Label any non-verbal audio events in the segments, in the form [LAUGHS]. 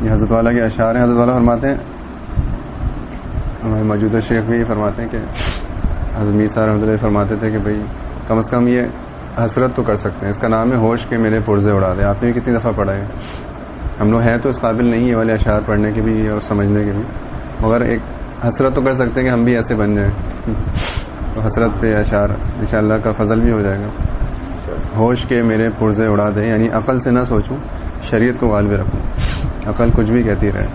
یہ حضرت والا کے اشعار ہیں، حضرت والا فرماتے ہیں، ہمارے موجودہ شیخ بھی یہ فرماتے ہیں کہ حضرت میسا رحمۃ اللہ فرماتے تھے کہ بھائی، کم از کم یہ حسرت تو کر سکتے ہیں۔ اس کا نام ہے ہوش کے میرے پرزے اڑا دیں آپ نے بھی کتنی دفعہ پڑھا ہے۔ ہم لوگ ہیں تو اس قابل نہیں ہے والے اشعار پڑھنے کے بھی اور سمجھنے کے بھی۔ مگر ایک حسرت تو کر سکتے ہیں کہ ہم بھی ایسے بن جائیں۔ تو حسرت پہ اشعار ان شاء اللہ کا فضل بھی ہو جائے گا۔ ہوش کے میرے پرزے اڑا دیں یعنی عقل سے نہ سوچوں۔ شریعت کو غالب رکھوں۔ عقل کچھ بھی کہتی رہے۔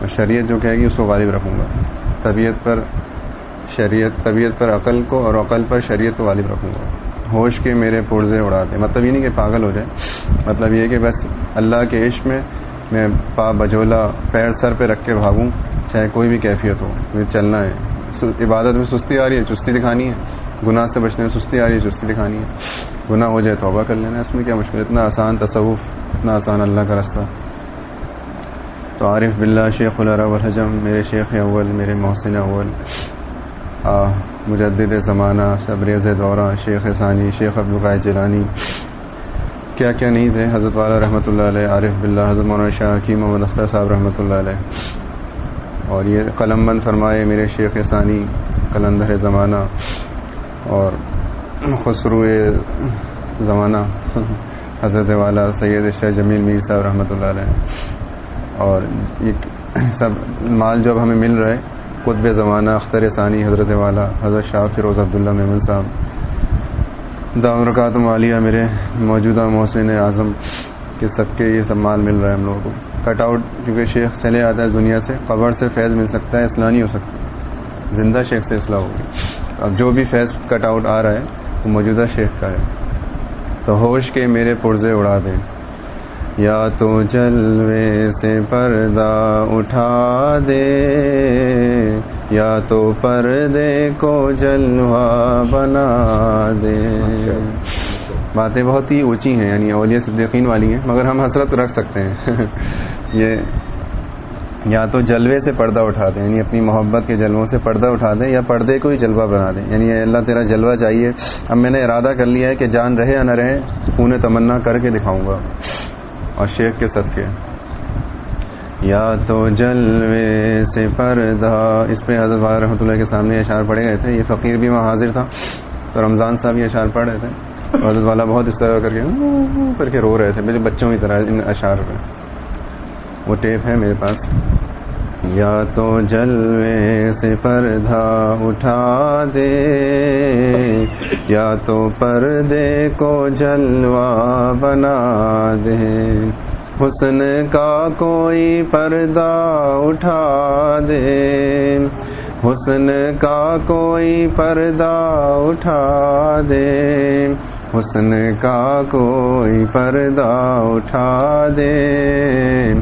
اور شریعت جو کہے گی اس کو غالب رکھوں گا۔ طبیعت پر شریعت، طبیعت پر عقل کو اور عقل پر شریعت کو غالب رکھوں گا۔ ہوش کے میرے پرزے اڑا دیں مطلب یہ نہیں کہ پاگل ہو جائے۔ مطلب یہ کہ بس اللہ کے عشق میں میں پا بجولا پیر سر پہ رکھ کے بھاگوں، چاہے کوئی بھی کیفیت ہو۔ مجھے چلنا ہے۔ عبادت میں سستی آ رہی ہے، چستی دکھانی ہے۔ گناہ سے بچنے میں سستی آ رہی ہے چستی دکھانی ہے۔ گناہ ہو جائے توبہ کر لینا، اس میں کیا مشکل اتنا آسان تصوف، اتنا آسان اللہ کا راستہ۔ تو عارف بلّہ شیخ الحجم میرے شیخ اول، میرے محسن اول۔ مجدد زمانہ صبریز دورہ، شیخ ثانی، شیخ عبدالقائے جیلانی۔ کیا کیا نہیں تھے؟ حضرت والا رحمۃ اللہ علیہ، عارف بلّہ حضرت مولانا شاہ حکیم محمد اختر صاحب رحمۃ اللہ علیہ۔ اور یہ قلم بند فرمائے، میرے شیخ ثانی، قلندر زمانہ۔ اور خسرو زمانہ حضرت والا سید شاہ جمیل میر صاحب رحمۃ اللہ علیہ۔ اور یہ سب مال جو اب ہمیں مل رہا ہے، قطب زمانہ، اختر ثانی، حضرت والا، حضرت شاہ فیروز عبداللہ محمد صاحب۔ دعرکات والیہ میرے موجودہ محسن اعظم کے سب کے یہ سب مال مل رہا ہے ہم لوگوں کو۔ کٹ آؤٹ کیونکہ شیخ چلے آتا ہے دنیا سے، قبر سے فیض مل سکتا ہے، اصلاح نہیں ہو سکتا۔ ہے زندہ شیخ سے اصلاح ہوگی۔ اب جو بھی فیض کٹ آؤٹ آ رہا ہے، وہ موجودہ شیخ کا ہے۔ تو ہوش کے میرے پرزے اڑا دیں۔ یا تو جلوے سے پردہ اٹھا دے، یا تو پردے کو جلوہ بنا دے۔ باتیں بہت ہی اونچی ہیں یعنی اولیاء صدیقین والی ہیں، مگر ہم حسرت رکھ سکتے ہیں۔ [LAUGHS] یہ یا تو جلوے سے پردہ اٹھا دیں یعنی اپنی محبت کے جلووں سے پردہ اٹھا دیں یا پردے کو ہی جلوہ بنا دیں۔ یعنی اللہ، تیرا جلوہ چاہیے۔ اب میں نے ارادہ کر لیا ہے کہ جان رہے یا نہ رہے خون تمنا کر کے دکھاؤں گا۔ اور شیخ کے صدقے۔ یا تو جلوے سے پردہ، اس پہ حضرت رحمۃ اللہ کے سامنے اشعار پڑے گئے تھے۔ یہ فقیر بھی وہاں حاضر تھا تو رمضان صاحب یہ اشعار پڑھ رہے تھے۔ حضرت والا بہت اس طرح کر کے کر کے رو رہے تھے۔ میرے بچوں کی طرح ان اشعار پہ۔ وہ ٹیپ ہے میرے پاس۔ یا تو جلوے سے پردہ اٹھا دے، یا تو پردے کو جلوہ بنا دے۔ حسن کا کوئی پردہ اٹھا دے۔ حسن کا کوئی پردہ اٹھا دے۔ حسن کا کوئی پردہ اٹھا دے۔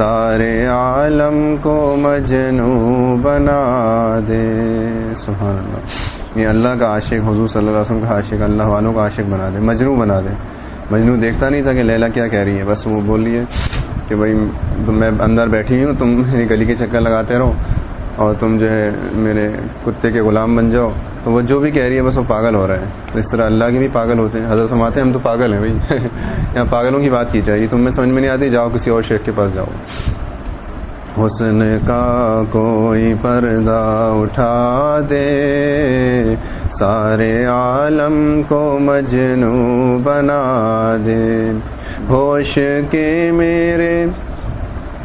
سارے عالم کو مجنو بنا دے۔ سبحان اللہ۔ یہ اللہ کا عاشق، حضور صلی اللہ علیہ وسلم کا عاشق، اللہ والوں کا عاشق بنا دے مجنو بنا دے۔ مجنو دیکھتا نہیں تھا کہ لیلا کیا کہہ رہی ہے بس وہ بول رہی ہے کہ بھائی میں اندر بیٹھی ہوں، تم میری گلی کے چکر لگاتے رہو۔ اور تم جو ہے میرے کتے کے غلام بن جاؤ۔ تو وہ جو بھی کہہ رہی ہے بس وہ پاگل ہو رہا ہے۔ اس طرح اللہ کے بھی پاگل ہوتے ہیں۔ حضرت سماتے ہیں، ہم تو پاگل ہیں بھائی۔ [LAUGHS] یہاں پاگلوں کی بات کی جائے تم میں سمجھ میں نہیں آتی؟ جاؤ کسی اور شیخ کے پاس جاؤ۔ حسن کا کوئی پردہ اٹھا دے۔ سارے عالم کو مجنو بنا دے۔ ہوش کے میرے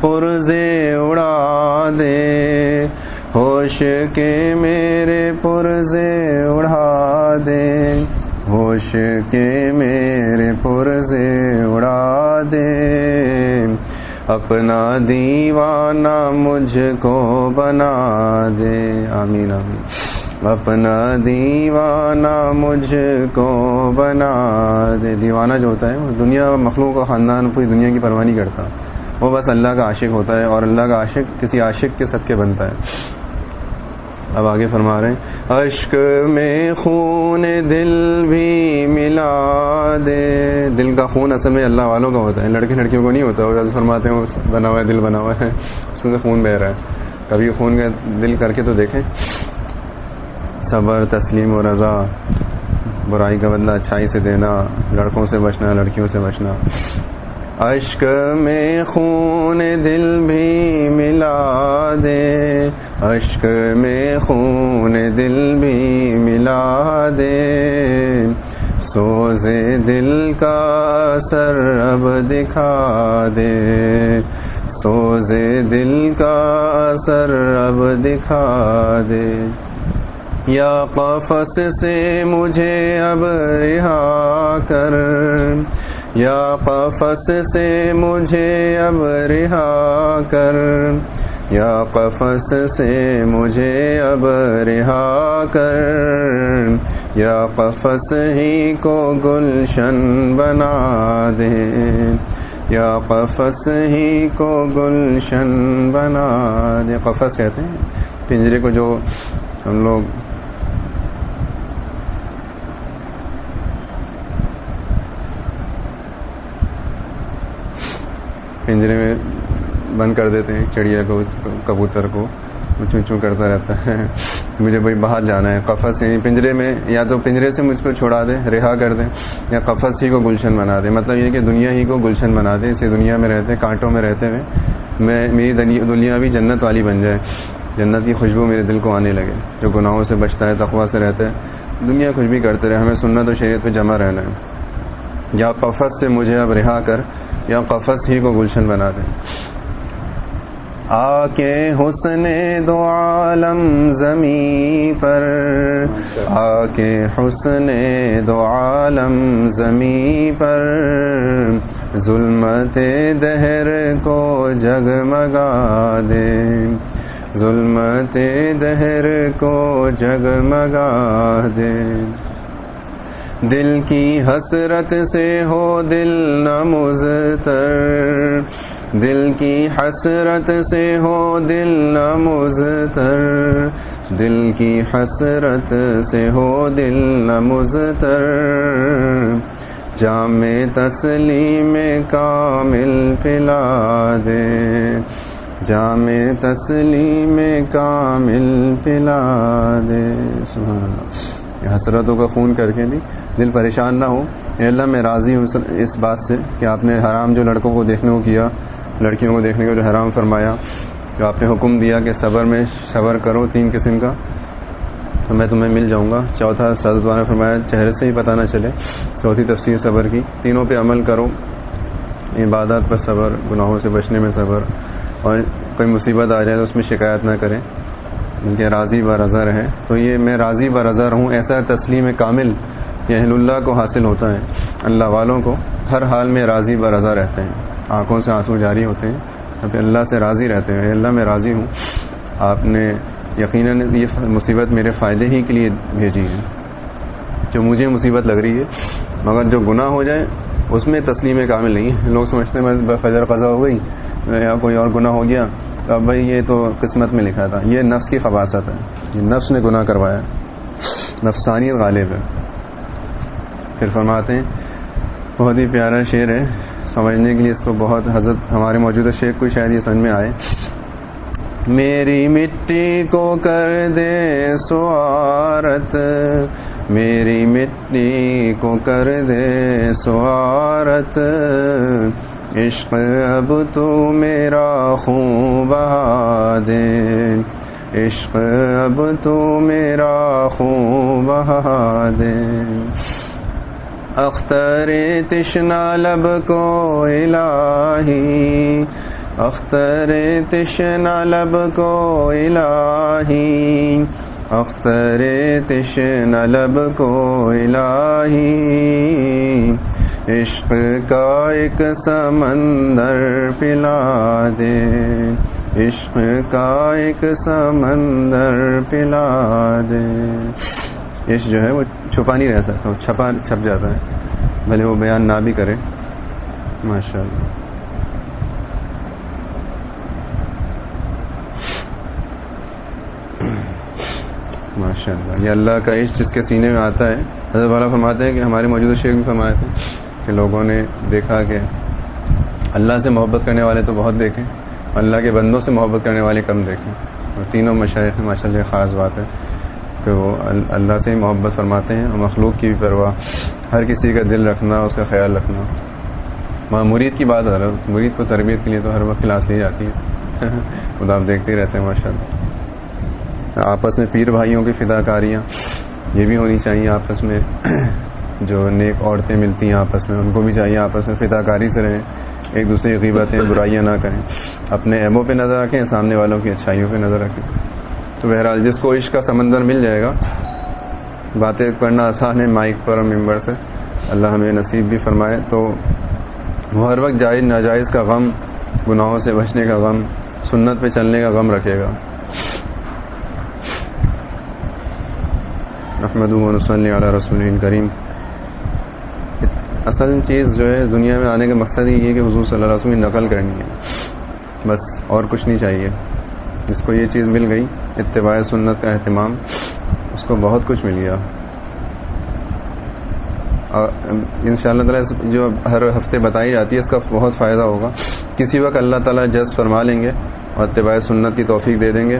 پرزے اڑا دے۔ ہوش کے میرے پرزے اڑا دے۔ ہوش کے میرے پرزے اڑا دے۔ اپنا دیوانہ مجھ کو بنا دے۔ آمین آمین۔ اپنا دیوانہ مجھ کو بنا دے۔ دیوانہ جو ہوتا ہے دنیا مخلوق کا خاندان پوری دنیا کی پرواہ نہیں کرتا۔ وہ بس اللہ کا عاشق ہوتا ہے اور اللہ کا عاشق کسی عاشق کے صدقے بنتا ہے۔ اب آگے فرما رہے ہیں اشک میں خون دل بھی ملا دے۔ دل کا خون اصل میں اللہ والوں کا ہوتا ہے، لڑکے لڑکیوں کو نہیں ہوتا، وہ فرماتے ہیں بنا ہوا ہے، دل بنا ہوا ہے، اس میں سے خون بہ رہا ہے۔ کبھی خون کا دل کر کے تو دیکھیں۔ صبر، تسلیم و رضا، برائی کا بدلہ، اچھائی سے دینا، لڑکوں سے بچنا، لڑکیوں سے بچنا۔ اشک میں خون دل بھی ملا دے۔ اشک میں خون دل بھی ملا دے۔ سوز دل کا سر اب دکھا دے۔ سوز دل کا سر اب دکھا دے۔ یا قفص سے مجھے اب رہا کر۔ یا قفص سے مجھے اب رہا کر۔ یا قفص سے مجھے اب رہا کر۔ یا قفص ہی کو گلشن بنا دے۔ یا قفص ہی کو گلشن بنا دے۔ قفص کہتے ہیں۔ پنجرے کو جو ہم لوگ پنجرے میں بند کر دیتے ہیں چڑیا کو، کبوتر کو، چوں چوں کرتا رہتا ہے۔ مجھے بھائی باہر جانا ہے قفص ہی یعنی پنجرے میں، یا تو پنجرے سے مجھ کو چھوڑا دے، رہا کر دیں یا قفص ہی کو گلشن بنا دے۔ مطلب یہ کہ دنیا ہی کو گلشن بنا دے اسی دنیا میں رہتے، کانٹوں میں رہتے ہوئے میں، میری دنیا بھی جنت والی بن جائے۔ جنت کی خوشبو میرے دل کو آنے لگے، جو گناہوں سے بچتا ہے تقوا سے رہتا ہے۔ دنیا کچھ بھی کرتے رہے، ہمیں سننا تو شریعت پہ جمع رہنا ہے۔ یا قفص سے مجھے اب رہا کر یا قفص ہی کو گلشن بنا دیں آ کے حسن دو عالم زمیں پر۔ آ کے حسن دو عالم زمیں پر۔ ظلمت دہر کو جگمگا دے۔ ظلمت دہر کو جگمگا دے۔ دل کی حسرت سے ہو دل نمزتر دل کی حسرت سے ہو دل نمزتر دل کی حسرت سے ہو دل نمزتر جام تسلیم کامل پلا دے۔ جام تسلیم کامل پلا دے۔ سبحان اللہ۔ حسرتوں کا خون کر کے بھی دل پریشان نہ ہو۔ اے اللہ، میں راضی ہوں اس بات سے کہ آپ نے حرام جو لڑکوں کو دیکھنے کو کیا، لڑکیوں کو دیکھنے کو جو حرام فرمایا، جو آپ نے حکم دیا کہ صبر میں، صبر کرو تین قسم کا، تو میں تمہیں مل جاؤں گا۔ چوتھا سرد نے فرمایا، چہرے سے ہی پتہ نہ چلے۔ چوتھی تفصیل صبر کی۔ تینوں پہ عمل کرو۔ عبادات پر صبر، گناہوں سے بچنے میں صبر، اور کوئی مصیبت آ جائے تو اس میں شکایت نہ کریں۔ ان کے راضی و رضا رہے تو یہ میں راضی و رضا رہوں، ایسا تسلیم کامل یہ اہل اللہ کو حاصل ہوتا ہے۔ اللہ والوں کو ہر حال میں راضی و رضا رہتے ہیں۔ آنکھوں سے آنسو جاری ہوتے ہیں۔ اب اللہ سے راضی رہتے ہیں۔ اللہ میں راضی ہوں۔ آپ نے یقیناً یہ مصیبت میرے فائدے ہی کے لیے بھیجی ہے۔ جو مجھے مصیبت لگ رہی ہے، مگر جو گناہ ہو جائے، اس میں تسلیم کامل نہیں ہے۔ لوگ سمجھتے ہیں فجر قضا ہو گئی یا کوئی اور گناہ ہو گیا۔ تو اب بھائی یہ تو قسمت میں لکھا تھا، یہ نفس کی خباصت ہے۔ یہ نفس نے گناہ کروایا۔ نفسانیت غالب ہے۔ پھر فرماتے ہیں، بہت ہی پیارا شعر ہے۔ سمجھنے کے لیے اس کو بہت حضرت ہمارے موجودہ شیخ کو شاید یہ سمجھ میں آئے۔ میری مٹی کو کر دے سوارت، میری مٹی کو کر دے سوارت۔ عشق اب تو میرا خون بہا دے۔ عشق اب تو میرا خون بہا دے۔ اختر تشنا لب کو الہی۔ اختر تشنا لب کو الہی۔ اختر تشنا لب کو الہی۔ عشق کا ایک سمندر پلا دے۔ عشق کا ایک سمندر پلا دے۔ عشق جو ہے وہ چھپا نہیں رہتا تو چھپا، چھپ جاتا ہے۔ بھلے وہ بیان نہ بھی کرے۔ ماشاء اللہ ماشاء اللہ یہ اللہ کا عشق جس کے سینے میں آتا ہے، حضرت والا فرماتے ہیں کہ ہمارے موجودہ شیخ بھی فرمائے تھے کہ لوگوں نے دیکھا کہ اللہ سے محبت کرنے والے تو بہت دیکھیں اللہ کے بندوں سے محبت کرنے والے کم دیکھیں اور تینوں مشاعر ماشاء اللہ خاص بات ہے کہ وہ اللہ سے ہی محبت فرماتے ہیں اور مخلوق کی بھی پرواہ، ہر کسی کا دل رکھنا، اس کا خیال رکھنا۔ وہاں مرید کی بات ہے مرید کو تربیت کے لیے تو ہر وقت کلاس لی جاتی ہے۔ [LAUGHS] خدا آپ دیکھتے ہی رہتے ہیں، ماشاء اللہ۔ آپس میں پیر بھائیوں کی فدا کاریاں یہ بھی ہونی چاہیے آپس میں۔ [CLEARS THROAT] جو نیک عورتیں ملتی ہیں آپس میں ان کو بھی چاہیے آپس میں فدا کاری سے رہیں ایک دوسرے کی قیمتیں برائیاں نہ کریں۔ اپنے ایموں پہ نظر رکھیں سامنے والوں کی اچھائیوں پہ نظر رکھیں۔ تو بہرحال جس کو عشق کا سمندر مل جائے گا باتیں کرنا آسان ہے مائک پر ممبر سے۔ اللہ ہمیں نصیب بھی فرمائے۔ تو وہ ہر وقت جائز ناجائز کا غم گناہوں سے بچنے کا غم سنت پہ چلنے کا غم رکھے گا۔ احمد علیہ رسول کریم۔ اصل چیز جو ہے دنیا میں آنے کا مقصد یہ ہے کہ حضور صلی اللہ علیہ وسلم نقل کرنی ہے۔ بس اور کچھ نہیں چاہیے۔ جس کو یہ چیز مل گئی، اتباع سنت کا اہتمام، اس کو بہت کچھ مل گیا۔ اور ان شاء اللہ تعالیٰ جو ہر ہفتے بتائی جاتی ہے، اس کا بہت فائدہ ہوگا۔ کسی وقت اللہ تعالیٰ جز فرما لیں گے اور اتباع سنت کی توفیق دے دیں گے،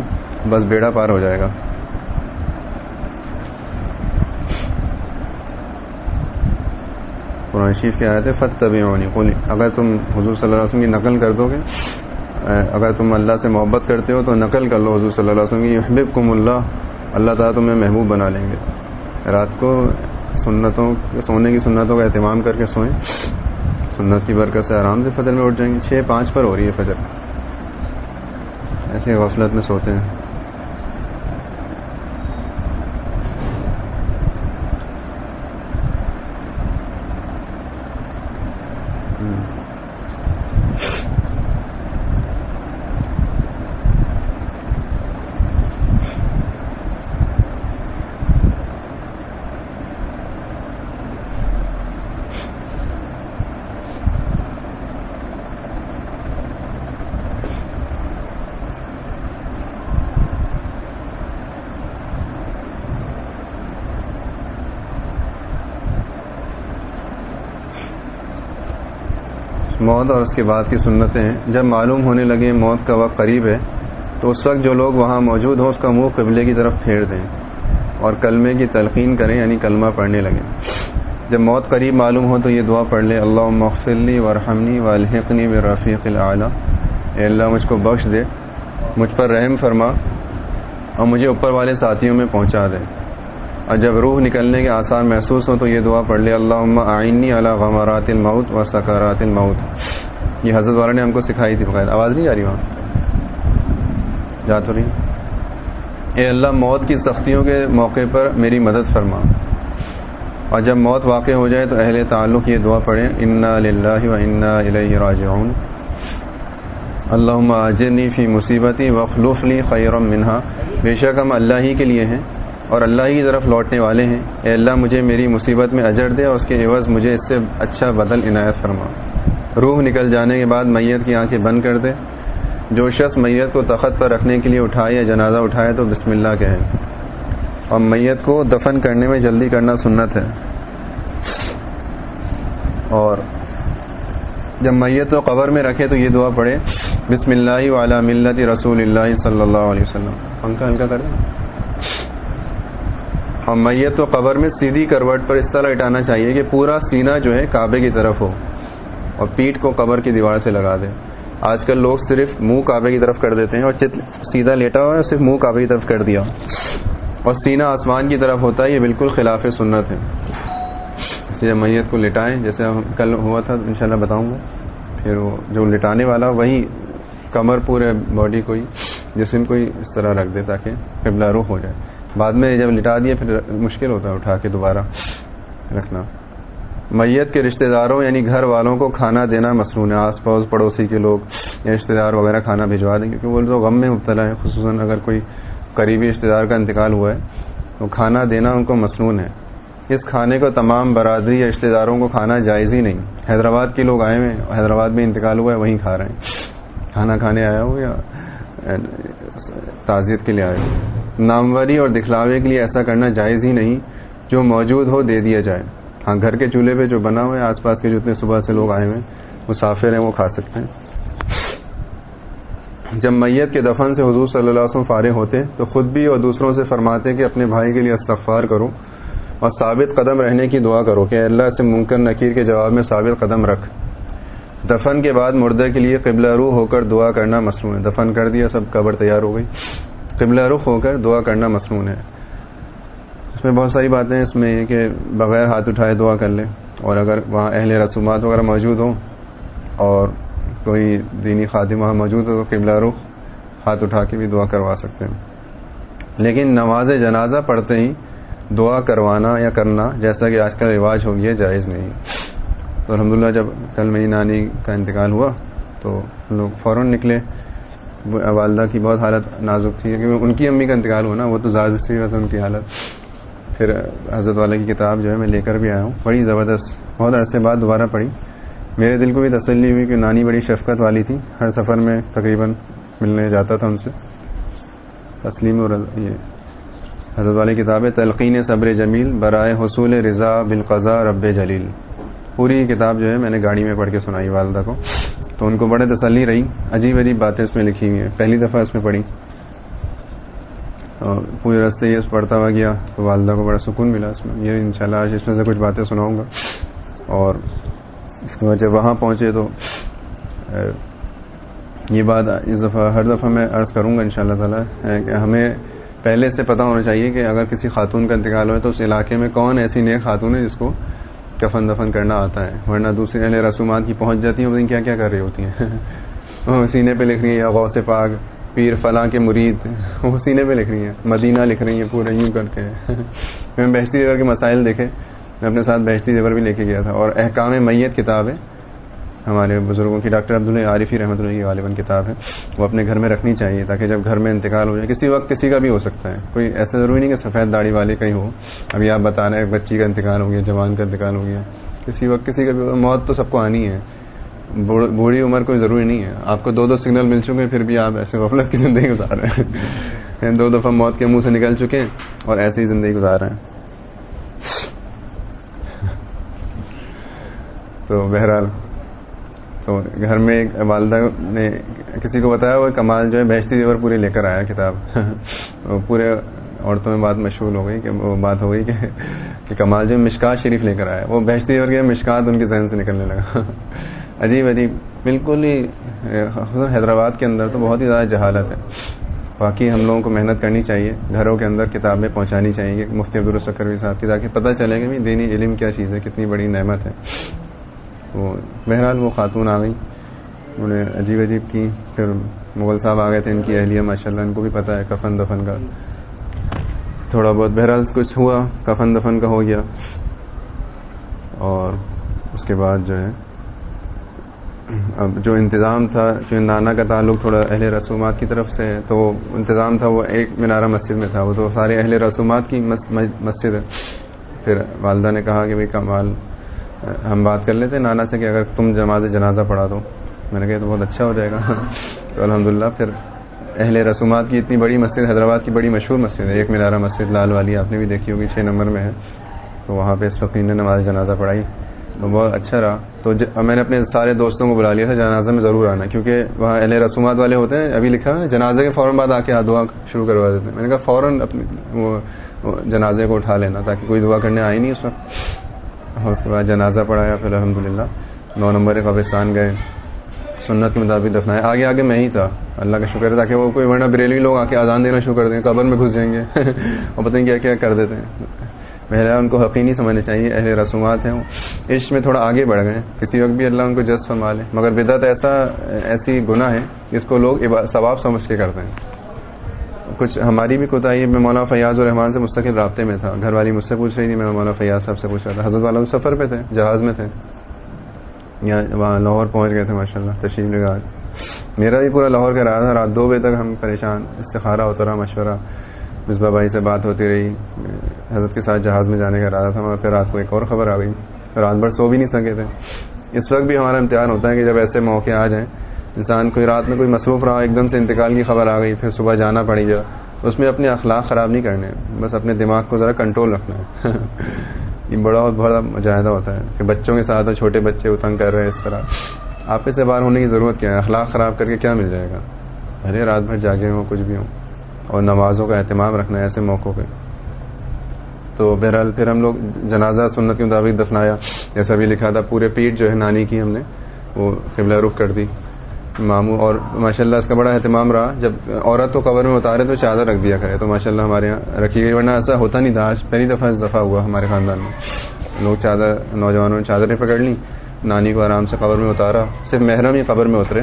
بس بیڑا پار ہو جائے گا۔ قرآن شریف کے آئے تھے فت طبی ہونی اگر تم حضور صلی اللہ علیہ وسلم کی نقل کر دو گے اگر تم اللہ سے محبت کرتے ہو تو نقل کر لو حضور صلی اللہ علیہ وسلم کی۔ حبیب کم اللہ اللہ تعالیٰ تمہیں محبوب بنا لیں گے۔ رات کو سنتوں، سونے کی سنتوں کا اہتمام کر کے سوئیں۔ سنت کی برکت سے آرام سے فجر میں اٹھ جائیں گے۔ چھ پانچ پر ہو رہی ہے فجر۔ ایسے غفلت میں سوتے ہیں۔ 嗯。موت اور اس کے بعد کی سنتیں ہیں جب معلوم ہونے لگے موت کا وقت قریب ہے، تو اس وقت جو لوگ وہاں موجود ہوں، اس کا منہ قبلے کی طرف پھیر دیں اور کلمے کی تلقین کریں یعنی کلمہ پڑھنے لگیں۔ جب موت قریب معلوم ہو تو یہ دعا پڑھ لے اللہ مغفلی ورحمنی والحقنی و رفیق العلیٰ اے اللہ، مجھ کو بخش دے، مجھ پر رحم فرما اور مجھے اوپر والے ساتھیوں میں پہنچا دے۔ اور جب روح نکلنے کے آثار محسوس ہوں تو یہ دعا پڑھ لے اللہ آئینی اللہ غمارات المعود و سکارات المعود یہ حضرت والا نے ہم کو سکھائی تھی بقاعدہ آواز نہیں آ رہی وہاں؟ جا تو رہی اے اللہ، موت کی سختیوں کے موقع پر میری مدد فرما۔ اور جب موت واقع ہو جائے تو اہل تعلق یہ دعا پڑھیں، انا و انا الیہ راجعون. اللہ اجرنی فی مصیبتی وخلوف لی خیرم منہا۔ بے شک ہم اللہ ہی کے لیے ہیں۔ اور اللہ کی طرف لوٹنے والے ہیں۔ اے اللہ، مجھے میری مصیبت میں اجر دے اور اس کے عوض مجھے اس سے اچھا بدل عنایت فرما۔ روح نکل جانے کے بعد میت کی آنکھیں بند کر دے۔ جو شخص میت کو تخت پر رکھنے کے لیے اٹھائے یا جنازہ اٹھائے تو بسم اللہ کہے۔ اور میت کو دفن کرنے میں جلدی کرنا سنت ہے۔ اور جب میت کو قبر میں رکھے تو یہ دعا پڑھے۔ بسم اللہ وعلی ملت رسول اللہ صلی اللہ علیہ وسلم۔ ہلکا ہلکا کریں اور میت تو قبر میں سیدھی کروٹ پر اس طرح اٹھانا چاہیے کہ پورا سینہ جو ہے کعبے کی طرف ہو اور پیٹ کو قبر کی دیوار سے لگا دے۔ آج کل لوگ صرف منہ کعبے کی طرف کر دیتے ہیں اور چت سیدھا لیٹا ہوا ہے صرف منہ کعبے کی طرف کر دیا۔ اور سینہ آسمان کی طرف ہوتا ہے، یہ بالکل خلاف سنت ہے۔ اس میت کو لٹائیں، جیسے کل ہوا تھا، انشاءاللہ بتاؤں گا۔ پھر وہ جو لٹانے والا، وہی کمر پورے باڈی کو ہی جسم کو ہی اس طرح رکھ دے تاکہ قبلہ روح ہو جائے۔ بعد میں جب لٹا دیا پھر مشکل ہوتا ہے اٹھا کے دوبارہ رکھنا۔ میت کے رشتہ داروں یعنی گھر والوں کو کھانا دینا مصنون ہے۔ آس پڑوس پڑوسی کے لوگ یا رشتہ دار وغیرہ کھانا بھجوا دیں، کیونکہ وہ لوگ غم میں مبتلا ہے خصوصاً اگر کوئی قریبی رشتہ دار کا انتقال ہوا ہے، تو کھانا دینا ان کو مصنون ہے۔ اس کھانے کو تمام برادری یا رشتہ داروں کو کھانا جائز ہی نہیں۔ حیدرآباد کے لوگ آئے ہوئے حیدرآباد میں انتقال ہوا ہے، وہیں کھا رہے ہیں۔ کھانا کھانے آیا ہو یا تعزیت کے لیے آئے۔ ناموری اور دکھلاوے کے لیے ایسا کرنا جائز ہی نہیں جو موجود ہو دے دیا جائے۔ ہاں گھر کے چولہے پہ جو بنا ہوا ہے، آس پاس کے جتنے صبح سے لوگ آئے ہوئے مسافر ہیں، وہ کھا سکتے ہیں۔ جب میت کے دفن سے حضور صلی اللہ علیہ وسلم فارغ ہوتے، تو خود بھی اور دوسروں سے فرماتے کہ اپنے بھائی کے لیے استغفار کرو اور ثابت قدم رہنے کی دعا کرو کہ اللہ سے منکر نکیر کے جواب میں ثابت قدم رکھ۔ دفن کے بعد مردے کے لیے قبلہ روح ہو کر دعا کرنا مصنوع ہے۔ دفن کر دیا، سب قبر تیار ہو گئی۔ قبلہ رخ ہو کر دعا کرنا مصنوع ہے۔ اس میں بہت ساری باتیں اس میں یہ کہ بغیر ہاتھ اٹھائے دعا کر لیں۔ اور اگر وہاں اہل رسومات وغیرہ موجود ہوں اور کوئی دینی خادم وہاں موجود ہو تو قبلہ رخ ہاتھ اٹھا کے بھی دعا کروا سکتے ہیں۔ لیکن نماز جنازہ پڑھتے ہی دعا کروانا یا کرنا جیسا کہ آج کل رواج ہو گیا، جائز نہیں۔ تو الحمدللہ، جب کل میری نانی کا انتقال ہوا تو لوگ فوراً نکلے۔ والدہ کی بہت حالت نازک تھی، کیونکہ ان کی امی کا انتقال ہوا نا، وہ تو زیادہ سی تھا ان کی حالت۔ پھر حضرت والا کی کتاب جو ہے میں لے کر بھی آیا ہوں بڑی زبردست۔ بہت عرصے بعد دوبارہ پڑھی۔ میرے دل کو بھی تسلی ہوئی کہ نانی بڑی شفقت والی تھی، ہر سفر میں تقریباً ملنے جاتا تھا ان سے۔ تسلیم اور یہ حضرت والی کتاب ہے، تلقین صبر جمیل، برائے حصول رضا بالقضا رب جلیل۔ پوری کتاب جو ہے میں نے گاڑی میں پڑھ کے سنائی والدہ کو۔ تو ان کو بڑے تسلی رہی۔ عجیب عجیب باتیں اس میں لکھی ہوئی ہیں۔ پہلی دفعہ اس میں پڑھی۔ اور پورے راستے یہ پڑھتا ہوا گیا۔ تو والدہ کو بڑا سکون ملا اس میں۔ یہ انشاءاللہ آج اس میں سے کچھ باتیں سناؤں گا۔ اور اس کے بعد جب وہاں پہنچے تو یہ بات اس دفعہ، ہر دفعہ میں عرض کروں گا ان شاء اللہ تعالیٰ کہ ہمیں پہلے سے پتہ ہونا چاہیے کہ اگر کسی خاتون کا انتقال ہو تو اس علاقے میں کون ایسی نیک خاتون ہے جس کو کفن دفن کرنا آتا ہے، ورنہ دوسرے اہل رسومات کی پہنچ جاتی ہیں، وہ کیا کیا کر رہی ہوتی ہیں؟ [LAUGHS] سینے پہ لکھ رہی ہیں، یا غوث پاک، پیر فلاں کے مرید، [LAUGHS] وہ سینے پہ لکھ رہی ہیں، مدینہ لکھ رہی ہیں پورے یوں کر کے [LAUGHS] میں بہشتی زیور کے مسائل دیکھے، میں اپنے ساتھ بہشتی زیور بھی لے کے گیا تھا، اور احکام میت کتاب ہے ہمارے بزرگوں کی ڈاکٹر عبداللہ عارفی رحمۃ اللہ غالباً کتاب ہے۔ وہ اپنے گھر میں رکھنی چاہیے تاکہ جب گھر میں انتقال ہو جائے، کسی وقت کسی کا بھی ہو سکتا ہے۔ کوئی ایسا ضروری نہیں کہ سفید داڑھی والے کا ہی ہو۔ ابھی آپ بتا رہے ہیں بچی کا انتقال ہو گیا، جوان کا انتقال ہو گیا۔ کسی وقت کسی کا بھی موت تو سب کو آنی ہے۔ بوڑھی عمر کوئی ضروری نہیں ہے۔ آپ کو دو دو سگنل مل چکے ہیں، پھر بھی آپ ایسے غفلت کی زندگی گزار رہے ہیں۔ دو دفعہ موت کے منہ سے نکل چکے ہیں اور ایسی ہی زندگی گزار رہے ہیں۔ تو بہرحال تو گھر میں ایک والدہ نے کسی کو بتایا وہ کمال جو ہے بہشتی دیور پوری لے کر آیا کتاب [LAUGHS] پورے عورتوں میں بات مشہور ہو گئی کہ وہ بات ہو گئی کہ کمال جو مشکات شریف لے کر آیا وہ بہشتی دیور کے مشکات ان کے ذہن سے نکلنے لگا [LAUGHS] عجیب عجیب بالکل ہی حیدرآباد کے اندر تو بہت ہی زیادہ جہالت ہے۔ باقی ہم لوگوں کو محنت کرنی چاہیے گھروں کے اندر کتابیں پہنچانی چاہیے مفتی عبدالرسکروی صاحب کی تاکہ پتہ چلے کہ دینی علم کیا چیز ہے کتنی بڑی نعمت ہے۔ تو بہرحال وہ خاتون آ گئی انہوں نے عجیب عجیب کی۔ پھر مغل صاحب آ گئے تھے ان کی اہلیہ ماشاء اللہ ان کو بھی پتہ ہے کفن دفن کا۔ تھوڑا بہت بہرحال کچھ ہوا، کفن دفن کا ہو گیا۔ اور اس کے بعد جو ہے، اب جو انتظام تھا، جو نانا کا تعلق تھوڑا اہل رسومات کی طرف سے تو انتظام تھا، وہ ایک مینارہ مسجد میں تھا۔ وہ تو سارے اہل رسومات کی مسجد ہے۔ پھر والدہ نے کہا کہ بھائی کمال ہم بات کر لیتے نانا سے کہ اگر تم جماعت جنازہ پڑھا دو۔ میں نے کہا تو بہت اچھا ہو جائے گا۔ [LAUGHS] تو الحمد پھر اہل رسومات کی اتنی بڑی مسجد، حیدرآباد کی بڑی مشہور مسجد ہے۔ ایک مینارہ مسجد لال والی آپ نے بھی دیکھی ہوگی، چھ نمبر میں ہے۔ تو وہاں پہ اس فقیر نے نماز جنازہ پڑھائی۔ تو بہت اچھا رہا۔ تو میں نے اپنے سارے دوستوں کو بلا لیا تھا جنازہ میں ضرور آنا، کیونکہ وہاں اہل رسومات والے ہوتے ہیں۔ ابھی لکھا ہے، جنازے کے فوراً بعد آ کے دعا شروع کروا دیتے ہیں۔ میں نے کہا فوراً اپنے وہ جنازے کو اٹھا لینا تاکہ کوئی دعا کرنے آئی نہیں اس وقت۔ اور اس کے بعد جنازہ پڑھایا، پھر الحمد للہ نو نمبر قبرستان گئے۔ سنت کے مطابق دفنائے۔ آگے آگے میں ہی تھا۔ اللہ کا شکر ہے، تاکہ وہ کوئی ورنہ بریلوی لوگ آ کے آزان دینا شروع کر دیں، قبر میں گھس جائیں گے۔ [LAUGHS] اور پتہ نہیں کیا کیا کر دیتے ہیں۔ پہلے ان کو حقیقی سمجھنے چاہیے، اہل رسومات ہیں۔ عشق میں تھوڑا آگے بڑھ گئے۔ کسی وقت بھی اللہ ان کو جس فرما لے۔ مگر بدعت ایسا، ایسی گناہ ہے، جس کو لوگ ثواب سمجھ کے کرتے ہیں۔ کچھ ہماری بھی کوتاہی میں مولانا فیاض الرحمان سے مستقل رابطے میں تھا۔ گھر والی مجھ سے پوچھ رہی تھی، میں مولانا فیاض صاحب سے پوچھ رہا تھا۔ حضرت والا سفر پہ تھے، جہاز میں تھے۔ یا وہاں لاہور پہنچ گئے تھے ماشاء اللہ تشریف لگا میرا بھی پورا لاہور کا رہا۔ تھا رات دو بجے تک ہم پریشان، استخارہ ہوتا رہا، مشورہ۔ مصباح بھائی سے بات ہوتی رہی۔ حضرت کے ساتھ جہاز میں جانے کا ارادہ تھا، مگر پھر رات کو ایک اور خبر آ گئی۔ رات بھر سو بھی نہیں سکے تھے۔ اس وقت بھی ہمارا امتحان ہوتا ہے کہ جب ایسے موقع آ جائیں۔ انسان کوئی رات میں کوئی مصروف رہا، ایک دم سے انتقال کی خبر آ گئی، پھر صبح جانا پڑی جا۔ اس میں اپنے اخلاق خراب نہیں کرنے، بس اپنے دماغ کو ذرا کنٹرول رکھنا۔ ہے [LAUGHS] یہ بڑا اور بڑا مجاہدہ ہوتا ہے کہ بچوں کے ساتھ چھوٹے بچے اتنگ کر رہے ہیں اس طرح۔ آپ سے باہر ہونے کی ضرورت کیا ہے؟ اخلاق خراب کر کے کیا مل جائے گا؟ ارے رات بھر جاگے ہوں، کچھ بھی ہوں۔ اور نمازوں کا اہتمام رکھنا ہے ایسے موقعوں پہ۔ تو بہرحال پھر ہم لوگ جنازہ سنت کے مطابق دفنایا۔ جیسا بھی لکھا تھا، پورے پیٹ جو ہے نانی کی ہم نے، وہ قبلہ رخ کر دی۔ ماموں اور ماشاء اللہ اس کا بڑا اہتمام رہا۔ جب عورت کو قبر میں اتارے تو چادر رکھ دیا کرے۔ تو ماشاء اللہ ہمارے یہاں رکھی گئی۔ ورنہ ایسا ہوتا نہیں تھا۔ آج پہلی دفعہ اس دفعہ ہوا ہمارے خاندان میں۔ لوگ چادر، نوجوانوں نے چادریں پکڑ لی نانی کو آرام سے قبر میں اتارا۔ صرف محرم ہی قبر میں اترے۔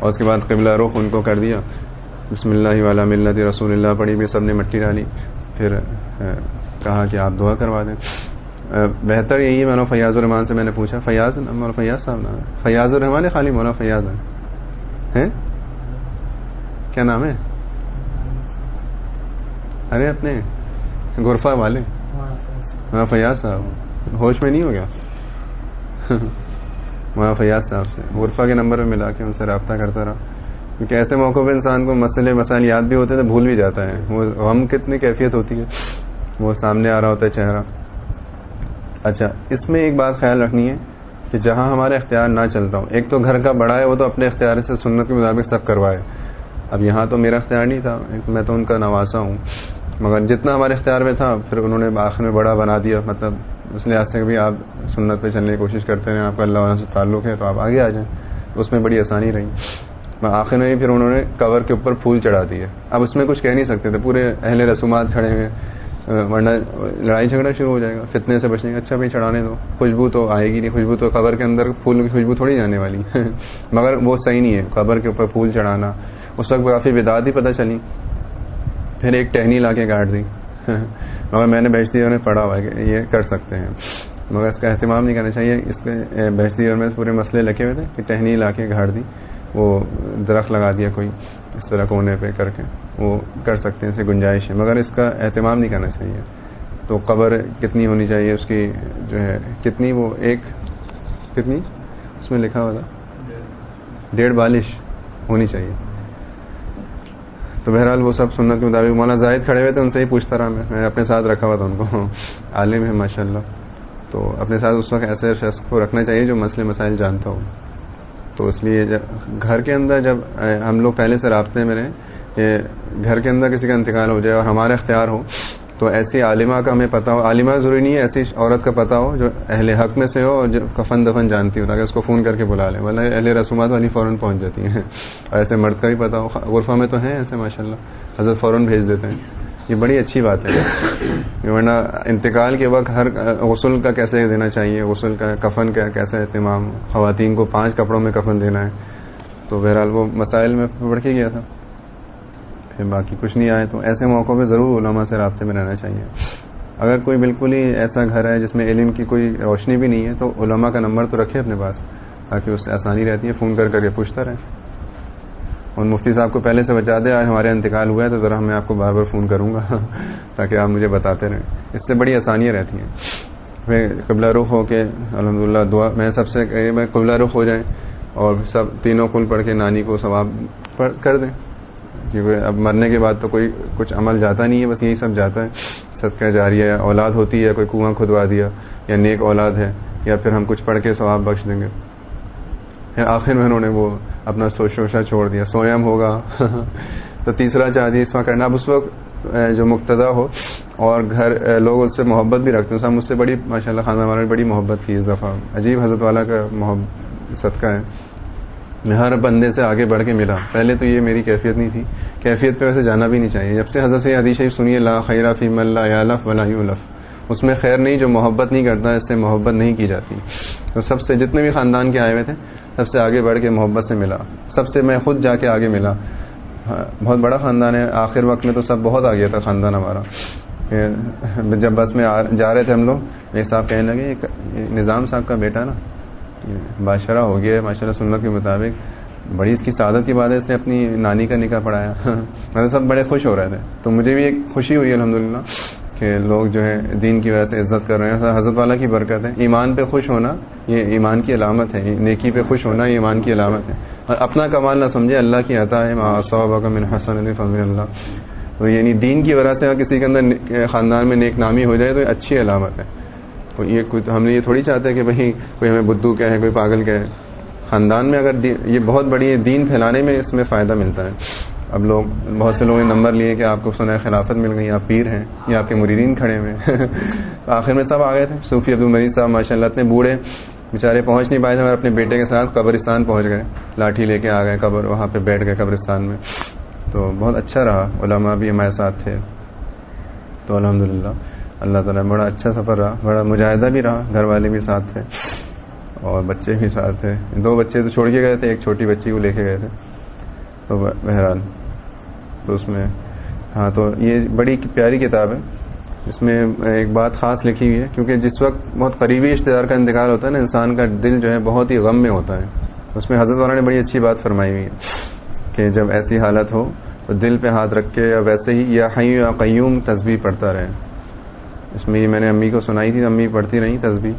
اور اس کے بعد قبلہ رخ ان کو کر دیا۔ بسم اللہ والا ملت رسول اللہ۔ پڑھی بھی سب نے مٹی ڈالی۔ پھر کہا کہ آپ دعا کروا دیں۔ بہتر یہی ہے۔ مولانا فیاض الرحمان سے میں نے پوچھا، فیاض، مولانا فیاض صاحب نام ہے فیاض الرحمان خالی مولانا فیاض ہے کیا نام ہے؟ ارے، اپنے غرفہ والے۔ مولانا فیاض صاحب ہوش میں نہیں ہو گیا؟ مولانا فیاض صاحب سے۔ غرفہ کے نمبر میں ملا کے ان سے رابطہ کرتا رہا۔ کیونکہ ایسے موقعوں پہ انسان کو مسئلے، مسائل یاد بھی ہوتے تو بھول بھی جاتا ہے۔ وہ غم کتنی کیفیت ہوتی ہے؟ وہ سامنے آ رہا ہوتا ہے چہرہ۔ اچھا اس میں ایک بات خیال رکھنی ہے۔ کہ جہاں ہمارا اختیار نہ چلتا ہو ایک تو گھر کا بڑا ہے، وہ تو اپنے اختیار سے سنت کے مطابق سب کروائے۔ اب یہاں تو میرا اختیار نہیں تھا میں تو ان کا نواسا ہوں۔ مگر جتنا ہمارے اختیار میں تھا، پھر انہوں نے آخر میں بڑا بنا دیا۔ مطلب اس لحاظ سے بھی آپ سنت پہ چلنے کی کوشش کرتے ہیں آپ کا اللہ علیہ سے تعلق ہے، تو آپ آگے آ جائیں۔ اس میں بڑی آسانی رہی۔ آخر میں پھر انہوں نے کور کے اوپر پھول چڑھا دیے۔ اب اس میں کچھ کہہ نہیں سکتے تھے، پورے اہل رسومات کھڑے ہوئے۔ ورنہ لڑائی جھگڑا شروع ہو جائے گا، فتنے سے بچنے کا اچھا بھائی، چڑھانے دو۔ خوشبو تو آئے گی نہیں، خوشبو تو قبر کے اندر پھول کی خوشبو تھوڑی جانے والی۔ [LAUGHS] مگر وہ صحیح نہیں ہے، قبر کے اوپر پھول چڑھانا۔ اس وقت کافی بدعت ہی پتہ چلی۔ پھر ایک ٹہنی لا کے کاٹ دی۔ [LAUGHS] مگر میں نے بیچتی اور پڑھا ہوا ہے کہ یہ کر سکتے ہیں۔ مگر اس کا اہتمام نہیں کرنا چاہیے۔ اس کے بیچتی اور میں پورے مسئلے لگے ہوئے تھے کہ ٹہنی لا کے گاڑ دی۔ وہ درخت لگا دیا کوئی، اس طرح کونے پہ کر کے، وہ کر سکتے ہیں اسے گنجائش ہے۔ مگر اس کا اہتمام نہیں کرنا چاہیے۔ تو قبر کتنی ہونی چاہیے؟ اس کی جو ہے، کتنی وہ ایک، کتنی؟ اس میں لکھا ہوا تھا ڈیڑھ بالش ہونی چاہیے۔ تو بہرحال وہ سب سننے کے مطابق، مولانا زاہد کھڑے ہوئے تھے، ان سے ہی پوچھتا رہا میں۔ نے اپنے ساتھ رکھا ہوا تھا ان کو۔ عالم ہے ماشاء اللہ تو اپنے ساتھ اس وقت ایسے شخص کو رکھنا چاہیے جو مسئلے مسائل جانتا ہو۔ تو اس لیے جب گھر کے اندر جب ہم لوگ پہلے سے رابطے میں رہیں کہ گھر کے اندر کسی کا انتقال ہو جائے اور ہمارا اختیار ہو، تو ایسی عالمہ کا ہمیں پتا ہو، عالمہ ضروری نہیں ہے ایسی عورت کا پتا ہو جو اہل حق میں سے ہو اور جو کفن دفن جانتی ہو، تاکہ اس کو فون کر کے بلا لیں ورنہ اہل رسومات والی فوراً پہنچ جاتی ہیں۔ اور ایسے مرد کا بھی پتا ہو غرفہ میں تو ہیں ایسے ماشاء اللہ حضرت فوراً بھیج دیتے ہیں۔ یہ بڑی اچھی بات ہے۔ ورنہ انتقال کے وقت ہر غسل کا کیسے دینا چاہیے؟ غسل کا کفن کا کیسا اہتمام؟ خواتین کو پانچ کپڑوں میں کفن دینا ہے۔ تو بہرحال وہ مسائل میں بڑھ کے گیا تھا۔ پھر باقی کچھ نہیں آئے تو ایسے موقعوں پہ ضرور علماء سے رابطے میں رہنا چاہیے۔ اگر کوئی بالکل ہی ایسا گھر ہے جس میں علم کی کوئی روشنی بھی نہیں ہے تو علماء کا نمبر تو رکھے اپنے پاس تاکہ اس سے آسانی رہتی ہے، فون کر کر کے پوچھتا رہے۔ اور مفتی صاحب کو پہلے سے بچا دے، آج ہمارے انتقال ہوا ہے، تو ذرا میں آپ کو بار بار فون کروں گا [LAUGHS] تاکہ آپ مجھے بتاتے رہیں۔ اس سے بڑی آسانیاں رہتی ہیں۔ پھر قبلہ رخ ہو کے الحمد للہ دعا، میں سب سے میں قبلہ رخ ہو جائیں اور سب تینوں کل پڑھ کے نانی کو ثواب کر دیں۔ کیونکہ اب مرنے کے بعد تو کوئی کچھ عمل جاتا نہیں ہے، بس یہی سب جاتا ہے۔ صدقہ جاری ہے اولاد ہوتی ہے، کوئی کنواں کھدوا دیا یا نیک اولاد ہے، یا پھر ہم کچھ پڑھ کے ثواب بخش دیں گے۔ پھر آخر میں انہوں نے وہ اپنا سوچا چھوڑ دیا سویم ہوگا۔ تو تیسرا چاہ اس وقت کرنا، اب اس وقت جو مقتدا ہو، اور گھر لوگ اس سے محبت بھی رکھتے ہیں۔ سب مجھ سے بڑی ماشاء اللہ خانہ والا نے بڑی محبت کی اس دفعہ۔ عجیب حضرت والا کا محبت صدقہ ہے۔ میں ہر بندے سے آگے بڑھ کے ملا۔ پہلے تو یہ میری کیفیت نہیں تھی۔ کیفیت پہ ویسے جانا بھی نہیں چاہیے۔ جب سے حضرت سے حدیث شریف سنیے، لا خیرہ فیم اللہ لف ولا لف اس میں خیر نہیں جو محبت نہیں کرتا، اس سے محبت نہیں کی جاتی۔ تو سب سے جتنے بھی خاندان کے آئے ہوئے تھے، سب سے آگے بڑھ کے محبت سے ملا۔ سب سے میں خود جا کے آگے ملا۔ بہت بڑا خاندان ہے۔ آخر وقت میں تو سب بہت آ گیا تھا، خاندان ہمارا۔ جب بس میں جا رہے تھے ہم لوگ ایک صاحب کہنے لگے نظام صاحب کا بیٹا نا بادشاہ ہو گیا ہے ماشاء اللہ سنت کے مطابق۔ بڑی اس کی سعادت کی بات ہے، اس نے اپنی نانی کا نکاح پڑھایا۔ [LAUGHS] میں مطلب سب بڑے خوش ہو رہے تھے۔ تو مجھے بھی ایک خوشی ہوئی الحمد کہ لوگ جو ہے دین کی وجہ سے عزت کر رہے ہیں۔ حضرت والا کی برکت ہے۔ ایمان پہ خوش ہونا یہ ایمان کی علامت ہے۔ نیکی پہ خوش ہونا یہ ایمان کی علامت ہے۔ اور اپنا کمال نہ سمجھے اللہ کی عطا ہے۔ من حسن علی فضل اللہ تو یعنی دین کی وجہ سے کسی کے اندر خاندان میں نیک نامی ہو جائے تو یہ اچھی علامت ہے۔ یہ ہم نے یہ تھوڑی چاہتے ہیں کہ بھائی کوئی ہمیں بدھو کہے، کوئی پاگل کہے۔ خاندان میں اگر یہ بہت بڑی دین پھیلانے میں اس میں فائدہ ملتا ہے۔ اب لوگ بہت سے لوگوں نے نمبر لیے کہ آپ کو سنا خلافت مل گئی، آپ پیر ہیں یا آپ کے مریدین کھڑے ہوئے [LAUGHS] آخر میں سب آ گئے تھے۔ صوفی عبد المریض صاحب، ماشاء اللہ، اتنے بوڑھے بیچارے پہنچ نہیں پائے تھے اپنے بیٹے کے ساتھ قبرستان پہنچ گئے۔ لاٹھی لے کے آ گئے قبر، وہاں پہ بیٹھ گئے قبرستان میں۔ تو بہت اچھا رہا۔ علماء بھی ہمارے ساتھ تھے۔ تو الحمد للہ اللہ تعالیٰ بڑا اچھا سفر رہا، بڑا مجاہدہ بھی رہا، گھر والے بھی ساتھ تھے اور بچے بھی ساتھ تھے۔ دو بچے تو چھوڑ کے گئے تھے، ایک چھوٹی بچی کو لے کے گئے تھے۔ تو بہرحال تو اس میں ہاں تو یہ بڑی پیاری کتاب ہے۔ اس میں ایک بات خاص لکھی ہوئی ہے، کیونکہ جس وقت بہت قریبی رشتے دار کا انتقال ہوتا ہے نا، انسان کا دل جو ہے بہت ہی غم میں ہوتا ہے۔ اس میں حضرت والا نے بڑی اچھی بات فرمائی ہوئی ہے کہ جب ایسی حالت ہو تو دل پہ ہاتھ رکھ کے یا ویسے ہی یا حیو یا قیوم تصویر پڑھتا رہے۔ اس میں میں نے امی کو سنائی تھی، امی پڑھتی رہی تصویر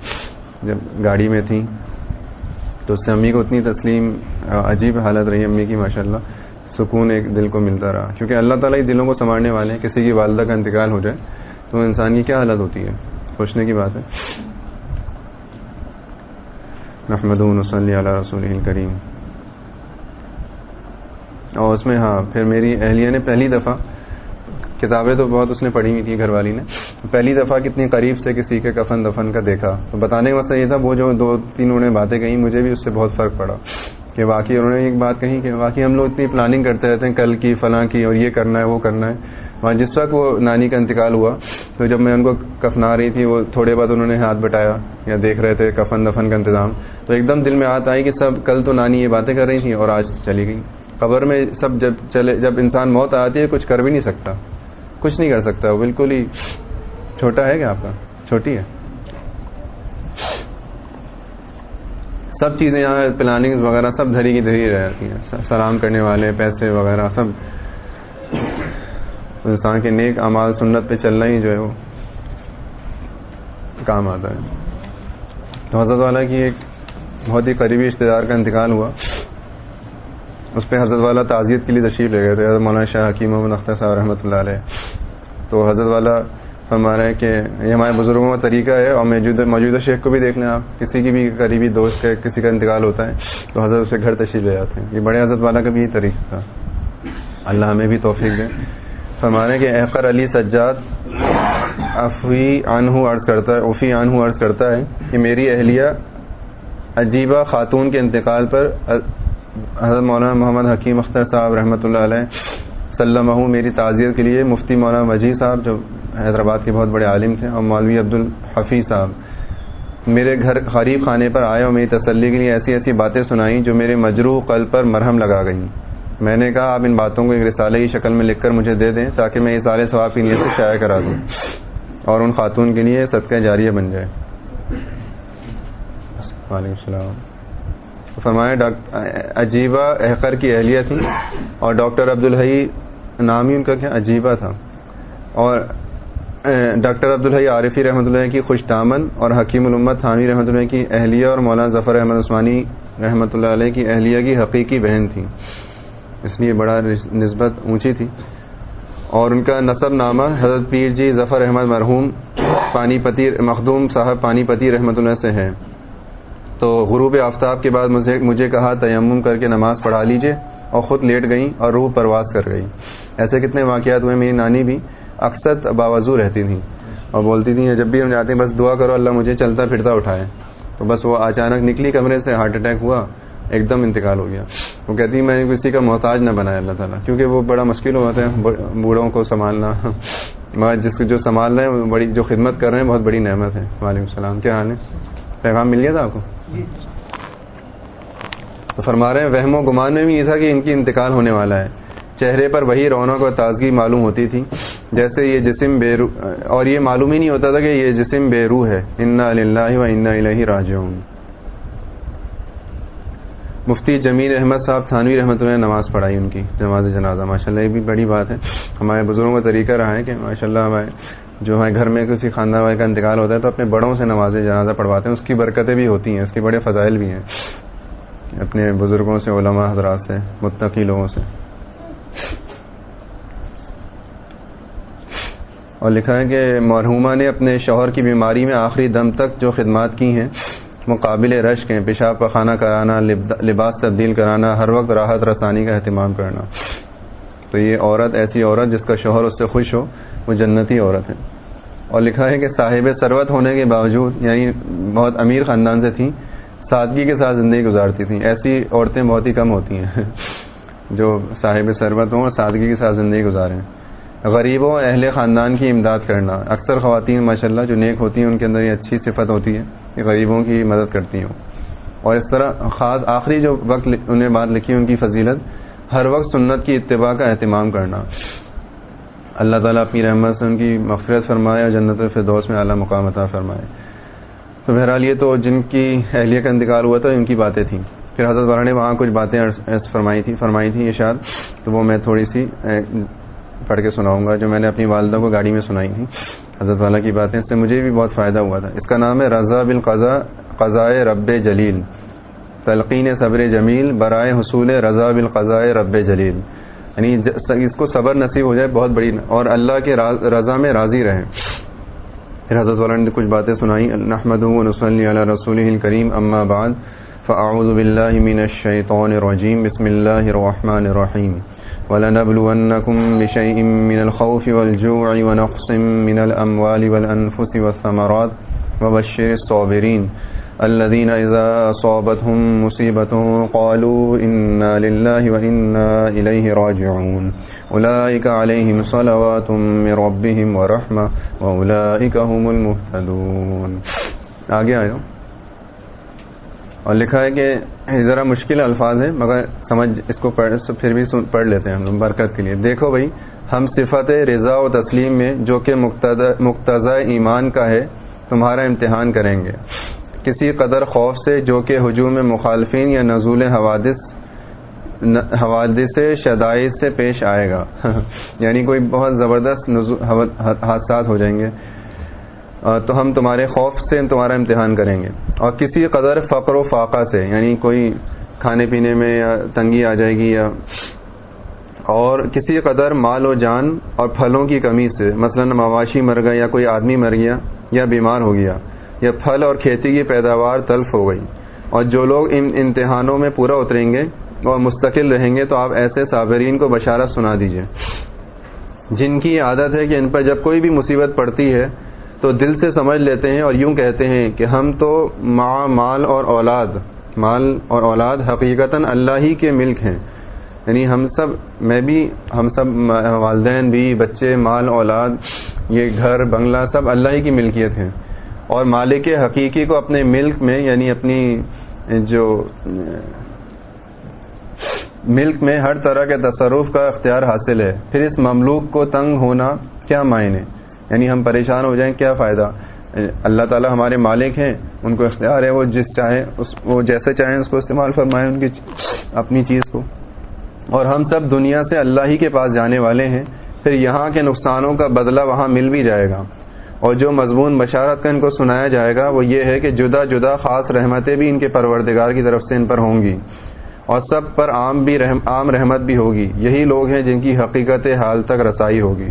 جب گاڑی میں تھی تو اس سے امی کو اتنی تسلیم عجیب حالت رہی امی کی ماشاء اللہ سکون ایک دل کو ملتا رہا۔ کیونکہ اللہ تعالیٰ ہی دلوں کو سنوارنے والے ہیں، کسی کی والدہ کا انتقال ہو جائے تو انسان کی کیا حالت ہوتی ہے؟ سوچنے کی بات ہے۔ محمد صلی علیہ رسول کریم اور اس میں ہاں پھر میری اہلیہ نے پہلی دفعہ کتابیں تو بہت اس نے پڑھی ہوئی تھی گھر والی نے۔ پہلی دفعہ کتنی قریب سے کسی کے کفن دفن کا دیکھا۔ تو بتانے کا مسئلہ یہ تھا، وہ جو دو تین انہوں نے باتیں کہیں، مجھے بھی اس سے بہت فرق پڑا۔ کہ واقعی انہوں نے ایک بات کہی کہ واقعی ہم لوگ اتنی پلاننگ کرتے رہتے ہیں، کل کی، فلاں کی، اور یہ کرنا ہے، وہ کرنا ہے۔ وہاں جس وقت وہ نانی کا انتقال ہوا، تو جب میں ان کو کفنا رہی تھی، وہ تھوڑے بعد انہوں نے ہاتھ بٹایا یا دیکھ رہے تھے کفن دفن کا انتظام۔ تو ایک دم دل میں آتا آئی کہ سب، کل تو نانی یہ باتیں کر رہی تھیں اور آج چلی گئی۔ قبر میں سب جب چلے، جب انسان موت آتی ہے، کچھ کر بھی نہیں سکتا۔ کچھ نہیں کر سکتا، وہ بالکل ہی چھوٹا ہے کیا آپ کا؟ چھوٹی ہے۔ سب چیزیں یہاں پلاننگ وغیرہ سب دھری کی دھری رہ جاتی ہیں سلام کرنے والے، پیسے وغیرہ سب۔ انسان کے نیک امال سنت پہ چلنا ہی جو ہے وہ کام آتا ہے۔ تو حضرت والا کی ایک بہت ہی قریبی رشتے دار کا انتقال ہوا۔ اس پہ حضرت والا تعزیت کے لیے تشریف لے گئے تھے، حضرت مولانا شاہ حکیم محمد اختر صاحب رحمۃ اللہ علیہ۔ تو حضرت والا فرما رہے ہیں کہ یہ ہمارے بزرگوں کا طریقہ ہے اور موجودہ شیخ کو بھی دیکھ لیں آپ۔ کسی کی بھی قریبی دوست کا کسی کا انتقال ہوتا ہے تو حضرت اسے گھر تشریف لے جاتے ہیں۔ یہ بڑے حضرت والا کا بھی یہ طریقہ تھا۔ اللہ ہمیں بھی توفیق دیں فرما رہے ہیں کہ احقر علی سجاد افی آنہ عرض کرتا ہے افی آنہ عرض کرتا ہے کہ میری اہلیہ عجیبہ خاتون کے انتقال پر حضرت مولانا محمد حکیم اختر صاحب رحمۃ اللہ علیہ سلم میری تعزیت کے لیے مفتی مولانا وجیح صاحب جو حیدرآباد کے بہت بڑے عالم تھے اور مولوی عبد الحفیظ صاحب۔ میرے گھر غریب خانے پر آئے اور میری تسلی کے لیے ایسی ایسی باتیں سنائیں جو میرے مجروح قلب پر مرہم لگا گئیں۔ میں نے کہا، آپ ان باتوں کو ایک رسالے کی شکل میں لکھ کر مجھے دے دیں تاکہ میں اس سارے ثواب کی نیت سے شائع کرا دوں اور ان خاتون کے لیے صدقہ جاریہ بن جائے۔ وعلیکم السلام۔ فرمایا عجیبہ احقر کی اہلیہ تھی اور ڈاکٹر عبدالحی نام ہی ان کا کیا عجیبہ تھا۔ اور ڈاکٹر عبدالحی عارفی رحمۃ اللہ کی خوش دامن اور حکیم الامت تھانوی رحمۃ اللہ کی اہلیہ اور مولانا ظفر احمد عثمانی رحمۃ اللہ علیہ کی اہلیہ کی حقیقی بہن تھی۔ اس لیے بڑا نسبت اونچی تھی۔ اور ان کا نصب نامہ حضرت پیر جی ظفر احمد مرحوم پانی پتی مخدوم صاحب پانی پتی رحمۃ اللہ سے ہیں۔ تو غروب آفتاب کے بعد مجھے مجھے کہا، تیمم کر کے نماز پڑھا لیجیے۔ اور خود لیٹ گئیں اور روح پرواز کر گئی ایسے کتنے واقعات ہوئے، میری نانی بھی اکثر باوضو رہتی تھیں اور بولتی تھیں جب بھی ہم جاتے ہیں بس دعا کرو اللہ مجھے چلتا پھرتا اٹھائے۔ تو بس وہ اچانک نکلی کمرے سے ہارٹ اٹیک ہوا ایک دم انتقال ہو گیا۔ وہ کہتی میں کسی کا محتاج نہ بنایا اللہ تعالیٰ کیونکہ وہ بڑا مشکل ہوتا ہے بوڑھوں کو سنبھالنا۔ [LAUGHS] مگر جس کو جو سنبھال رہے ہیں بڑی جو خدمت کر رہے ہیں بہت بڑی نعمت ہے۔ وعلیکم السلام کیا حال ہے؟ پیغام مل گیا تھا آپ کو؟ جی۔ تو فرما رہے ہیں وہم و گمان میں بھی یہ تھا کہ ان کی انتقال ہونے والا ہے۔ چہرے پر وہی رونق اور تازگی معلوم ہوتی تھی، جیسے یہ جسم بے رو اور یہ معلوم ہی نہیں ہوتا تھا کہ یہ جسم بے روح ہے۔ انا اللہ و انا الہ راجعون۔ مفتی جمیل احمد صاحب تھانوی رحمۃ اللہ نے نماز پڑھائی ان کی، نماز جنازہ۔ ماشاء اللہ یہ بھی بڑی بات ہے۔ ہمارے بزرگوں کا طریقہ رہا ہے کہ ماشاء اللہ ہمارے جو ہے گھر میں کسی خاندان والے کا انتقال ہوتا ہے تو اپنے بڑوں سے نماز جنازہ پڑھواتے ہیں۔ اس کی برکتیں بھی ہوتی ہیں، اس کے بڑے فضائل بھی ہیں۔ اپنے بزرگوں سے، علماء حضرات سے، متقی لوگوں سے۔ اور لکھا ہے کہ مرحوما نے اپنے شوہر کی بیماری میں آخری دم تک جو خدمات کی ہیں، مقابل رشک ہیں پیشاب پخانہ کرانا لباس تبدیل کرانا، ہر وقت راحت رسانی کا اہتمام کرنا۔ تو یہ عورت ایسی عورت جس کا شوہر اس سے خوش ہو، وہ جنتی عورت ہے۔ اور لکھا ہے کہ صاحب سروت ہونے کے باوجود یعنی بہت امیر خاندان سے تھیں، سادگی کے ساتھ زندگی گزارتی تھیں۔ ایسی عورتیں بہت ہی کم ہوتی ہیں۔ جو صاحب سربت ہوں اور سادگی کے ساتھ زندگی گزاریں۔ غریبوں، اہل خاندان کی امداد کرنا۔ اکثر خواتین ماشاءاللہ جو نیک ہوتی ہیں، ان کے اندر یہ اچھی صفت ہوتی ہے کہ غریبوں کی مدد کرتی ہوں۔ اور اس طرح خاص آخری جو وقت انہیں بات لکھی، ان کی فضیلت، ہر وقت سنت کی اتباع کا اہتمام کرنا۔ اللہ تعالیٰ اپنی رحمت سے ان کی مغفرت فرمائے اور جنت فردوس میں اعلیٰ مقام عطا فرمائے۔ تو بہرحال یہ تو جن کی اہلیہ کا انتقال ہوا تھا، ان کی باتیں تھیں۔ پھر حضرت والا نے وہاں کچھ باتیں فرمائی تھی فرمائی تھیں اشار تو وہ میں تھوڑی سی پڑھ کے سناؤں گا، جو میں نے اپنی والدہ کو گاڑی میں سنائی تھی، حضرت والا کی باتیں، اس سے مجھے بھی بہت فائدہ ہوا تھا۔ اس کا نام ہے رضا بن قضا قضائے رب جلیل۔ تلقین صبر جمیل، برائے حصول رضا بن قضائے رب جلیل۔ یعنی اس کو صبر نصیب ہو جائے بہت بڑی اور اللہ کے رضا میں راضی رہے پھر حضرت والا نے کچھ باتیں سنائی نحمد علی رسول کریم اما بعد۔ فأعوذ باللہ من الشیطان الرجیم بسم اللہ الرحمن الرحیم ولنبلونكم بشيء من الخوف والجوع ونقص من الأموال والأنفس والثمرات. وبشر الصابرين. الذين إذا أصابتهم مصيبة قالوا إنا لله وإنا إليه راجعون. أولئك عليهم صلوات من ربهم ورحمة. وأولئك هم المهتدون. آگے آئے اور لکھا ہے کہ ذرا مشکل الفاظ ہیں، مگر سمجھ اس کو پڑھ پھر بھی پڑھ لیتے ہیں ہم برکت کے لیے۔ دیکھو بھائی، ہم صفت رضا و تسلیم میں جو کہ مقتض ایمان کا ہے، تمہارا امتحان کریں گے۔ کسی قدر خوف سے جو کہ ہجوم مخالفین یا نزول حوادث حوادث شدائد سے پیش آئے گا۔ [LAUGHS] یعنی کوئی بہت زبردست حادثات ہو جائیں گے۔ تو ہم تمہارے خوف سے تمہارا امتحان کریں گے۔ اور کسی قدر فقر و فاقہ سے یعنی کوئی کھانے پینے میں یا تنگی آ جائے گی یا اور کسی قدر مال و جان اور پھلوں کی کمی سے، مثلا مواشی مر گیا یا کوئی آدمی مر گیا یا بیمار ہو گیا یا پھل اور کھیتی کی پیداوار تلف ہو گئی اور جو لوگ ان امتحانوں میں پورا اتریں گے اور مستقل رہیں گے، تو آپ ایسے صابرین کو بشارت سنا دیجیے۔ جن کی عادت ہے کہ ان پر جب کوئی بھی مصیبت پڑتی ہے تو دل سے سمجھ لیتے ہیں اور یوں کہتے ہیں کہ ہم تو ماں مال اور اولاد، مال اور اولاد حقیقتا اللہ ہی کے ملک ہیں۔ یعنی ہم سب، میں بھی، ہم سب والدین بھی، بچے، مال، اولاد، یہ گھر، بنگلہ سب اللہ ہی کی ملکیت ہیں۔ اور مالک حقیقی کو اپنے ملک میں یعنی اپنی جو ملک میں ہر طرح کے تصرف کا اختیار حاصل ہے۔ پھر اس مملوک کو تنگ ہونا کیا معنی یعنی ہم پریشان ہو جائیں، کیا فائدہ؟ اللہ تعالیٰ ہمارے مالک ہیں، ان کو اختیار ہے، وہ جس چاہیں، اس، وہ جیسے چاہیں اس کو استعمال فرمائیں ان کی اپنی چیز کو۔ اور ہم سب دنیا سے اللہ ہی کے پاس جانے والے ہیں، پھر یہاں کے نقصانوں کا بدلہ وہاں مل بھی جائے گا۔ اور جو مضمون بشارت کا ان کو سنایا جائے گا، وہ یہ ہے کہ جدا جدا خاص رحمتیں بھی ان کے پروردگار کی طرف سے ان پر ہوں گی۔ اور سب پر عام بھی رحم، عام رحمت بھی ہوگی۔ یہی لوگ ہیں جن کی حقیقت حال تک رسائی ہوگی۔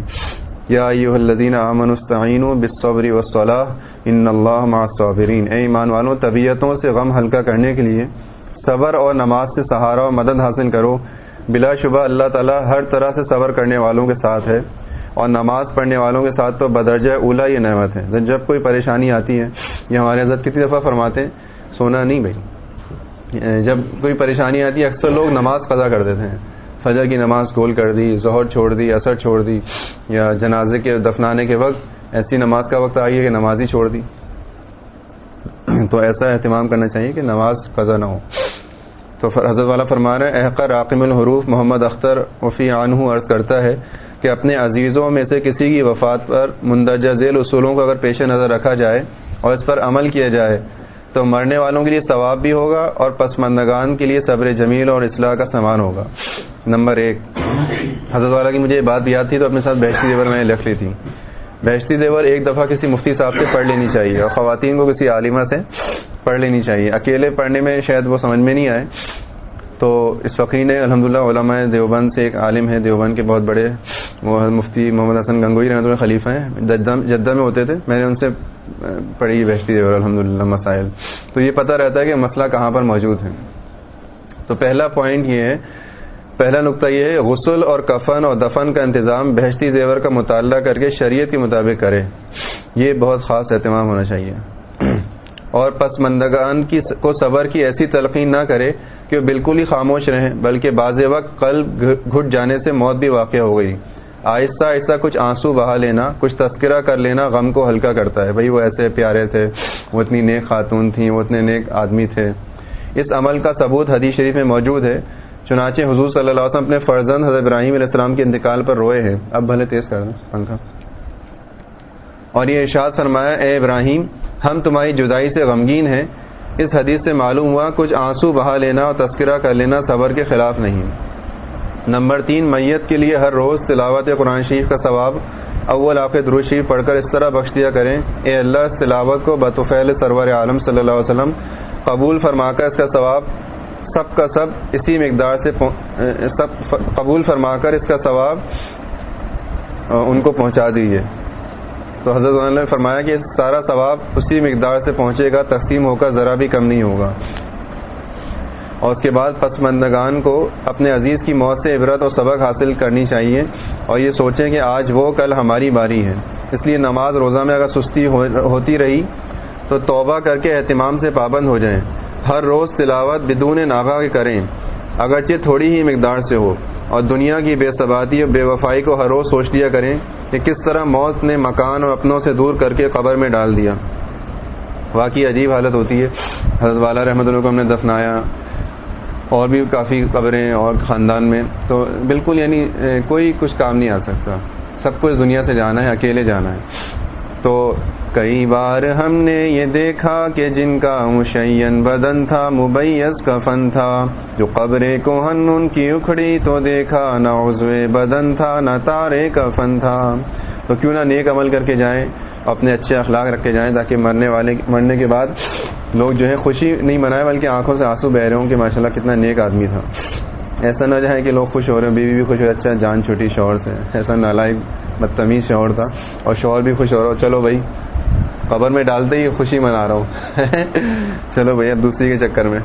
یا ایوہ الذین آمنوا بالصبر والصلاح ان اللہ مع الصابرین۔ اے ایمان والوں طبیعتوں سے غم ہلکا کرنے کے لیے صبر اور نماز سے سہارا اور مدد حاصل کرو۔ بلا شبہ اللہ تعالیٰ ہر طرح سے صبر کرنے والوں کے ساتھ ہے اور نماز پڑھنے والوں کے ساتھ تو بدرجہ اولا یہ نعمت ہے۔ جب کوئی پریشانی آتی ہے، یہ ہمارے حضرت کتنی دفعہ فرماتے ہیں، سونا نہیں بھائی۔ جب کوئی پریشانی آتی ہے، اکثر لوگ نماز قضا کر دیتے ہیں۔ فجر کی نماز گول کر دی، ظہر چھوڑ دی اثر چھوڑ دی، یا جنازے کے دفنانے کے وقت ایسی نماز کا وقت آئی ہے کہ نماز ہی چھوڑ دی۔ تو ایسا اہتمام کرنا چاہیے کہ نماز قضا نہ ہو۔ تو حضرت والا فرما رہے احقر راقم الحروف، محمد اختر وفی عنہ عرض کرتا ہے کہ اپنے عزیزوں میں سے کسی کی وفات پر مندرجہ ذیل اصولوں کو اگر پیش نظر رکھا جائے اور اس پر عمل کیا جائے تو مرنے والوں کے لیے ثواب بھی ہوگا اور پسماندگان کے لیے صبر جمیل اور اصلاح کا سامان ہوگا۔ نمبر ایک، حضرت والا کی مجھے یہ بات یاد تھی تو اپنے ساتھ بیشتی دیور میں لکھ لی تھی۔ بیشتی دیور ایک دفعہ کسی مفتی صاحب سے پڑھ لینی چاہیے اور خواتین کو کسی عالمہ سے پڑھ لینی چاہیے۔ اکیلے پڑھنے میں شاید وہ سمجھ میں نہیں آئے۔ تو اس فقیر نے الحمد علماء دیوبند سے ایک عالم ہے دیوبند کے بہت بڑے، وہ مفتی محمد حسن گنگوئی رحمۃ اللہ خلیفہ ہیں جدہ میں ہوتے تھے۔ میں نے ان سے پڑھی بیشتی دیور الحمد للہ مسائل۔ تو یہ پتہ رہتا ہے کہ مسئلہ کہاں پر موجود ہے۔ تو پہلا پوائنٹ یہ ہے، پہلا نقطہ یہ ہے، غسل اور کفن اور دفن کا انتظام بہشتی زیور کا مطالعہ کر کے شریعت کے مطابق کرے۔ یہ بہت خاص اہتمام ہونا چاہیے۔ اور پسمندگان کی کو صبر کی ایسی تلقین نہ کرے کہ وہ بالکل ہی خاموش رہیں، بلکہ بعض وقت قلب گھٹ جانے سے موت بھی واقع ہو گئی۔ آہستہ آہستہ کچھ آنسو بہا لینا، کچھ تذکرہ کر لینا، غم کو ہلکا کرتا ہے۔ بھائی وہ ایسے پیارے تھے، وہ اتنی نیک خاتون تھیں، وہ اتنے نیک آدمی تھے۔ اس عمل کا ثبوت حدیث شریف میں موجود ہے۔ چنانچہ حضور صلی اللہ علیہ وسلم اپنے فرزند حضرت ابراہیم علیہ السلام کے انتقال پر روئے ہیں۔ اب بھلے تیز کر دیں، پنکھا۔ اور یہ ارشاد فرمایا، اے ابراہیم، ہم تمہاری جدائی سے غمگین ہیں۔ اس حدیث سے معلوم ہوا، کچھ آنسو بہا لینا اور تذکرہ کر لینا صبر کے خلاف نہیں۔ نمبر تین، میت کے لیے ہر روز تلاوت قرآن شریف کا ثواب، اول آف شریف پڑھ کر اس طرح بخش دیا کریں۔ اے اللہ، اس تلاوت کو بطفیل سرور عالم صلی اللہ علیہ وسلم قبول فرما کر اس کا ثواب سب کا سب اسی مقدار سے سب قبول فرما کر اس کا ثواب ان کو پہنچا دیجیے تو حضرت نے فرمایا کہ سارا ثواب اسی مقدار سے پہنچے گا، تقسیم ہو کر ذرا بھی کم نہیں ہوگا۔ اور اس کے بعد پسمندگان کو اپنے عزیز کی موت سے عبرت اور سبق حاصل کرنی چاہیے اور یہ سوچیں کہ آج وہ کل ہماری باری ہے۔ اس لیے نماز روزہ میں اگر سستی ہوتی رہی تو توبہ کر کے اہتمام سے پابند ہو جائیں۔ ہر روز تلاوت بدون ناغا کے کریں۔ اگرچہ تھوڑی ہی مقدار سے ہو اور دنیا کی بے ثباتی اور بے وفائی کو ہر روز سوچ لیا کریں کہ کس طرح موت نے مکان اور اپنوں سے دور کر کے قبر میں ڈال دیا۔ واقعی عجیب حالت ہوتی ہے۔ حضرت والا رحمۃ اللہ کو ہم نے دفنایا۔ اور بھی کافی قبریں اور خاندان میں تو بالکل یعنی کوئی کچھ کام نہیں آ سکتا۔ سب کچھ دنیا سے جانا ہے، اکیلے جانا ہے۔ تو کئی بار ہم نے یہ دیکھا کہ جن کا مشین بدن تھا مبیز کا فن تھا۔ جو قبریں کو ہن ان کی اکھڑی تو دیکھا، نہ عزو بدن تھا، نہ تارے کا فن تھا۔ تو کیوں نہ نیک عمل کر کے جائیں۔ اپنے اچھے اخلاق رکھ کے جائیں تاکہ مرنے والے مرنے کے بعد لوگ جو ہے خوشی نہیں منائے، بلکہ آنکھوں سے آنسو بہ رہے ہوں کہ ماشاء اللہ کتنا نیک آدمی تھا۔ ایسا نہ جائے کہ لوگ خوش ہو رہے ہیں بیوی بھی خوش ہو رہے اچھا جان چھوٹی شوہر سے۔ ایسا نالائق، بدتمیز شوہر تھا اور شوہر بھی خوش ہو رہا ہو۔ چلو بھائی، قبر میں ڈالتے ہی خوشی منا رہا ہوں۔ [LAUGHS] چلو بھائی، اب دوسری کے چکر میں۔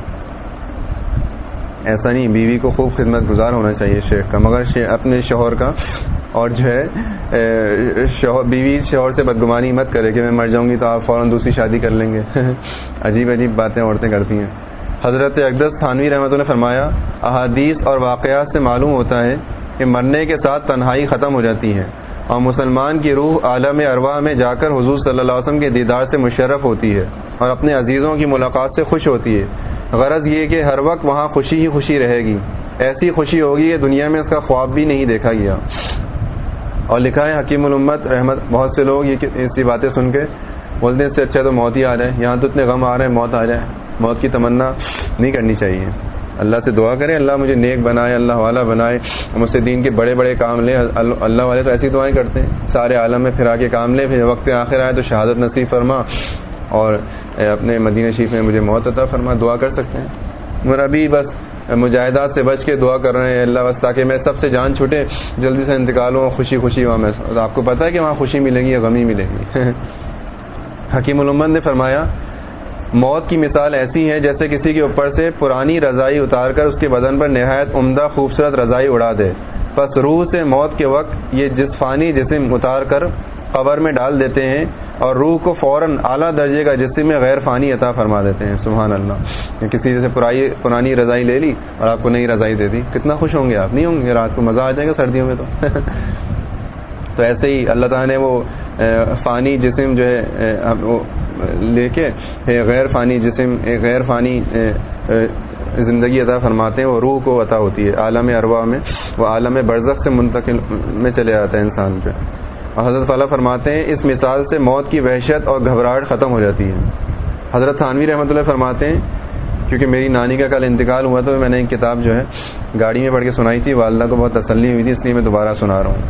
ایسا نہیں، بیوی کو خوب خدمت گزار ہونا چاہیے شیخ کا، مگر اپنے شوہر کا اور جو ہے شوہر بیوی شوہر سے بدگمانی مت کرے کہ میں مر جاؤں گی تو آپ فوراً دوسری شادی کر لیں گے۔ [LAUGHS] عجیب عجیب باتیں عورتیں کرتی ہیں۔ حضرت اقدس تھانوی رحمۃ نے فرمایا، احادیث اور واقعات سے معلوم ہوتا ہے کہ مرنے کے ساتھ تنہائی ختم ہو جاتی ہے اور مسلمان کی روح عالم ارواح میں جا کر حضور صلی اللہ علیہ وسلم کے دیدار سے مشرف ہوتی ہے اور اپنے عزیزوں کی ملاقات سے خوش ہوتی ہے۔ غرض یہ کہ ہر وقت وہاں خوشی ہی خوشی رہے گی۔ ایسی خوشی ہوگی کہ دنیا میں اس کا خواب بھی نہیں دیکھا گیا۔ اور لکھا ہے حکیم الامت رحمت، بہت سے لوگ یہ ایسی باتیں سن کے بولتے ہیں، اس سے اچھا تو موت ہی آ رہا ہے۔ یہاں تو اتنے غم آ رہے ہیں، موت آ جائے موت کی تمنا نہیں کرنی چاہیے۔ اللہ سے دعا کریں، اللہ مجھے نیک بنائے، اللہ والا بنائے۔ مجھ سے دین کے بڑے بڑے کام لیں۔ اللہ والے تو ایسی دعائیں کرتے ہیں۔ سارے عالم میں پھرا کے کام لیں، پھر وقت آخر آئے تو شہادت نصیب فرما۔ اور اپنے مدینہ شریف میں مجھے موت عطا فرما، دعا کر سکتے ہیں۔ مگر ابھی بس مجاہدات سے بچ کے دعا کر رہے ہیں۔ اللہ بس تاکہ میں سب سے جان چھوٹے جلدی سے انتقال ہوں خوشی خوشی وہاں میں آپ کو پتا ہے کہ وہاں خوشی ملے گی یا غمی ملے گی۔ [LAUGHS] حکیم علومن نے فرمایا، موت کی مثال ایسی ہے جیسے کسی کے اوپر سے پرانی رضائی اتار کر اس کے بدن پر نہایت عمدہ خوبصورت رضائی اڑا دے۔ بس روح سے موت کے وقت یہ جس فانی جسم اتار کر قبر میں ڈال دیتے ہیں اور روح کو فوراً اعلیٰ درجے کا جسم میں غیر فانی عطا فرما دیتے ہیں، سبحان اللہ۔ یعنی کسی جیسے پرانی رضائی لے لی اور آپ کو نئی رضائی دے دی۔ کتنا خوش ہوں گے آپ۔ نہیں ہوں گے، رات کو مزہ آ جائے گا سردیوں میں تو۔ [LAUGHS] تو ایسے ہی اللہ تعالیٰ نے وہ فانی جسم جو ہے لے کے غیر فانی جسم غیر فانی زندگی عطا فرماتے ہیں۔ وہ روح کو عطا ہوتی ہے۔ عالم اروا میں، وہ عالم برزخ سے منتقل میں چلے جاتا ہے انسان جو حضرت والا فرماتے ہیں، اس مثال سے موت کی وحشت اور گھبراہٹ ختم ہو جاتی ہے۔ حضرت تھانوی رحمۃ اللہ فرماتے ہیں، کیونکہ میری نانی کا کل انتقال ہوا تو میں نے ایک کتاب جو ہے، گاڑی میں پڑھ کے سنائی تھی، والدہ کو بہت تسلی ہوئی تھی، اس لیے میں دوبارہ سنا رہا ہوں۔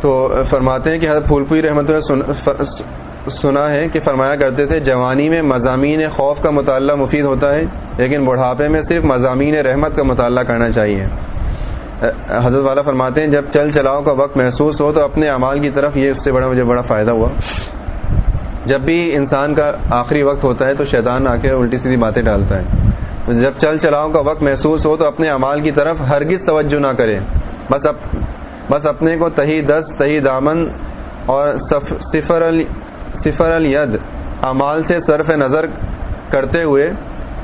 تو فرماتے ہیں کہ حضرت پھول پوئی رحمۃ اللہ سنا ہے کہ فرمایا کرتے تھے، جوانی میں مضامین خوف کا مطالعہ مفید ہوتا ہے، لیکن بڑھاپے میں صرف مضامین رحمت کا مطالعہ کرنا چاہیے۔ حضرت والا فرماتے ہیں، جب چل چلاؤ کا وقت محسوس ہو تو اپنے اعمال کی طرف یہ اس سے بڑا مجھے بڑا فائدہ ہوا۔ جب بھی انسان کا آخری وقت ہوتا ہے تو شیطان آ کے الٹی سیدھی باتیں ڈالتا ہے۔ جب چل چلاؤ کا وقت محسوس ہو تو اپنے اعمال کی طرف ہرگز توجہ نہ کرے۔ بس اب بس اپنے کو تہی دس، تہی دامن اور صفر صفر الید اعمال سے صرف نظر کرتے ہوئے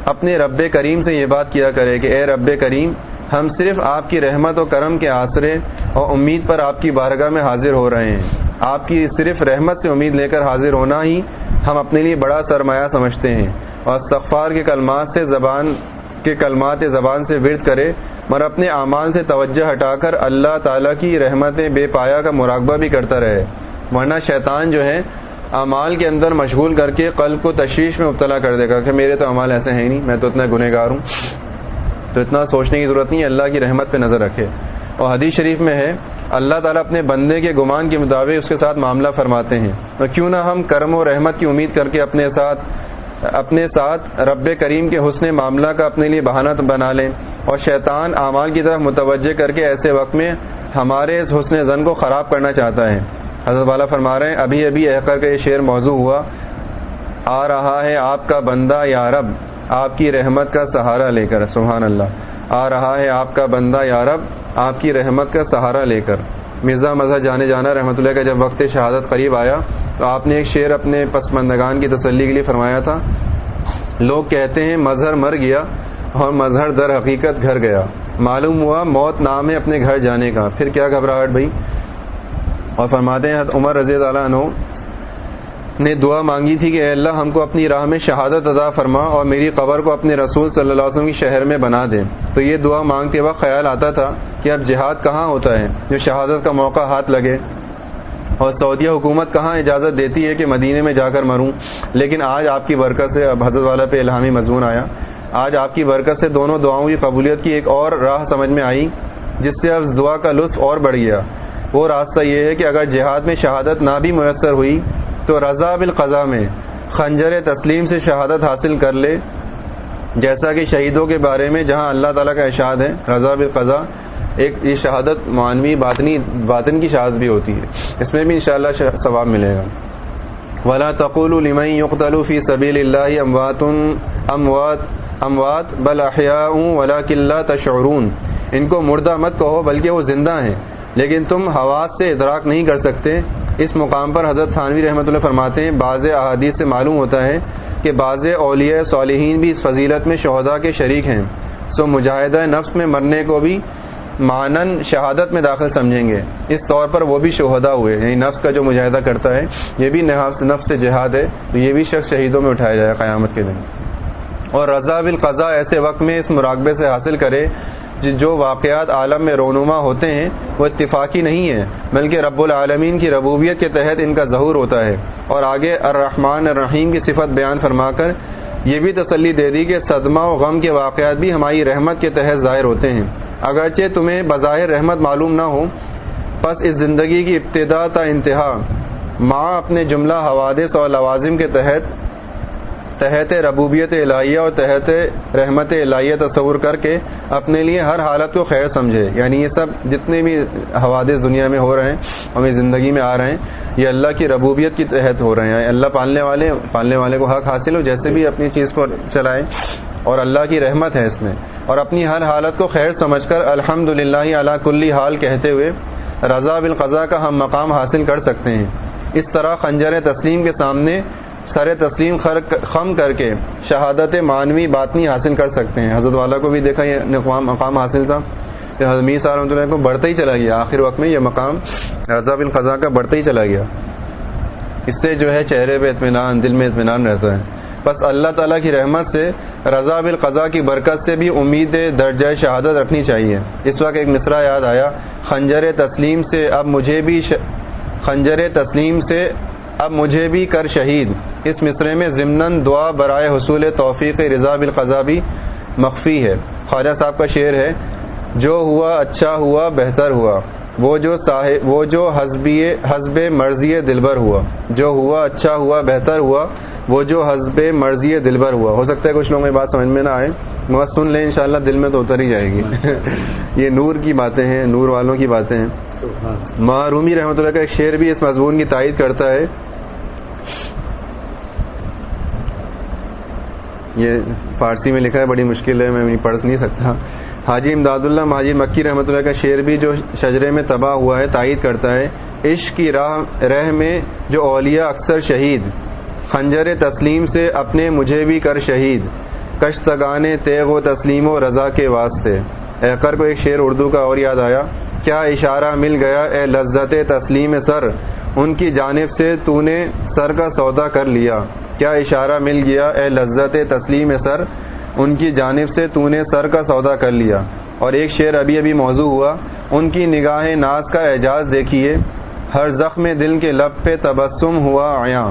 اپنے رب کریم سے یہ بات کیا کرے کہ اے رب کریم ہم صرف آپ کی رحمت و کرم کے آسرے اور امید پر آپ کی بارگاہ میں حاضر ہو رہے ہیں۔ آپ کی صرف رحمت سے امید لے کر حاضر ہونا ہی ہم اپنے لیے بڑا سرمایہ سمجھتے ہیں۔ اور استغفار کے کلمات سے زبان کے کلمات زبان سے ورد کرے مگر اپنے اعمال سے توجہ ہٹا کر اللہ تعالیٰ کی رحمتیں بے پایا کا مراقبہ بھی کرتا رہے۔ ورنہ شیطان جو ہے اعمال کے اندر مشغول کر کے قلب کو تشویش میں مبتلا کر دے گا کہ میرے تو اعمال ایسے ہیں نہیں، میں تو اتنا گنہ گار ہوں۔ تو اتنا سوچنے کی ضرورت نہیں ہے، اللہ کی رحمت پہ نظر رکھے۔ اور حدیث شریف میں ہے، اللہ تعالیٰ اپنے بندے کے گمان کے مطابق اس کے ساتھ معاملہ فرماتے ہیں۔ اور کیوں نہ ہم کرم و رحمت کی امید کر کے اپنے ساتھ اپنے ساتھ رب کریم کے حسن معاملہ کا اپنے لیے بہانہ بنا لیں۔ اور شیطان اعمال کی طرف متوجہ کر کے ایسے وقت میں ہمارے اس حسن زن کو خراب کرنا چاہتا ہے۔ حضرت والا فرما رہے ہیں، ابھی ابھی احکر کا یہ شعر موضوع ہوا۔ آ رہا ہے آپ کا بندہ یا رب۔ آپ کی رحمت کا سہارا لے کر، سبحان اللہ۔ آ رہا ہے آپ کا بندہ یا رب، آپ کی رحمت کا سہارا لے کر۔ مرزا مذہب جانے جانا رحمۃ اللہ کا جب وقت شہادت قریب آیا، تو آپ نے ایک شعر اپنے پسماندگان کی تسلی کے لیے فرمایا تھا۔ لوگ کہتے ہیں، مظہر مر گیا اور مظہر در حقیقت گھر گیا۔ معلوم ہوا موت نام ہے اپنے گھر جانے کا۔ پھر کیا گھبراہٹ بھائی اور فرماتے ہیں عمر رضی اللہ عنہ نے دعا مانگی تھی کہ اے اللہ ہم کو اپنی راہ میں شہادت ادا فرما اور میری قبر کو اپنے رسول صلی اللہ علیہ وسلم کی شہر میں بنا دے۔ تو یہ دعا مانگتے وقت خیال آتا تھا کہ اب جہاد کہاں ہوتا ہے؟ جو شہادت کا موقع ہاتھ لگے۔ اور سعودیہ حکومت کہاں اجازت دیتی ہے کہ مدینے میں جا کر مروں؟ لیکن آج آپ کی برکت سے اب حضرت والا پہ الہامی مضمون آیا۔ آج آپ کی برکت سے دونوں دعاؤں کی قبولیت کی ایک اور راہ سمجھ میں آئی جس سے اب دعا کا لطف اور بڑھ گیا۔ وہ راستہ یہ ہے کہ اگر جہاد میں شہادت نہ بھی میسر ہوئی تو رضا بالقضا میں خنجر تسلیم سے شہادت حاصل کر لے، جیسا کہ شہیدوں کے بارے میں جہاں اللہ تعالیٰ کا اشاد ہے، رضا بالقضا ایک یہ شہادت معنوی باطنی، باطن کی شہادت بھی ہوتی ہے۔ اس میں بھی انشاءاللہ اللہ ثواب ملے گا۔ ولا تقول لمن يقتل في سبيل الله اموات اموات اموات بل احیاء ولكن لا تشعرون۔ ان کو مردہ مت کہو، بلکہ وہ زندہ ہیں۔ لیکن تم حواس سے ادراک نہیں کر سکتے۔ اس مقام پر حضرت تھانوی رحمۃ اللہ فرماتے ہیں، بعض احادیث سے معلوم ہوتا ہے کہ بعض اولیاء صالحین بھی اس فضیلت میں شہدا کے شریک ہیں۔ سو مجاہدہ نفس میں مرنے کو بھی مانن شہادت میں داخل سمجھیں گے۔ اس طور پر وہ بھی شہدا ہوئے یعنی نفس کا جو مجاہدہ کرتا ہے، یہ بھی نفس سے جہاد ہے۔ تو یہ بھی شخص شہیدوں میں اٹھایا جائے قیامت کے دن۔ اور رضا بالقضا ایسے وقت میں اس مراقبے سے حاصل کرے جی، جو واقعات عالم میں رونما ہوتے ہیں، وہ اتفاقی نہیں ہے بلکہ رب العالمین کی ربوبیت کے تحت ان کا ظہور ہوتا ہے۔ اور آگے الرحمن الرحیم کی صفت بیان فرما کر، یہ بھی تسلی دے دی کہ صدمہ و غم کے واقعات بھی ہماری رحمت کے تحت ظاہر ہوتے ہیں۔ اگرچہ تمہیں بظاہر رحمت معلوم نہ ہو بس اس زندگی کی ابتدا تا انتہا، ماں اپنے جملہ حوادث اور لوازم کے تحت تحت ربوبیت الہیہ اور تحت رحمت الہیہ تصور کر کے اپنے لیے ہر حالت کو خیر سمجھے۔ یعنی یہ سب جتنے بھی حوادث دنیا میں ہو رہے ہیں، ہمیں زندگی میں آ رہے ہیں، یہ اللہ کی ربوبیت کی تحت ہو رہے ہیں۔ یعنی اللہ پالنے والے پالنے والے کو حق حاصل ہو، جیسے بھی اپنی چیز کو چلائیں اور اللہ کی رحمت ہے اس میں۔ اور اپنی ہر حالت کو خیر سمجھ کر الحمد للہ اللہ کلی حال کہتے ہوئے رضا بالقضا کا ہم مقام حاصل کر سکتے ہیں۔ اس طرح خنجر تسلیم کے سامنے سر تسلیم خم کر کے شہادت معنوی باطنی حاصل کر سکتے ہیں۔ حضرت والا کو بھی دیکھا یہ مقام حاصل تھا۔ کہ حضمی صاحب رحمۃ اللہ کو بڑھتا ہی چلا گیا۔ آخر وقت میں یہ مقام رضا الخضا کا بڑھتا ہی چلا گیا۔ اس سے جو ہے چہرے پہ اطمینان، دل میں اطمینان رہتا ہے۔ بس اللہ تعالیٰ کی رحمت سے رضا بالقضا کی برکت سے بھی امید درجۂ شہادت رکھنی چاہیے۔ اس وقت ایک مصرع یاد آیا، خنجر تسلیم سے اب مجھے بھی خنجر تسلیم سے اب مجھے بھی کر شہید۔ اس مصرے میں ضمن دعا برائے حصول توفیق رضا بالقضا بھی مخفی ہے۔ خواجہ صاحب کا شعر ہے، جو ہوا اچھا ہوا، بہتر ہوا۔ وہ جو صاحب، وہ جو حزبی حزب مرضی دلبر ہوا۔ جو ہوا اچھا ہوا، بہتر ہوا۔ وہ جو حزب مرضی دلبر ہوا۔ ہو سکتا ہے کچھ لوگوں میں بات سمجھ میں نہ آئے مگر سن لیں انشاءاللہ دل میں تو اتر ہی جائے گی۔ [LAUGHS] یہ نور کی باتیں ہیں نور والوں کی باتیں ہیں۔ معرومی رحمۃ اللہ کا ایک شعر بھی اس مضمون کی تائید کرتا ہے۔ یہ فارسی میں لکھا ہے بڑی مشکل ہے میں پڑھ نہیں سکتا۔ حاجی امداد اللہ ماجی مکی رحمۃ اللہ کا شعر بھی جو شجرے میں تباہ ہوا ہے تائید کرتا ہے۔ عشق کی راہ رہ میں جو اولیاء اکثر شہید خنجر تسلیم سے اپنے مجھے بھی کر شہید۔ کشتگان تیغ و تسلیم و رضا کے واسطے۔ احکر کو ایک شعر اردو کا اور یاد آیا۔ کیا اشارہ مل گیا؟ اے لذت تسلیم سر، ان کی جانب سے تو نے سر کا سودا کر لیا۔ کیا اشارہ مل گیا؟ اے لذت تسلیم سر، ان کی جانب سے تو نے سر کا سودا کر لیا۔ اور ایک شعر ابھی ابھی موضوع ہوا۔ ان کی نگاہ ناز کا اعجاز دیکھیے۔ ہر زخم دل کے لب پہ تبسم ہوا آیا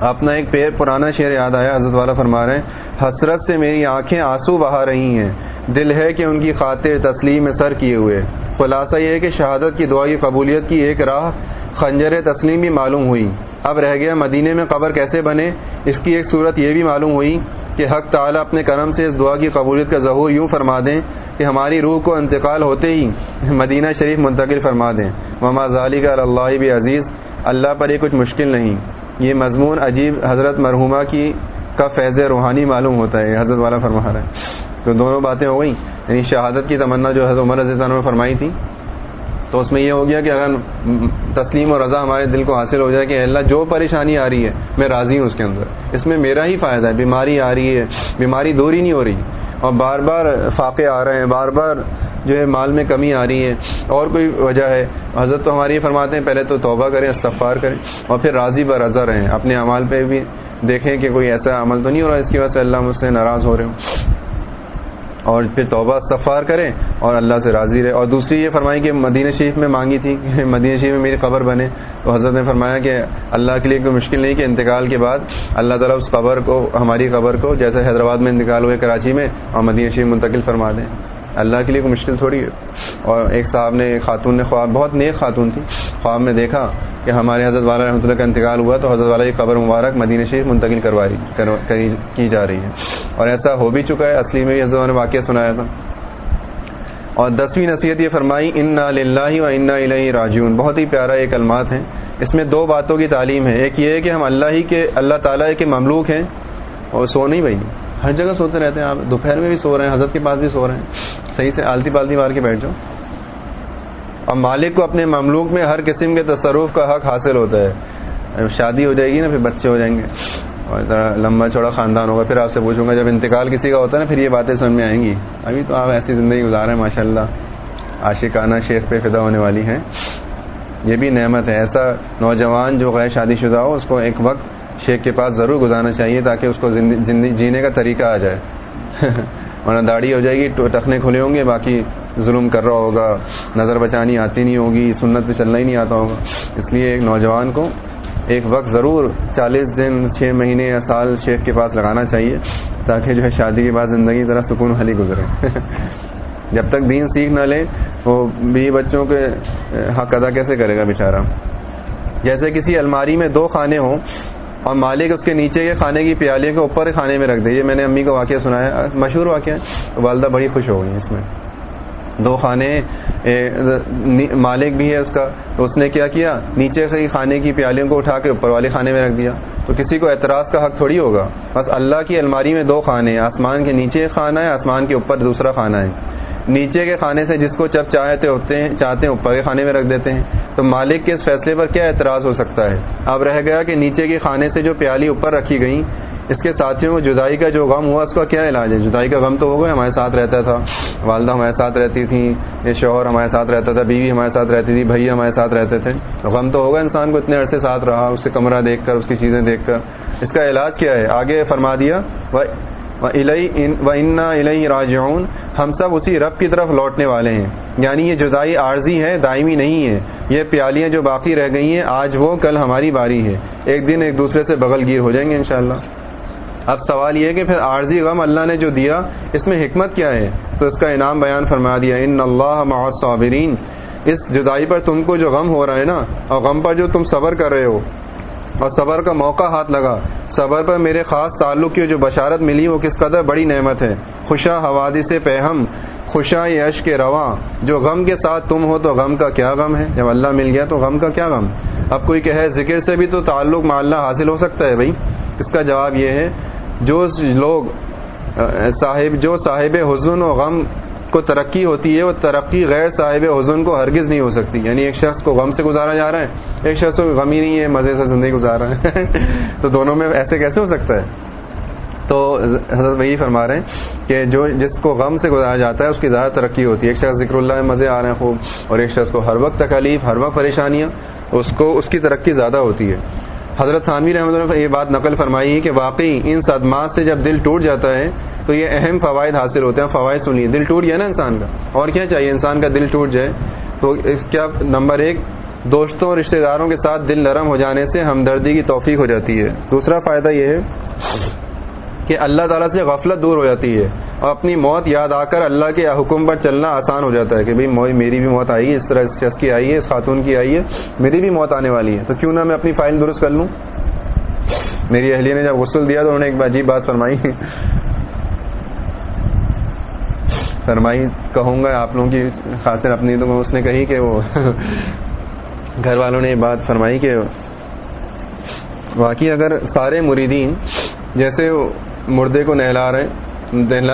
اپنا ایک پیر، پرانا شعر یاد آیا، حضرت والا فرما رہے ہیں۔ حسرت سے میری آنکھیں آنسو بہا رہی ہیں۔ دل ہے کہ ان کی خاطر تسلیم سر کیے ہوئے۔ خلاصہ یہ ہے کہ شہادت کی دعا کی قبولیت کی ایک راہ خنجر تسلیم بھی معلوم ہوئی۔ اب رہ گیا مدینے میں قبر کیسے بنے؟ اس کی ایک صورت یہ بھی معلوم ہوئی کہ حق تعالیٰ اپنے کرم سے اس دعا کی قبولیت کا ظہور یوں فرما دیں کہ ہماری روح کو انتقال ہوتے ہی مدینہ شریف منتقل فرما دیں۔ مما ظالی کا اللہ بھی عزیز اللہ پر یہ کچھ مشکل نہیں۔ یہ مضمون عجیب حضرت مرحومہ کی کا فیض روحانی معلوم ہوتا ہے حضرت والا فرما رہا ہے۔ تو دونوں باتیں ہو گئیں۔ یعنی شہادت کی تمنا جو حضرت عمر رضی اللہ فرمائی تھی، تو اس میں یہ ہو گیا کہ اگر تسلیم اور رضا ہمارے دل کو حاصل ہو جائے کہ اللہ جو پریشانی آ رہی ہے، میں راضی ہوں اس کے اندر۔ اس میں میرا ہی فائدہ ہے، بیماری آ رہی ہے، بیماری دور ہی نہیں ہو رہی۔ اور بار بار فاقے آ رہے ہیں، بار بار جو ہے مال میں کمی آ رہی ہے۔ اور کوئی وجہ ہے؟ حضرت تو ہماری فرماتے ہیں، پہلے تو توبہ کریں، استغفار کریں اور پھر راضی بر رضا رہیں۔ اپنے عمال پہ بھی دیکھیں کہ کوئی ایسا عمل تو نہیں ہو رہا، اس کی وجہ سے اللہ مجھ سے ناراض ہو رہے ہوں۔ اور پھر توبہ استغفار کریں اور اللہ سے راضی رہے۔ اور دوسری یہ فرمائی کہ مدینہ شریف میں مانگی تھی کہ [LAUGHS] مدینہ شریف میں میری قبر بنے۔ تو حضرت نے فرمایا کہ اللہ کے لیے کوئی مشکل نہیں کہ انتقال کے بعد اللہ تعالیٰ اس قبر کو، ہماری قبر کو جیسے حیدرآباد میں انتقال ہوئے کراچی میں اور مدینہ شریف منتقل فرما دیں۔ اللہ کے لیے کوئی مشکل تھوڑی ہے۔ اور ایک صاحب نے خاتون نے خواب، بہت نیک خاتون تھی۔ خواب میں دیکھا کہ ہمارے حضرت والا رحمۃ اللہ کا انتقال ہوا تو حضرت والا کی قبر مبارک مدینہ شریف منتقل کروائی کی جا رہی ہے۔ اور ایسا ہو بھی چکا ہے، اصلی میں بھی حضرت نے واقعہ سنایا تھا۔ اور دسویں نصیحت یہ فرمائی ان لاہ و انا الہ راجون بہت ہی پیارا ایک علمات ہیں اس میں دو باتوں کی تعلیم ہے۔ ایک یہ ہے کہ ہم اللہ ہی کے، اللہ تعالیٰ کے مملوک ہیں۔ اور سو نہیں بھائی؟ ہر جگہ سوتے رہتے ہیں آپ۔ دوپہر میں بھی سو رہے ہیں، حضرت کے پاس بھی سو رہے ہیں۔ صحیح سے آلتی پالتی مار کے بیٹھ جاؤ۔ اور مالک کو اپنے مملوک میں ہر قسم کے تصرف کا حق حاصل ہوتا ہے۔ شادی ہو جائے گی نا، پھر بچے ہو جائیں گے۔ اور ذرا لمبا چوڑا خاندان ہوگا، پھر آپ سے پوچھوں گا، جب انتقال کسی کا ہوتا ہے نا، پھر یہ باتیں سمجھ میں آئیں گی۔ ابھی تو آپ ایسی زندگی گزار ہیں ماشاء اللہ عاشقانہ شیخ پہ فدا ہونے والی ہیں۔ یہ بھی نعمت ہے۔ ایسا نوجوان جو غیر شادی شدہ ہو، اس کو ایک وقت شیخ کے پاس ضرور گزارنا چاہیے تاکہ اس کو جینے کا طریقہ آ جائے۔ [LAUGHS] ورنہ داڑھی ہو جائے گی ٹخنے کھلے ہوں گے، باقی ظلم کر رہا ہوگا، نظر بچانی آتی نہیں ہوگی، سنت پہ چلنا ہی نہیں آتا ہوگا۔ اس لیے ایک نوجوان کو ایک وقت ضرور چالیس دن، چھ مہینے یا سال شیخ کے پاس لگانا چاہیے، تاکہ جو ہے شادی کے بعد زندگی ذرا سکون والی گزرے۔ [LAUGHS] جب تک دین سیکھ نہ لے، وہ بھی بچوں کے حق ادا کیسے کرے گا بیچارہ؟ جیسے کسی الماری میں دو خانے ہوں اور مالک اس کے نیچے کے کھانے کی پیالیوں کے اوپر کھانے میں رکھ دے۔ یہ میں نے امی کو واقعہ سنایا۔ مشہور واقعہ والدہ بڑی خوش ہو گئی اس میں۔ دو خانے مالک بھی ہے اس کا۔ تو اس نے کیا کیا؟ نیچے سے کھانے کی پیالیوں کو اٹھا کے اوپر والے کھانے میں رکھ دیا۔ تو کسی کو اعتراض کا حق تھوڑی ہوگا۔ بس اللہ کی الماری میں دو کھانے آسمان کے نیچے کھانا ہے، آسمان کے اوپر دوسرا کھانا ہے۔ نیچے کے کھانے سے جس کو چپ چاہتے ہوتے ہیں چاہتے ہیں، اوپر کے کھانے میں رکھ دیتے ہیں۔ تو مالک کے اس فیصلے پر کیا اعتراض ہو سکتا ہے؟ اب رہ گیا کہ نیچے کے کھانے سے جو پیالی اوپر رکھی گئی اس کے ساتھیوں کو جدائی کا جو غم ہوا، اس کا کیا علاج ہے؟ جدائی کا غم تو ہو گیا، ہمارے ساتھ رہتا تھا۔ والدہ ہمارے ساتھ رہتی تھی یہ شوہر ہمارے ساتھ رہتا تھا، بیوی ہمارے ساتھ رہتی تھی، بھائی ہمارے ساتھ رہتے تھے۔ غم تو ہوگا، انسان کو اتنے عرصے ساتھ رہا، اس سے کمرہ دیکھ کر، اس کی چیزیں دیکھ کر۔ اس کا علاج کیا ہے؟ آگے فرما دیا و انا راجعون۔ ہم سب اسی رب کی طرف لوٹنے والے ہیں۔ یعنی یہ جدائی عارضی ہے، دائمی نہیں ہے۔ یہ پیالیاں جو باقی رہ گئی ہیں، آج وہ کل ہماری باری ہے۔ ایک دن ایک دوسرے سے بغل گیر ہو جائیں گے انشاءاللہ۔ اب سوال یہ کہ پھر عارضی غم اللہ نے جو دیا، اس میں حکمت کیا ہے؟ تو اس کا انعام بیان فرما دیا، ان اللہ معصابرین اس جدائی پر تم کو جو غم ہو رہا ہے نا، اور غم پر جو تم صبر کر رہے ہو اور صبر کا موقع ہاتھ لگا۔ صبر پر میرے خاص تعلق کی جو بشارت ملی وہ کس قدر بڑی نعمت ہے۔ خوشا حوادی سے پہم خوشا یش کے رواں۔ جو غم کے ساتھ تم ہو تو غم کا کیا غم ہے؟ جب اللہ مل گیا تو غم کا کیا غم؟ اب کوئی کہے ذکر سے بھی تو تعلق معلّہ حاصل ہو سکتا ہے بھائی۔ اس کا جواب یہ ہے، جو لوگ، صاحب، جو صاحب حضن و غم کو ترقی ہوتی ہے، وہ ترقی غیر صاحب حضن کو ہرگز نہیں ہو سکتی۔ یعنی ایک شخص کو غم سے گزارا جا رہا ہے، ایک شخص کو غم ہی نہیں ہے، مزے سے زندگی گزار رہا ہے۔ [LAUGHS] تو دونوں میں ایسے کیسے ہو سکتا ہے؟ تو حضرت وہی فرما رہے ہیں کہ جو جس کو غم سے گزارا جاتا ہے، اس کی زیادہ ترقی ہوتی ہے۔ ایک شخص ذکر اللہ میں مزے آ رہے ہیں خوب، اور ایک شخص کو ہر وقت تکلیف ہر وقت پریشانیاں، اس کو، اس کی ترقی زیادہ ہوتی ہے۔ حضرت تھانوی رحمۃ اللہ یہ بات نقل فرمائی ہے کہ واقعی ان صدمات سے جب دل ٹوٹ جاتا ہے تو یہ اہم فوائد حاصل ہوتے ہیں، فوائد سنیے۔ دل ٹوٹ گیا نا انسان کا؟ اور کیا چاہیے انسان کا دل ٹوٹ جائے؟ تو اس کیا نمبر ایک، دوستوں اور رشتہ داروں کے ساتھ دل نرم ہو جانے سے ہمدردی کی توفیق ہو جاتی ہے۔ دوسرا فائدہ یہ ہے کہ اللہ تعالیٰ سے غفلت دور ہو جاتی ہے اور اپنی موت یاد آ کر اللہ کے حکم پر چلنا آسان ہو جاتا ہے کہ بھائی میری بھی موت آئی ہے، اس طرح اس شخص کی آئی ہے، اس خاتون کی آئی ہے، میری بھی موت آنے والی ہے۔ تو کیوں نہ میں اپنی فائل درست کر لوں؟ میری اہلیہ نے جب غسل دیا تو انہوں نے ایک عجیب بات فرمائی۔ فرمائی، کہوں گا آپ لوگوں کی خاصر اپنی تو اس نے کہی کہ وہ [LAUGHS] گھر والوں نے یہ بات فرمائی کہ واقعی اگر سارے مریدین جیسے مردے کو نہلا رہے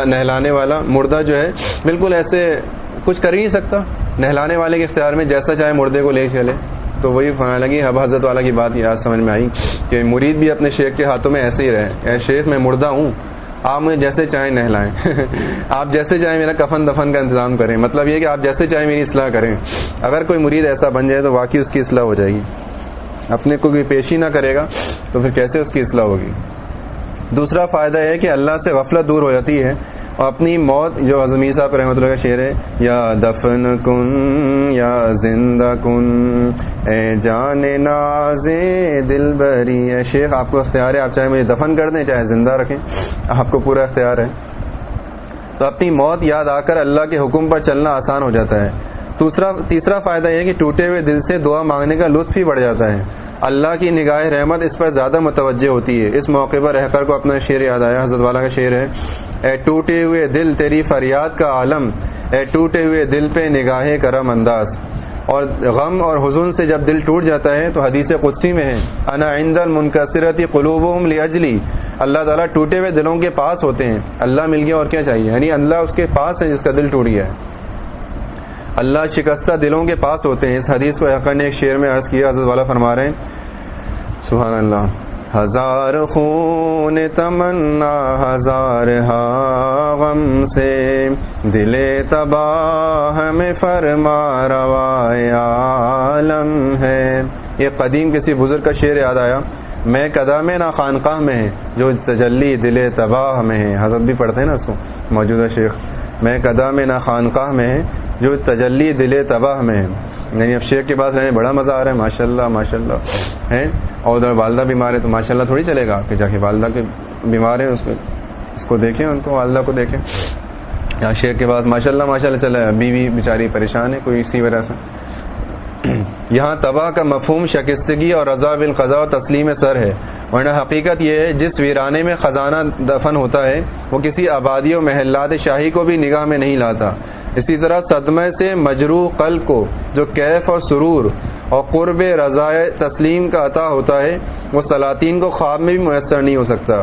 نہلانے والا مردہ جو ہے، بالکل ایسے کچھ کر ہی نہیں سکتا۔ نہلانے والے کے اختیار میں جیسا چاہے مردے کو لے چلے۔ تو وہی لگی حب حضرت والا کی بات یاد سمجھ میں آئی کہ مرید بھی اپنے شیخ کے ہاتھوں میں ایسے ہی رہے۔ اے شیخ، میں مردہ ہوں۔ آپ مجھے جیسے چاہیں نہلائیں۔ [LAUGHS] آپ جیسے چاہیں میرا کفن دفن کا انتظام کریں۔ مطلب یہ کہ آپ جیسے چاہیں میری اصلاح کریں۔ اگر کوئی مرید ایسا بن جائے تو واقعی اس کی اصلاح ہو جائے گی۔ اپنے کو کوئی پیشی نہ کرے گا تو پھر کیسے اس کی اصلاح ہوگی؟ دوسرا فائدہ ہے کہ اللہ سے غفلت دور ہو جاتی ہے۔ اپنی موت، جو اعظمی صاحب رحمۃ اللہ کا شعر ہے، یا دفن کن، یا زندہ کن، اے جان ناز، دل بری اے شیخ، آپ کو اختیار ہے، آپ چاہے مجھے دفن کر دیں، چاہے زندہ رکھیں، آپ کو پورا اختیار ہے۔ تو اپنی موت یاد آ کر اللہ کے حکم پر چلنا آسان ہو جاتا ہے۔ دوسرا، تیسرا فائدہ یہ کہ ٹوٹے ہوئے دل سے دعا مانگنے کا لطف ہی بڑھ جاتا ہے۔ اللہ کی نگاہ رحمت اس پر زیادہ متوجہ ہوتی ہے۔ اس موقع پر رہبر کو اپنا شعر یاد آیا، حضرت والا کا شعر ہے، اے ٹوٹے ہوئے دل تیری فریاد کا عالم، اے ٹوٹے ہوئے دل پہ نگاہ کرم انداز۔ اور غم اور حضون سے جب دل ٹوٹ جاتا ہے تو حدیث قدسی میں ہے، انا عند المنکسرتی قلوبهم لاجلی۔ اللہ تعالیٰ ٹوٹے ہوئے دلوں کے پاس ہوتے ہیں۔ اللہ مل گیا اور کیا چاہیے؟ یعنی اللہ اس کے پاس ہے جس کا دل ٹوٹ گیا ہے۔ اللہ شکستہ دلوں کے پاس ہوتے ہیں۔ اس حدیث کو حقر نے ایک شعر میں عرض کیا، حضرت والا فرما رہے ہیں۔ سبحان اللہ۔ ہزار خون تمنا، ہزار غم سے۔ دل تباہ میں فرما عالم ہے۔ یہ قدیم کسی بزرگ کا شعر یاد آیا۔ میں قدم نہ خانقاہ میں ہے جو تجلی دل تباہ میں ہے حضرت بھی پڑھتے ہیں نا اس کو۔ موجودہ شیخ۔ میں قدم نہ خانقاہ میں ہے جو تجلی دل تباہ میں ہے یعنی اب شیخ کے پاس رہنے بڑا مزہ آ رہا ہے ماشاء اللہ ماشاء اللہ ہے اور ادھر والدہ بیمار ہے تو ماشاء اللہ تھوڑی چلے گا کہ جا کے والدہ کے بیمار ہیں، اس کو اس کو دیکھیں، ان کو والدہ کو دیکھیں۔ یہاں شیخ کے بعد ماشاء اللہ ماشاء اللہ چلے بیوی بیچاری پریشان ہے، کوئی اسی وجہ سے۔ یہاں تباہ کا مفہوم شکستگی اور رضا بالخضا و تسلیم سر ہے۔ ورنہ حقیقت یہ ہے، جس ویرانے میں خزانہ دفن ہوتا ہے، وہ کسی آبادی و محلات شاہی کو بھی نگاہ میں نہیں لاتا۔ اسی طرح صدمے سے مجروح قلب کو جو کیف اور سرور اور قرب رضائے تسلیم کا عطا ہوتا ہے، وہ سلاطین کو خواب میں بھی میسر نہیں ہو سکتا۔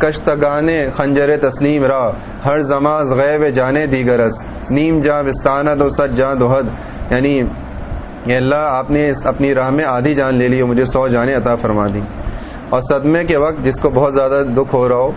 کشتگان خنجر تسلیم راہ ہر زماز غیب جانے دیگرس نیم جاں وستانت و سچ جاں دوحد یعنی اللہ، آپ نے اپنی راہ میں آدھی جان لے لی اور مجھے سو جانیں عطا فرما دی اور صدمے کے وقت جس کو بہت زیادہ دکھ ہو رہا ہو،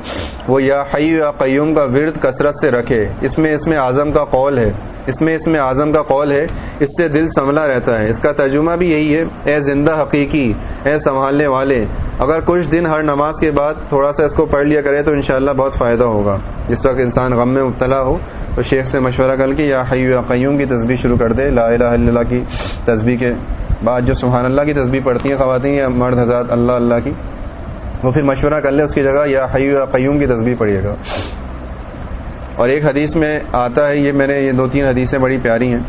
وہ یا حی یا قیوم کا ورد کثرت سے رکھے۔ اس میں اس میں اعظم کا قول ہے۔ اس میں اس میں اعظم کا قول ہے۔ اس سے دل سنبھلا رہتا ہے۔ اس کا ترجمہ بھی یہی ہے۔ اے زندہ حقیقی، اے سنبھالنے والے، اگر کچھ دن ہر نماز کے بعد تھوڑا سا اس کو پڑھ لیا کرے تو انشاءاللہ بہت فائدہ ہوگا۔ جس وقت انسان غم میں مبتلا ہو، تو شیخ سے مشورہ کر کے یا حیو یا قیوم کی تصویر شروع کر دے۔ لا الہ الا اللہ کی تصویر کے بعد جو سبحان اللہ کی تصویر پڑھتی ہیں، خواتین یا مرد حضرات، اللہ اللہ کی۔ وہ پھر مشورہ کر لے اس کی جگہ، یا حیو یا قیوم کی تصویر پڑھیے گا۔ اور ایک حدیث میں آتا ہے، یہ میں نے یہ دو تین حدیثیں بڑی پیاری ہیں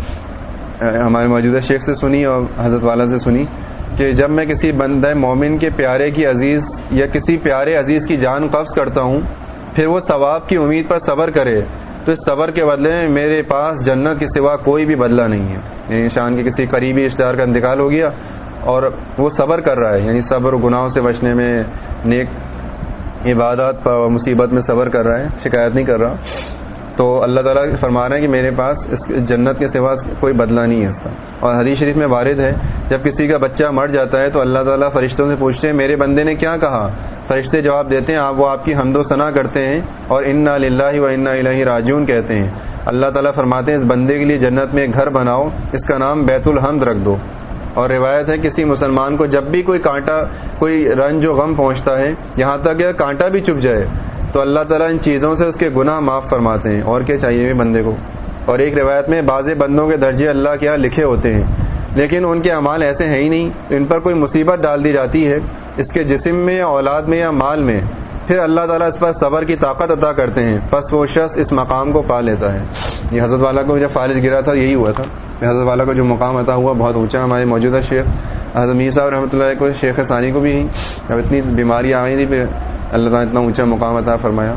ہمارے موجودہ شیخ سے سنی اور حضرت والا سے سنی، کہ جب میں کسی بندہ مومن کے پیارے کی عزیز یا کسی پیارے عزیز کی جان قبض کرتا ہوں، پھر وہ ثواب کی امید پر صبر کرے، تو اس صبر کے بدلے میں میرے پاس جنت کے سوا کوئی بھی بدلہ نہیں ہے۔ یعنی شان کے کسی قریبی اشتہار کا انتقال ہو گیا اور وہ صبر کر رہا ہے یعنی صبر گناہوں سے بچنے میں نیک عبادات پر مصیبت میں صبر کر رہا ہے، شکایت نہیں کر رہا۔ تو اللہ تعالیٰ فرما رہے ہیں کہ میرے پاس اس جنت کے سوا کوئی بدلہ نہیں ہے اس کا۔ اور حدیث شریف میں وارد ہے، جب کسی کا بچہ مر جاتا ہے تو اللہ تعالیٰ فرشتوں سے پوچھتے ہیں، میرے بندے نے کیا کہا؟ فرشتے جواب دیتے ہیں، آپ وہ آپ کی حمد و ثنا کرتے ہیں اور انا اللہ و انا الہ راجون کہتے ہیں۔ اللہ تعالیٰ فرماتے ہیں، اس بندے کے لیے جنت میں ایک گھر بناؤ، اس کا نام بیت الحمد رکھ دو۔ اور روایت ہے کسی مسلمان کو جب بھی کوئی کانٹا، کوئی رنج و غم پہنچتا ہے، یہاں تک کہ کانٹا بھی چپ جائے، تو اللہ تعالیٰ ان چیزوں سے اس کے گناہ معاف فرماتے ہیں۔ اور کیا چاہیے بندے کو؟ اور ایک روایت میں بعض بندوں کے درجے اللہ کے یہاں لکھے ہوتے ہیں، لیکن ان کے اعمال ایسے ہیں ہی نہیں۔ ان پر کوئی مصیبت ڈال دی جاتی ہے، اس کے جسم میں یا اولاد میں یا مال میں۔ پھر اللہ تعالیٰ اس پر صبر کی طاقت عطا کرتے ہیں۔ بس وہ شخص اس مقام کو پا لیتا ہے۔ یہ حضرت والا کو جب فالج گرا تھا، یہی ہوا تھا۔ حضرت والا کو جو مقام عطا ہوا، بہت اونچا، ہمارے موجودہ شیخ حضرت میر صاحب رحمۃ اللہ کو، شیخ ثانی کو بھی۔ اب اتنی بیماری آئی تھی، پھر اللہ تعالیٰ اتنا اونچا مقام عطا فرمایا۔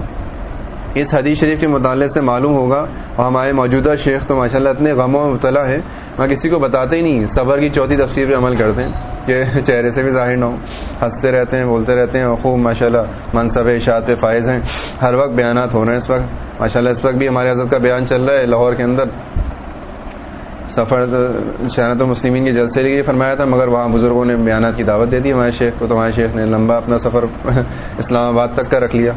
اس حدیث شریف کے مطالعے سے معلوم ہوگا، اور ہمارے موجودہ شیخ تو ماشاء اللہ اتنے غم و مبتلا ہے، میں کسی کو بتاتے ہی نہیں۔ صبر کی چوتھی تفسیر پہ عمل کرتے ہیں۔ کہ چہرے سے بھی ظاہر نہ ہو ہنستے رہتے ہیں، بولتے رہتے ہیں اور خوب ماشاء اللہ منصب اشاعت پہ فائز ہیں۔ ہر وقت بیانات ہو رہے ہیں اس وقت۔ ماشاء اللہ اس وقت بھی ہمارے حضرت کا بیان چل رہا ہے لاہور کے اندر۔ سفر شہرت المسلمین کے جلسے لیے فرمایا تھا، مگر وہاں بزرگوں نے بیانات کی دعوت دے دی۔ ہمارے شیخ کو تو ہمارے شیخ نے لمبا اپنا سفر [LAUGHS] اسلام آباد تک کا رکھ لیا۔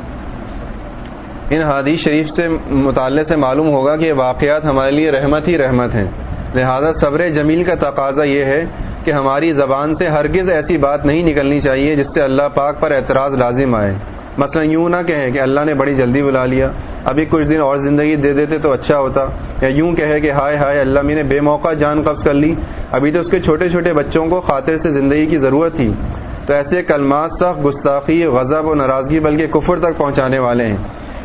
ان حادیث شریف سے متعلق سے معلوم ہوگا کہ واقعات ہمارے لیے رحمت ہی رحمت ہیں۔ لہذا صبر جمیل کا تقاضا یہ ہے کہ ہماری زبان سے ہرگز ایسی بات نہیں نکلنی چاہیے جس سے اللہ پاک پر اعتراض لازم آئے۔ مثلا یوں نہ کہیں کہ اللہ نے بڑی جلدی بلا لیا۔ ابھی کچھ دن اور زندگی دے دیتے تو اچھا ہوتا۔ یا یوں کہے کہ ہائے ہائے اللہ میں نے بے موقع جان قبض کر لی۔ ابھی تو اس کے چھوٹے چھوٹے بچوں کو خاطر سے زندگی کی ضرورت تھی۔ تو ایسے کلمات سخت گستاخی، غضب و ناراضگی بلکہ کفر تک پہنچانے والے ہیں۔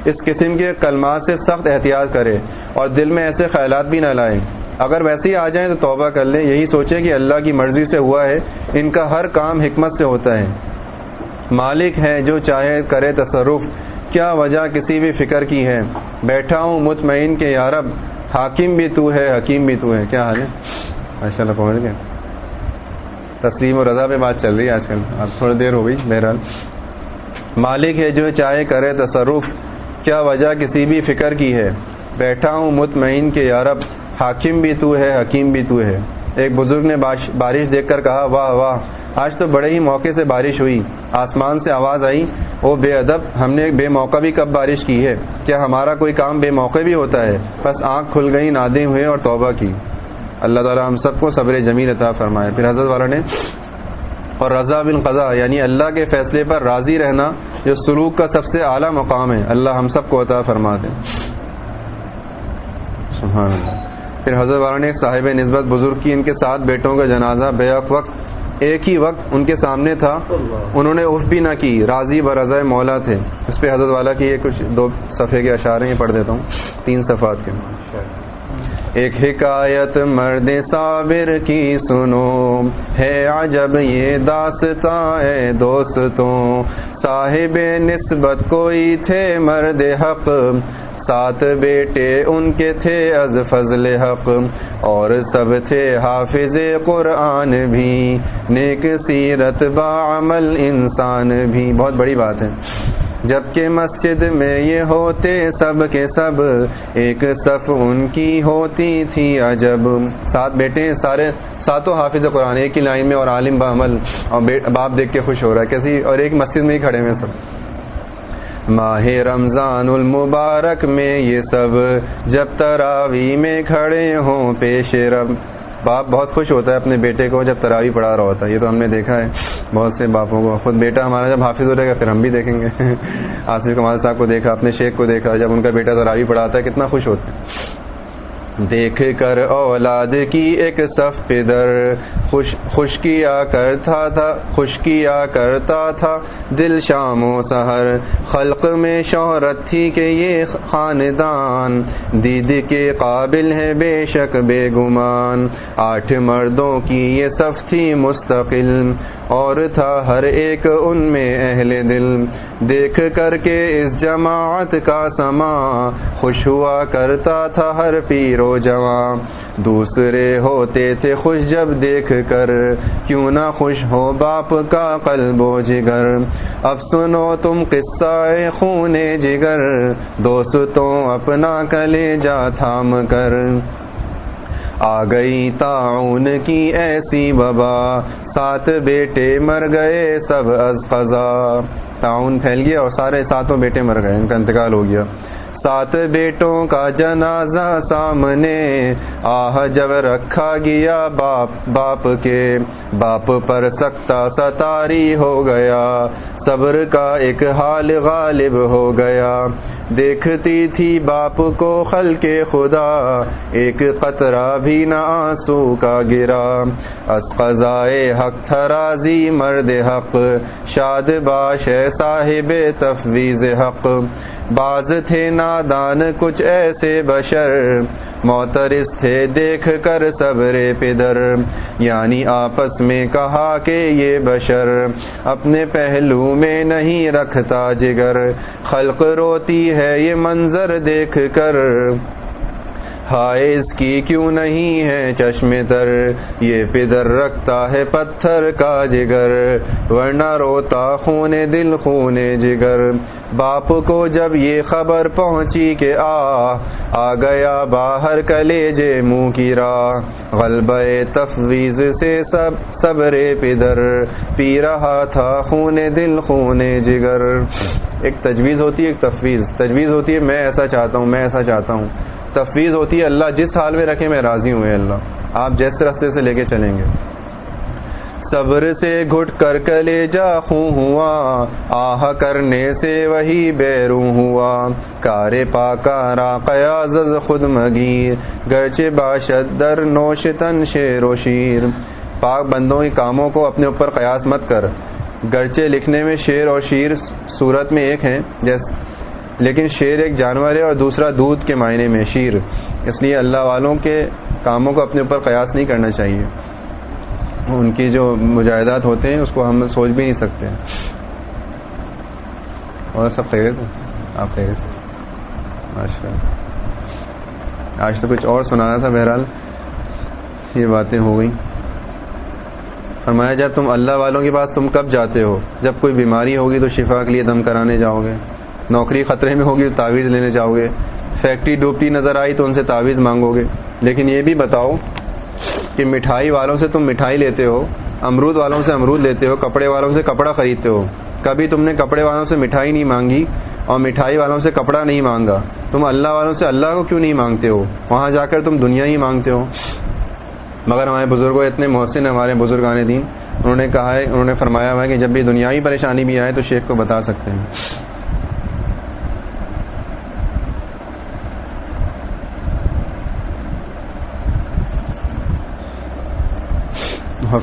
اس قسم کے کلمات سے سخت احتیاط کرے اور دل میں ایسے خیالات بھی نہ لائیں۔ اگر ویسے ہی آ جائیں تو توبہ کر لیں۔ یہی سوچیں کہ اللہ کی مرضی سے ہوا ہے۔ ان کا ہر کام حکمت سے ہوتا ہے۔ مالک ہے جو چاہے کرے تصرف۔ کیا وجہ کسی بھی فکر کی ہے؟ بیٹھا ہوں مطمئن کے یارب حاکم بھی تو ہے، حکیم بھی تو ہے۔ کیا حال ہے؟ ماشاء اللہ، پہنچ گئے۔ تسلیم و رضا پہ بات چل رہی ہے آج کل۔ اب تھوڑی دیر ہو گئی بہرحال۔ مالک ہے جو چاہے کرے تصرف۔ کیا وجہ کسی بھی فکر کی ہے؟ بیٹھا ہوں مطمئن کے یارب حاکم بھی تو ہے، حکیم بھی تو ہے۔ ایک بزرگ نے بارش دیکھ کر کہا، واہ واہ، آج تو بڑے ہی موقع سے بارش ہوئی۔ آسمان سے آواز آئی وہ بے ادب، ہم نے بے موقع بھی کب بارش کی ہے؟ کیا ہمارا کوئی کام بے موقع بھی ہوتا ہے؟ بس آنکھ کھل گئی نادے ہوئے اور توبہ کی۔ اللہ تعالیٰ ہم سب کو صبر جمیل عطا فرمائے۔ پھر حضرت والا نے اور رضا بن قضا یعنی اللہ کے فیصلے پر راضی رہنا جو سلوک کا سب سے اعلیٰ مقام ہے، اللہ ہم سب کو عطا فرما دے۔ سبحان اللہ۔ پھر حضرت والا نے صاحب نسبت بزرگ کی ان کے ساتھ بیٹوں کا جنازہ بے وقت ایک ہی وقت ان کے سامنے تھا۔ انہوں نے اف بھی نہ کی راضی برضۂ مولا تھے۔ اس پہ حضرت والا کی یہ کچھ دو صفحے کے اشارے پڑھ دیتا ہوں۔ تین صفحات کے۔ ایک حکایت مرد صابر کی سنو۔ ہے عجب یہ داستہ اے دوستوں۔ صاحب نسبت کوئی تھے مرد حق۔ سات بیٹے ان کے تھے از فضل حق، اور سب تھے حافظ قرآن بھی۔ نیک سیرت بعمل انسان بھی۔ بہت بڑی بات ہے۔ جبکہ مسجد میں یہ ہوتے سب کے سب، ایک صف ان کی ہوتی تھی عجب۔ سات بیٹے سارے ساتوں حافظ قرآن، ایک ہی لائن میں اور عالم بعمل اور باپ دیکھ کے خوش ہو رہا ہے، کیسی اور ایک مسجد میں ہی کھڑے ہوئے سب۔ ماہ رمضان المبارک میں یہ سب جب تراوی میں کھڑے ہوں پیش رب۔ باپ بہت خوش ہوتا ہے اپنے بیٹے کو جب تراوی پڑھا رہا ہوتا ہے، یہ تو ہم نے دیکھا ہے۔ بہت سے باپوں کو، خود بیٹا ہمارا جب حافظ ہو رہے گا، پھر ہم بھی دیکھیں گے۔ [LAUGHS] آصف کمال صاحب کو دیکھا، اپنے شیخ کو دیکھا، جب ان کا بیٹا تراوی پڑھاتا ہے، کتنا خوش ہوتا ہے۔ دیکھ کر اولاد کی ایک صف در۔ خوش خوش کیا کرتا تھا خوش کیا کرتا تھا دل شام و سحر۔ خلق میں شہرت تھی کہ یہ خاندان۔ دید کے قابل ہے بے شک بے گمان۔ آٹھ مردوں کی یہ صف تھی مستقل۔ اور تھا ہر ایک ان میں اہل دل۔ دیکھ کر کے اس جماعت کا سما خوش ہوا کرتا تھا ہر پیر و جواں دوسرے ہوتے تھے خوش جب دیکھ کر، کیوں نہ خوش ہو باپ کا قلب و جگر۔ اب سنو تم قصہ خون جگر، دوستوں اپنا کلے جا تھام کر۔ آ گئی تعاون کی ایسی وبا، سات بیٹے مر گئے سب از فضا تعاون پھیل گیا اور سارے ساتوں بیٹے مر گئے، ان کا انتقال ہو گیا۔ سات بیٹوں کا جنازہ سامنے۔ آہ، جب رکھا گیا باپ باپ کے باپ پر سکتا ستاری ہو گیا۔ صبر کا ایک حال غالب ہو گیا۔ دیکھتی تھی باپ کو خل کے خدا، ایک قطرہ بھی نہ آنسو کا گرا۔ اسقضائے حق تھرازی مرد حق، شاد باش صاحب تفویض حق۔ بعض تھے نادان کچھ ایسے بشر موترس تھے دیکھ کر صبر پدر۔ یعنی آپس میں کہا کہ یہ بشر اپنے پہلو میں نہیں رکھتا جگر۔ خلق روتی ہے یہ منظر دیکھ کر۔ ہائے اس کی کیوں نہیں ہے چشم تر یہ پدر رکھتا ہے پتھر کا جگر، ورنہ روتا خون دل، خون جگر۔ باپ کو جب یہ خبر پہنچی کہ آ آ گیا باہر کلے جے منہ کی راہ۔ غلب تفویض سے سب صبر پدر، پی رہا تھا خون دل، خون جگر۔ ایک تجویز ہوتی ہے، ایک تفویض۔ تجویز ہوتی ہے، میں ایسا چاہتا ہوں، میں ایسا چاہتا ہوں۔ تفویض ہوتی ہے، اللہ جس حال میں رکھے میں راضی ہوں اللہ۔ آپ جیسے رستے سے لے کے چلیں گے۔ صبر سے گھٹ کر کلے جا خوں ہوا، آہ کرنے سے وہی بیروں ہوا۔ کار پاکارا قیاز خود مگیر، گرچہ باشد در نوش تن شیر و شیر۔ پاک بندوں کے کاموں کو اپنے اوپر قیاس مت کر۔ گرچہ لکھنے میں شیر اور شیر صورت میں ایک ہیں، جیسے لیکن شیر ایک جانور ہے اور دوسرا دودھ کے معنی میں شیر۔ اس لیے اللہ والوں کے کاموں کو اپنے اوپر قیاس نہیں کرنا چاہیے۔ ان کی جو مجاہدات ہوتے ہیں، اس کو ہم سوچ بھی نہیں سکتے۔ اور سب خیریت آپ خیریت ماشاء آج تو کچھ اور سنانا تھا بہرحال۔ یہ باتیں ہو گئیں۔ فرمایا، جب تم اللہ والوں کے پاس تم کب جاتے ہو؟ جب کوئی بیماری ہوگی تو شفا کے لیے دم کرانے جاؤ گے۔ نوکری خطرے میں ہوگی تو تعویذ لینے جاؤ گے فیکٹری ڈوبتی نظر آئی تو ان سے تعویذ مانگو گے لیکن یہ بھی بتاؤ کہ مٹھائی والوں سے تم مٹھائی لیتے ہو، امرود والوں سے امرود لیتے ہو، کپڑے والوں سے کپڑا خریدتے ہو۔ کبھی تم نے کپڑے والوں سے مٹھائی نہیں مانگی اور مٹھائی والوں سے کپڑا نہیں مانگا۔ تم اللہ والوں سے اللہ کو کیوں نہیں مانگتے ہو؟ وہاں جا کر تم دنیا ہی مانگتے ہو۔ مگر ہمارے بزرگوں، اتنے محسن ہمارے بزرگان دین۔ انہوں نے کہا ہے، انہوں نے فرمایا ہوا ہے کہ جب بھی دنیاوی پریشانی بھی آئے تو شیخ کو بتا سکتے ہیں۔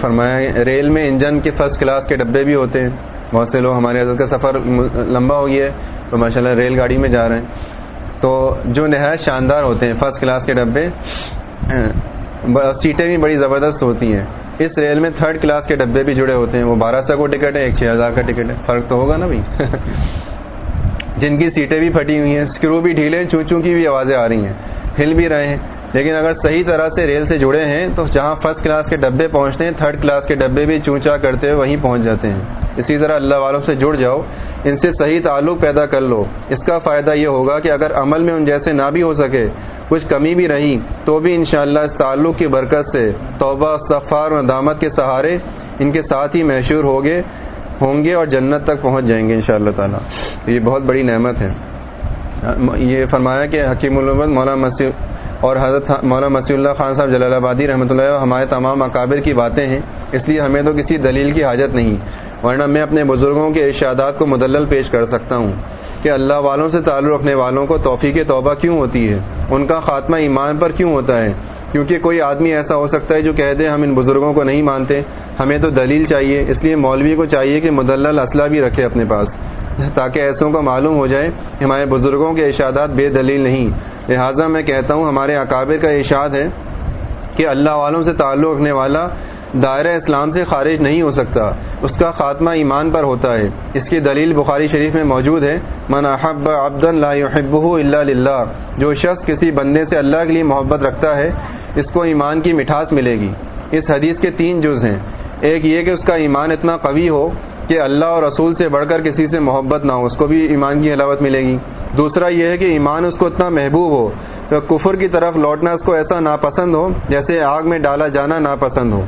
فرمایا ریل میں انجن کے فرسٹ کلاس کے ڈبے بھی ہوتے ہیں۔ بہت سے لوگ ہمارے حضرت کا سفر لمبا ہو گیا ہے، تو ماشاء اللہ ریل گاڑی میں جا رہے ہیں۔ تو جو نہایت شاندار ہوتے ہیں فرسٹ کلاس کے ڈبے سیٹیں بھی بڑی زبردست ہوتی ہیں۔ اس ریل میں تھرڈ کلاس کے ڈبے بھی جڑے ہوتے ہیں۔ وہ بارہ سو کو ٹکٹ ہے، ایک چھ ہزار کا ٹکٹ ہے۔ فرق تو ہوگا نا بھائی؟ [LAUGHS] جن کی سیٹیں بھی پھٹی ہوئی ہیں اسکرو بھی ڈھیلے چوں چوں کی بھی آوازیں آ رہی ہیں۔ ہل بھی رہے ہیں۔ لیکن اگر صحیح طرح سے ریل سے جڑے ہیں، تو جہاں فرسٹ کلاس کے ڈبے پہنچتے ہیں تھرڈ کلاس کے ڈبے بھی چونچا کرتے ہوئے وہیں پہنچ جاتے ہیں۔ اسی طرح اللہ والوں سے جڑ جاؤ، ان سے صحیح تعلق پیدا کر لو۔ اس کا فائدہ یہ ہوگا کہ اگر عمل میں ان جیسے نہ بھی ہو سکے، کچھ کمی بھی رہی، تو بھی انشاءاللہ اس تعلق کی برکت سے توبہ صفار و دامت کے سہارے ان کے ساتھ ہی مشہور ہوگے، ہوں گے اور جنت تک پہنچ جائیں گے ان شاء اللہ تعالیٰ۔ یہ بہت بڑی نعمت ہے۔ یہ فرمایا کہ حکیم الامت مولانا مسیح اور حضرت مولانا مسیح اللہ خان صاحب جلال آبادی رحمۃ اللہ ہمارے تمام اکابر کی باتیں ہیں۔ اس لیے ہمیں تو کسی دلیل کی حاجت نہیں، ورنہ میں اپنے بزرگوں کے ارشادات کو مدلل پیش کر سکتا ہوں کہ اللہ والوں سے تعلق رکھنے والوں کو توفیق توبہ کیوں ہوتی ہے؟ ان کا خاتمہ ایمان پر کیوں ہوتا ہے؟ کیونکہ کوئی آدمی ایسا ہو سکتا ہے جو کہہ دے ہم ان بزرگوں کو نہیں مانتے، ہمیں تو دلیل چاہیے، اس لیے مولوی کو چاہیے کہ مدلل اسلحہ بھی رکھے اپنے پاس، تاکہ ایسوں کو معلوم ہو جائے کہ ہمارے بزرگوں کے ارشادات بے دلیل نہیں۔ لہٰذا میں کہتا ہوں، ہمارے اکابر کا ارشاد ہے کہ اللہ والوں سے تعلق رکھنے والا دائرہ اسلام سے خارج نہیں ہو سکتا۔ اس کا خاتمہ ایمان پر ہوتا ہے۔ اس کی دلیل بخاری شریف میں موجود ہے۔ من احب عبد اللہ للہ۔ جو شخص کسی بندے سے اللہ کے لیے محبت رکھتا ہے، اس کو ایمان کی مٹھاس ملے گی۔ اس حدیث کے تین جز ہیں۔ ایک یہ کہ اس کا ایمان اتنا قوی ہو کہ اللہ اور رسول سے بڑھ کر کسی سے محبت نہ ہو، اس کو بھی ایمان کی حلاوت ملے گی۔ دوسرا یہ ہے کہ ایمان اس کو اتنا محبوب ہو تو کفر کی طرف لوٹنا اس کو ایسا ناپسند ہو جیسے آگ میں ڈالا جانا ناپسند ہو۔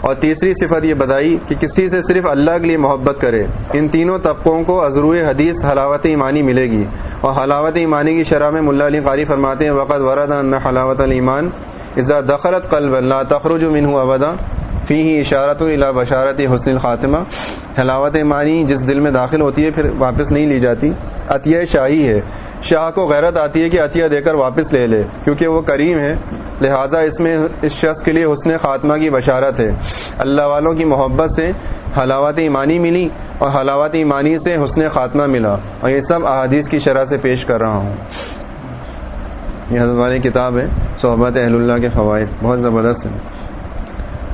اور تیسری صفت یہ بتائی کہ کسی سے صرف اللہ کے لیے محبت کرے۔ ان تینوں طبقوں کو عزرو حدیث حلاوت ایمانی ملے گی۔ اور حلاوت ایمانی کی شرح میں ملا علی قاری فرماتے ہیں وقت ورد حلاوت المان ازا دخلت قلب اللہ تخرج منہ ابدا فی ہی اشارت اللہ بشارت حسن الخاتمہ۔ حلاوت ایمانی جس دل میں داخل ہوتی ہے پھر واپس نہیں لی جاتی۔ عطیہ شاہی ہے۔ شاہ کو غیرت آتی ہے کہ عطیہ دے کر واپس لے لے، کیونکہ وہ کریم ہے۔ لہذا اس میں اس شخص کے لیے حسن خاتمہ کی بشارت ہے۔ اللہ والوں کی محبت سے حلاوت ایمانی ملی اور حلاوت ایمانی سے حسن خاتمہ ملا۔ اور یہ سب احادیث کی شرح سے پیش کر رہا ہوں۔ یہ حضرت والی کتاب ہے، صحبت اہل اللہ کے فوائد۔ بہت زبردست ہے۔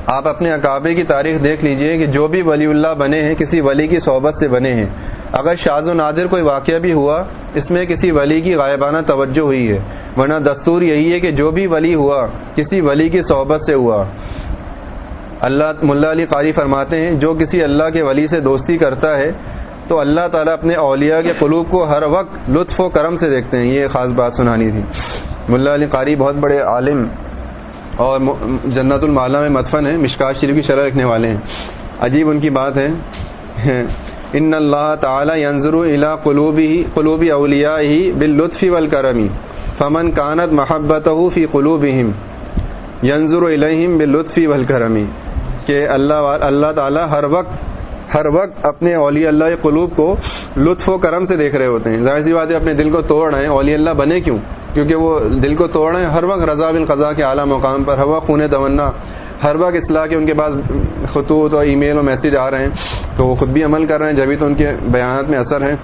آپ اپنے اکابے کی تاریخ دیکھ لیجیے کہ جو بھی ولی اللہ بنے ہیں، کسی ولی کی صحبت سے بنے ہیں۔ اگر شاز و نادر کوئی واقعہ بھی ہوا، اس میں کسی ولی کی غائبانہ توجہ ہوئی ہے۔ ورنہ دستور یہی ہے کہ جو بھی ولی ہوا، کسی ولی کی صحبت سے ہوا۔ اللہ ملا علی قاری فرماتے ہیں، جو کسی اللہ کے ولی سے دوستی کرتا ہے، تو اللہ تعالیٰ اپنے اولیاء کے قلوب کو ہر وقت لطف و کرم سے دیکھتے ہیں۔ یہ خاص بات سنانی تھی۔ ملا علی قاری بہت بڑے عالم اور جنت المالا میں مدفن ہے مشکات شریف کی شرح رکھنے والے ہیں۔ عجیب ان کی بات ہے۔ [LAUGHS] ان اللہ تعالی ینظر الى قلوبی قلوبی اولیاء ہی باللطف والکرمی فمن کانت محبت فی قلوبہم ینظر الیہم باللطف والکرمی کہ اللہ اللہ تعالی ہر وقت ہر وقت اپنے اولیاء اللہ قلوب کو لطف و کرم سے دیکھ رہے ہوتے ہیں۔ ظاہر سی بات ہے، اپنے دل کو توڑ رہے ہیں اولیاء اللہ بنے کیوں؟ کیونکہ وہ دل کو توڑ رہے ہیں ہر وقت رضا بالقضا کے اعلیٰ مقام پر، ہر وقت خون تمنا، ہر وقت اصلاح کے ان کے پاس خطوط اور ای میل اور میسیج آ رہے ہیں۔ تو وہ خود بھی عمل کر رہے ہیں، جبھی تو ان کے بیانات میں اثر ہے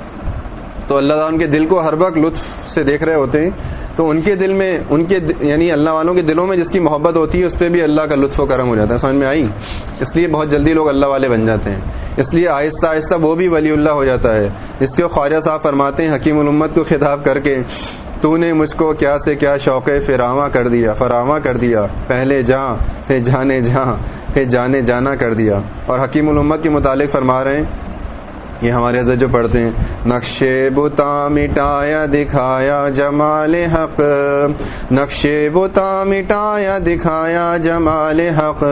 تو اللہ تعالیٰ ان کے دل کو ہر وقت لطف سے دیکھ رہے ہوتے ہیں۔ تو ان کے دل میں، ان کے یعنی اللہ والوں کے دلوں میں جس کی محبت ہوتی ہے، اس پہ بھی اللہ کا لطف و کرم ہو جاتا ہے۔ سمجھ میں آئی؟ اس لیے بہت جلدی لوگ اللہ والے بن جاتے ہیں۔ اس لیے آہستہ آہستہ وہ بھی ولی اللہ ہو جاتا ہے۔ جس کے خواجہ صاحب فرماتے ہیں، حکیم الامت کو خطاب کر کے، تو نے مجھ کو کیا سے کیا شوق فراواں کر دیا، فراواں کر دیا۔ پہلے جاں پھر جانے جہاں پھر جانے جانا کر دیا۔ اور حکیم الامت کے متعلق فرما رہے ہیں یہ ہمارے حضرت جو پڑھتے ہیں، نقشے بتا مٹایا دکھایا جمال حق، نقشے بتا مٹایا دکھایا جمال حق،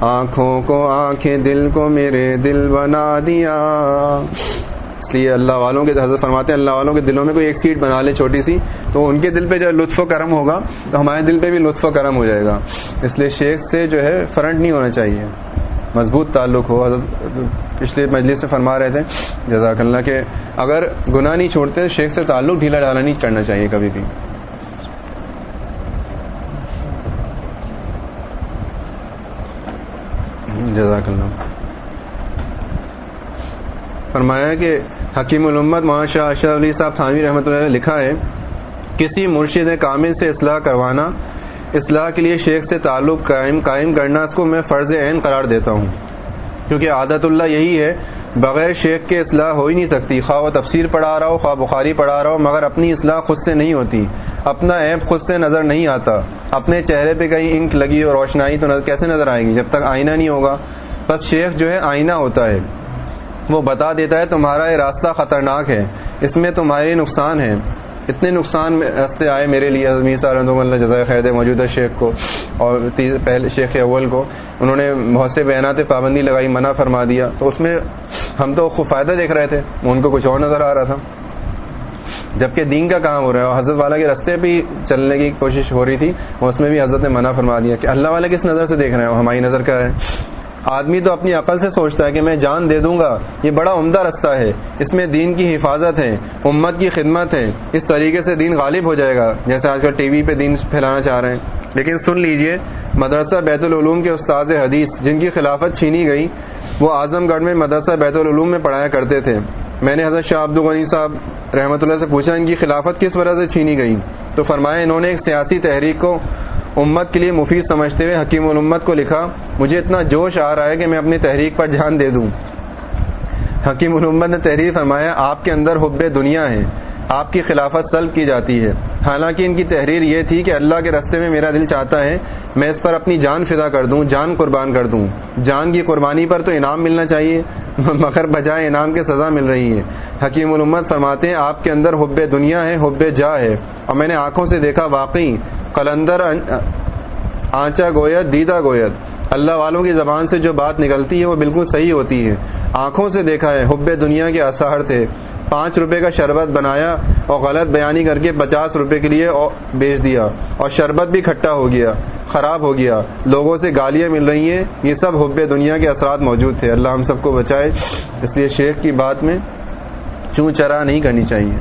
آنکھوں کو آنکھیں دل کو میرے دل بنا دیا۔ اس لیے اللہ والوں کے حضرت فرماتے ہیں، اللہ والوں کے دلوں میں کوئی ایک سیٹ بنا لے چھوٹی سی، تو ان کے دل پہ جو لطف و کرم ہوگا، تو ہمارے دل پہ بھی لطف و کرم ہو جائے گا۔ اس لیے شیخ سے جو ہے، فرنٹ نہیں ہونا چاہیے۔ مضبوط تعلق ہو، حضرت پچھلے مجلس سے فرما رہے تھے، جزاک اللہ، کہ اگر گناہ نہیں چھوڑتے، شیخ سے تعلق ڈھیلا ڈالا نہیں کرنا چاہیے کبھی بھی۔ جزاک اللہ۔ فرمایا کہ حکیم الامت شاہ اشرف علی صاحب تھانوی رحمۃ اللہ نے لکھا ہے، کسی مرشد کامل سے اصلاح کروانا، اصلاح کے لیے شیخ سے تعلق قائم قائم کرنا، اس کو میں فرض عین قرار دیتا ہوں۔ کیونکہ عادت اللہ یہی ہے، بغیر شیخ کے اصلاح ہو ہی نہیں سکتی۔ خواہ وہ تفسیر پڑھا رہا ہو، خواہ بخاری پڑھا رہا ہو، مگر اپنی اصلاح خود سے نہیں ہوتی۔ اپنا ایپ خود سے نظر نہیں آتا۔ اپنے چہرے پہ کہیں انک لگی اور روشنائی تو کیسے نظر آئے گی؟ جب تک آئینہ نہیں ہوگا۔ بس شیخ جو ہے آئینہ ہوتا ہے۔ وہ بتا دیتا ہے، تمہارا یہ راستہ خطرناک ہے۔ اس میں تمہارے نقصان ہے۔ اتنے نقصان رستے آئے میرے لیے اللہ جزائے خیر موجودہ شیخ کو اور پہلے شیخ اول کو۔ انہوں نے بہت سے بیانات پابندی لگائی، منع فرما دیا۔ تو اس میں ہم تو خوب فائدہ دیکھ رہے تھے، ان کو کچھ اور نظر آ رہا تھا۔ جبکہ دین کا کام ہو رہا ہے اور حضرت والا کے رستے پہ چلنے کی کوشش ہو رہی تھی، اس میں بھی حضرت نے منع فرما دیا کہ اللہ والے کس نظر سے دیکھ رہے ہیں؟ ہماری نظر کا ہے آدمی تو اپنی عقل سے سوچتا ہے کہ میں جان دے دوں گا، یہ بڑا عمدہ رستہ ہے۔ اس میں دین کی حفاظت ہے، امت کی خدمت ہے۔ اس طریقے سے دین غالب ہو جائے گا، جیسے آج کل ٹی وی پہ دین پھیلانا چاہ رہے ہیں۔ لیکن سن لیجیے، مدرسہ بیت العلوم کے استاد حدیث، جن کی خلافت چھینی گئی، وہ اعظم گڑھ میں مدرسہ بیت العلوم میں پڑھایا کرتے تھے۔ میں نے حضرت شاہ عبدالغنی صاحب رحمۃ اللہ سے پوچھا، ان کی خلافت کس وجہ سے چھینی گئی؟ تو فرمایا، انہوں نے ایک سیاسی تحریک کو امت کے لیے مفید سمجھتے ہوئے حکیم الامت کو لکھا، مجھے اتنا جوش آ رہا ہے کہ میں اپنی تحریک پر جان دے دوں۔ حکیم الامت نے تحریر فرمایا، آپ کے اندر حب دنیا ہے۔ آپ کی خلافت سلب کی جاتی ہے۔ حالانکہ ان کی تحریر یہ تھی کہ اللہ کے رستے میں میرا دل چاہتا ہے، میں اس پر اپنی جان فدا کر دوں، جان قربان کر دوں۔ جان کی قربانی پر تو انعام ملنا چاہیے، [LAUGHS] مگر بجائے انعام کے سزا مل رہی ہے۔ حکیم الامت فرماتے ہیں، آپ کے اندر حب دنیا ہے، حب جا ہے۔ اور میں نے آنکھوں سے دیکھا، واقعی قلندر آنچا گویت دیدہ گویت اللہ والوں کی زبان سے جو بات نکلتی ہے، وہ بالکل صحیح ہوتی ہے۔ آنکھوں سے دیکھا ہے، حب دنیا کے اثار تھے۔ پانچ روپے کا شربت بنایا اور غلط بیانی کر کے پچاس روپے کے لیے بیچ دیا اور شربت بھی کھٹا ہو گیا، خراب ہو گیا۔ لوگوں سے گالیاں مل رہی ہیں۔ یہ سب حب دنیا کے اثرات موجود تھے۔ اللہ ہم سب کو بچائے۔ اس لیے شیخ کی بات میں چون چرا نہیں کرنی چاہیے۔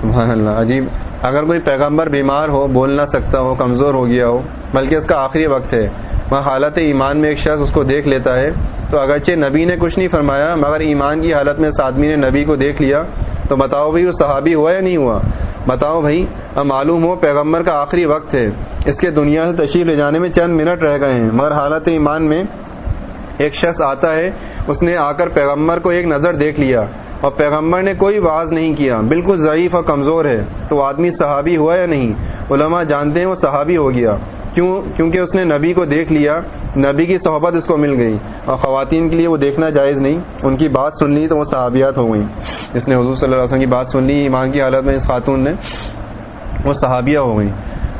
سبحان اللہ، عجیب۔ اگر کوئی پیغمبر بیمار ہو، بول نہ سکتا ہو، کمزور ہو گیا ہو، بلکہ اس کا آخری وقت ہے۔ حالت ایمان میں ایک شخص اس کو دیکھ لیتا ہے، تو اگرچہ نبی نے کچھ نہیں فرمایا، مگر ایمان کی حالت میں اس آدمی نے نبی کو دیکھ لیا، تو بتاؤ بھائی وہ صحابی ہوا یا نہیں ہوا؟ بتاؤ بھائی، اب معلوم ہو پیغمبر کا آخری وقت ہے۔ اس کے دنیا سے تشریف لے جانے میں چند منٹ رہ گئے ہیں، مگر حالت ایمان میں ایک شخص آتا ہے، اس نے آ کر پیغمبر کو ایک نظر دیکھ لیا، اور پیغمبر نے کوئی واز نہیں کیا۔ بالکل ضعیف اور کمزور ہے۔ تو آدمی صحابی ہوا یا نہیں؟ علماء جانتے ہیں وہ صحابی ہو گیا۔ کیوں؟ کیونکہ اس نے نبی کو دیکھ لیا، نبی کی صحبت اس کو مل گئی اور خواتین کے لیے وہ دیکھنا جائز نہیں، ان کی بات سن لی تو وہ صحابیات ہو گئیں۔ اس نے حضور صلی اللہ علیہ وسلم کی بات سن لی، ایمان کی حالت میں اس خاتون نے وہ صحابیہ ہو گئیں۔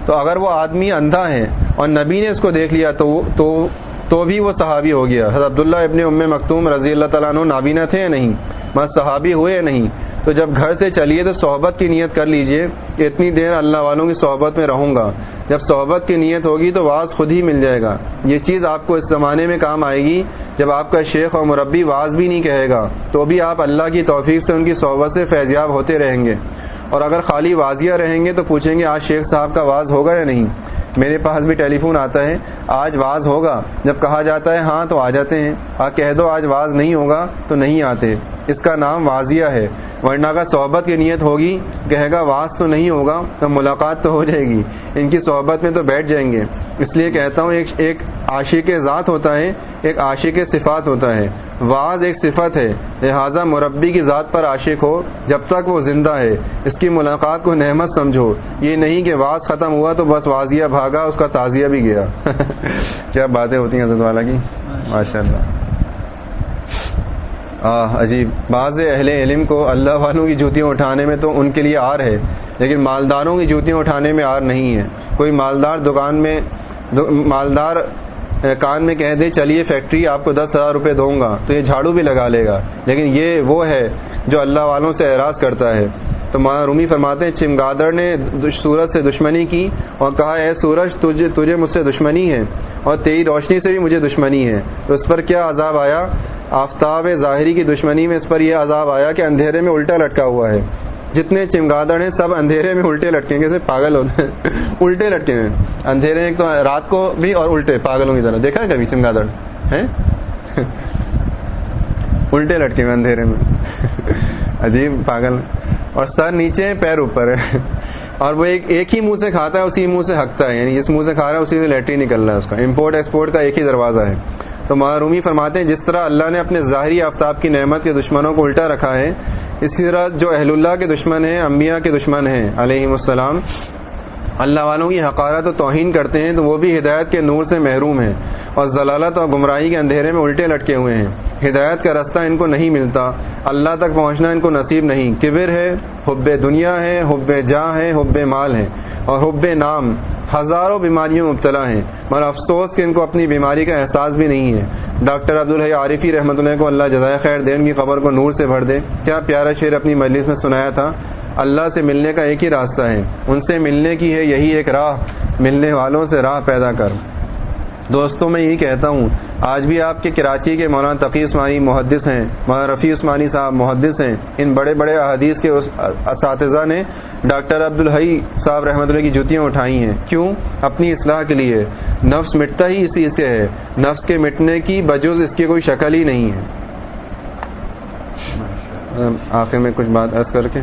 تو اگر وہ آدمی اندھا ہے اور نبی نے اس کو دیکھ لیا تو تو تو بھی وہ صحابی ہو گیا۔ حضرت عبداللہ ابن ام مختوم رضی اللہ تعالیٰ عنہ نابینا تھے یا نہیں؟ بس صحابی ہوئے یا نہیں؟ تو جب گھر سے چلیے تو صحبت کی نیت کر لیجیے کہ اتنی دیر اللہ والوں کی صحبت میں رہوں گا۔ جب صحبت کی نیت ہوگی تو واز خود ہی مل جائے گا۔ یہ چیز آپ کو اس زمانے میں کام آئے گی جب آپ کا شیخ اور مربی واز بھی نہیں کہے گا۔ تو بھی آپ اللہ کی توفیق سے ان کی صحبت سے فیضیاب ہوتے رہیں گے۔ اور اگر خالی واضح رہیں گے تو پوچھیں گے آج شیخ صاحب کا واز ہوگا یا نہیں۔ میرے پاس بھی ٹیلی فون آتا ہے، آج واز ہوگا۔ جب کہا جاتا ہے ہاں تو آ جاتے ہیں۔ ہاں کہہ دو آج واز نہیں ہوگا تو نہیں آتے۔ اس کا نام واضح ہے۔ ورنہ کا صحبت کی نیت ہوگی، کہے گا واز تو نہیں ہوگا تو ملاقات تو ہو جائے گی۔ ان کی صحبت میں تو بیٹھ جائیں گے۔ اس لیے کہتا ہوں، ایک ایک عاشق ذات ہوتا ہے، ایک عاشق صفات ہوتا ہے۔ واز ایک صفت ہے، لہٰذا مربی کی ذات پر عاشق ہو، جب تک وہ زندہ ہے۔ اس کی ملاقات کو نعمت سمجھو۔ یہ نہیں کہ واز ختم ہوا تو بس واضح بھاگا، اس کا تازیہ بھی گیا۔ [LAUGHS] کیا باتیں ہوتی ہیں حضرت والا کی؟ ماشاء اللہ عجیب۔ بعض اہل علم کو اللہ والوں کی جوتیاں اٹھانے میں تو ان کے لیے آر ہے، لیکن مالداروں کی جوتیاں اٹھانے میں آر نہیں ہے کوئی مالدار دکان میں مالدار کان میں کہہ دے، چلیے فیکٹری آپ کو دس ہزار روپے دوں گا۔ تو یہ جھاڑو بھی لگا لے گا۔ لیکن یہ وہ ہے جو اللہ والوں سے اعراض کرتا ہے۔ تو رومی فرماتے ہیں، چمگادڑ نے سورج سے دشمنی کی اور کہا، اے سورج، تجھے تجھے مجھ سے دشمنی ہے اور تیری روشنی سے بھی مجھے دشمنی ہے۔ تو اس پر کیا عذاب آیا؟ آفتاب ظاہری کی دشمنی میں اس پر یہ عذاب آیا کہ اندھیرے میں الٹا لٹکا ہوا ہے۔ جتنے چمگادڑ ہیں، سب اندھیرے میں الٹے لٹکیں گے پاگل ہوتے ہیں۔ [LAUGHS] الٹے لٹکے ہیں اندھیرے تو رات کو بھی اور الٹے، پاگلوں کی طرح۔ دیکھا ہے کبھی چمگادڑ؟ ہیں؟ [LAUGHS] الٹے لٹکے ہوئے اندھیرے میں۔ [LAUGHS] عجیب پاگل۔ اور سر نیچے پیر اوپر ہے اور وہ ایک ایک ہی منہ سے کھاتا ہے، اسی منہ سے ہکتا ہے۔ یعنی جس منہ سے کھا رہا ہے، اسی سے لیٹری نکل رہا ہے اس کا۔ امپورٹ ایکسپورٹ کا ایک ہی دروازہ ہے۔ تو معرومی فرماتے ہیں، جس طرح اللہ نے اپنے ظاہری آفتاب کی نعمت کے دشمنوں کو الٹا رکھا ہے اسی طرح جو اہل اللہ کے دشمن ہیں، انبیاء کے دشمن ہیں علیہ السلام، اللہ والوں کی حقارت و توہین کرتے ہیں تو وہ بھی ہدایت کے نور سے محروم ہیں اور ضلالت اور گمراہی کے اندھیرے میں الٹے لٹکے ہوئے ہیں۔ ہدایت کا رستہ ان کو نہیں ملتا، اللہ تک پہنچنا ان کو نصیب نہیں۔ کبر ہے، حب دنیا ہے، حب جاں ہے، حب مال ہے اور حب نام۔ ہزاروں بیماریوں مبتلا ہیں، مگر افسوس کہ ان کو اپنی بیماری کا احساس بھی نہیں ہے۔ ڈاکٹر عبدالحی عارفی رحمۃ اللہ کو اللہ جزائے خیر دے، ان کی خبر کو نور سے بھر دے۔ کیا پیارا شعر اپنی مجلس میں سنایا تھا؟ اللہ سے ملنے کا ایک ہی راستہ ہے۔ ان سے ملنے کی ہے یہی ایک راہ۔ ملنے والوں سے راہ پیدا کر۔ دوستوں، میں یہی کہتا ہوں، آج بھی آپ کے کراچی کے مولانا تقی عثمانی محدث ہیں، مولانا رفیع عثمانی صاحب محدث ہیں۔ ان بڑے بڑے احادیث کے اساتذہ نے ڈاکٹر عبدالحی صاحب رحمۃ اللہ کی جوتیاں اٹھائی ہیں۔ کیوں؟ اپنی اصلاح کے لیے۔ نفس مٹتا ہی اسی سے ہے۔ نفس کے مٹنے کی بجوز اس کی کوئی شکل ہی نہیں ہے۔ آخر میں کچھ بات عرض کر کے۔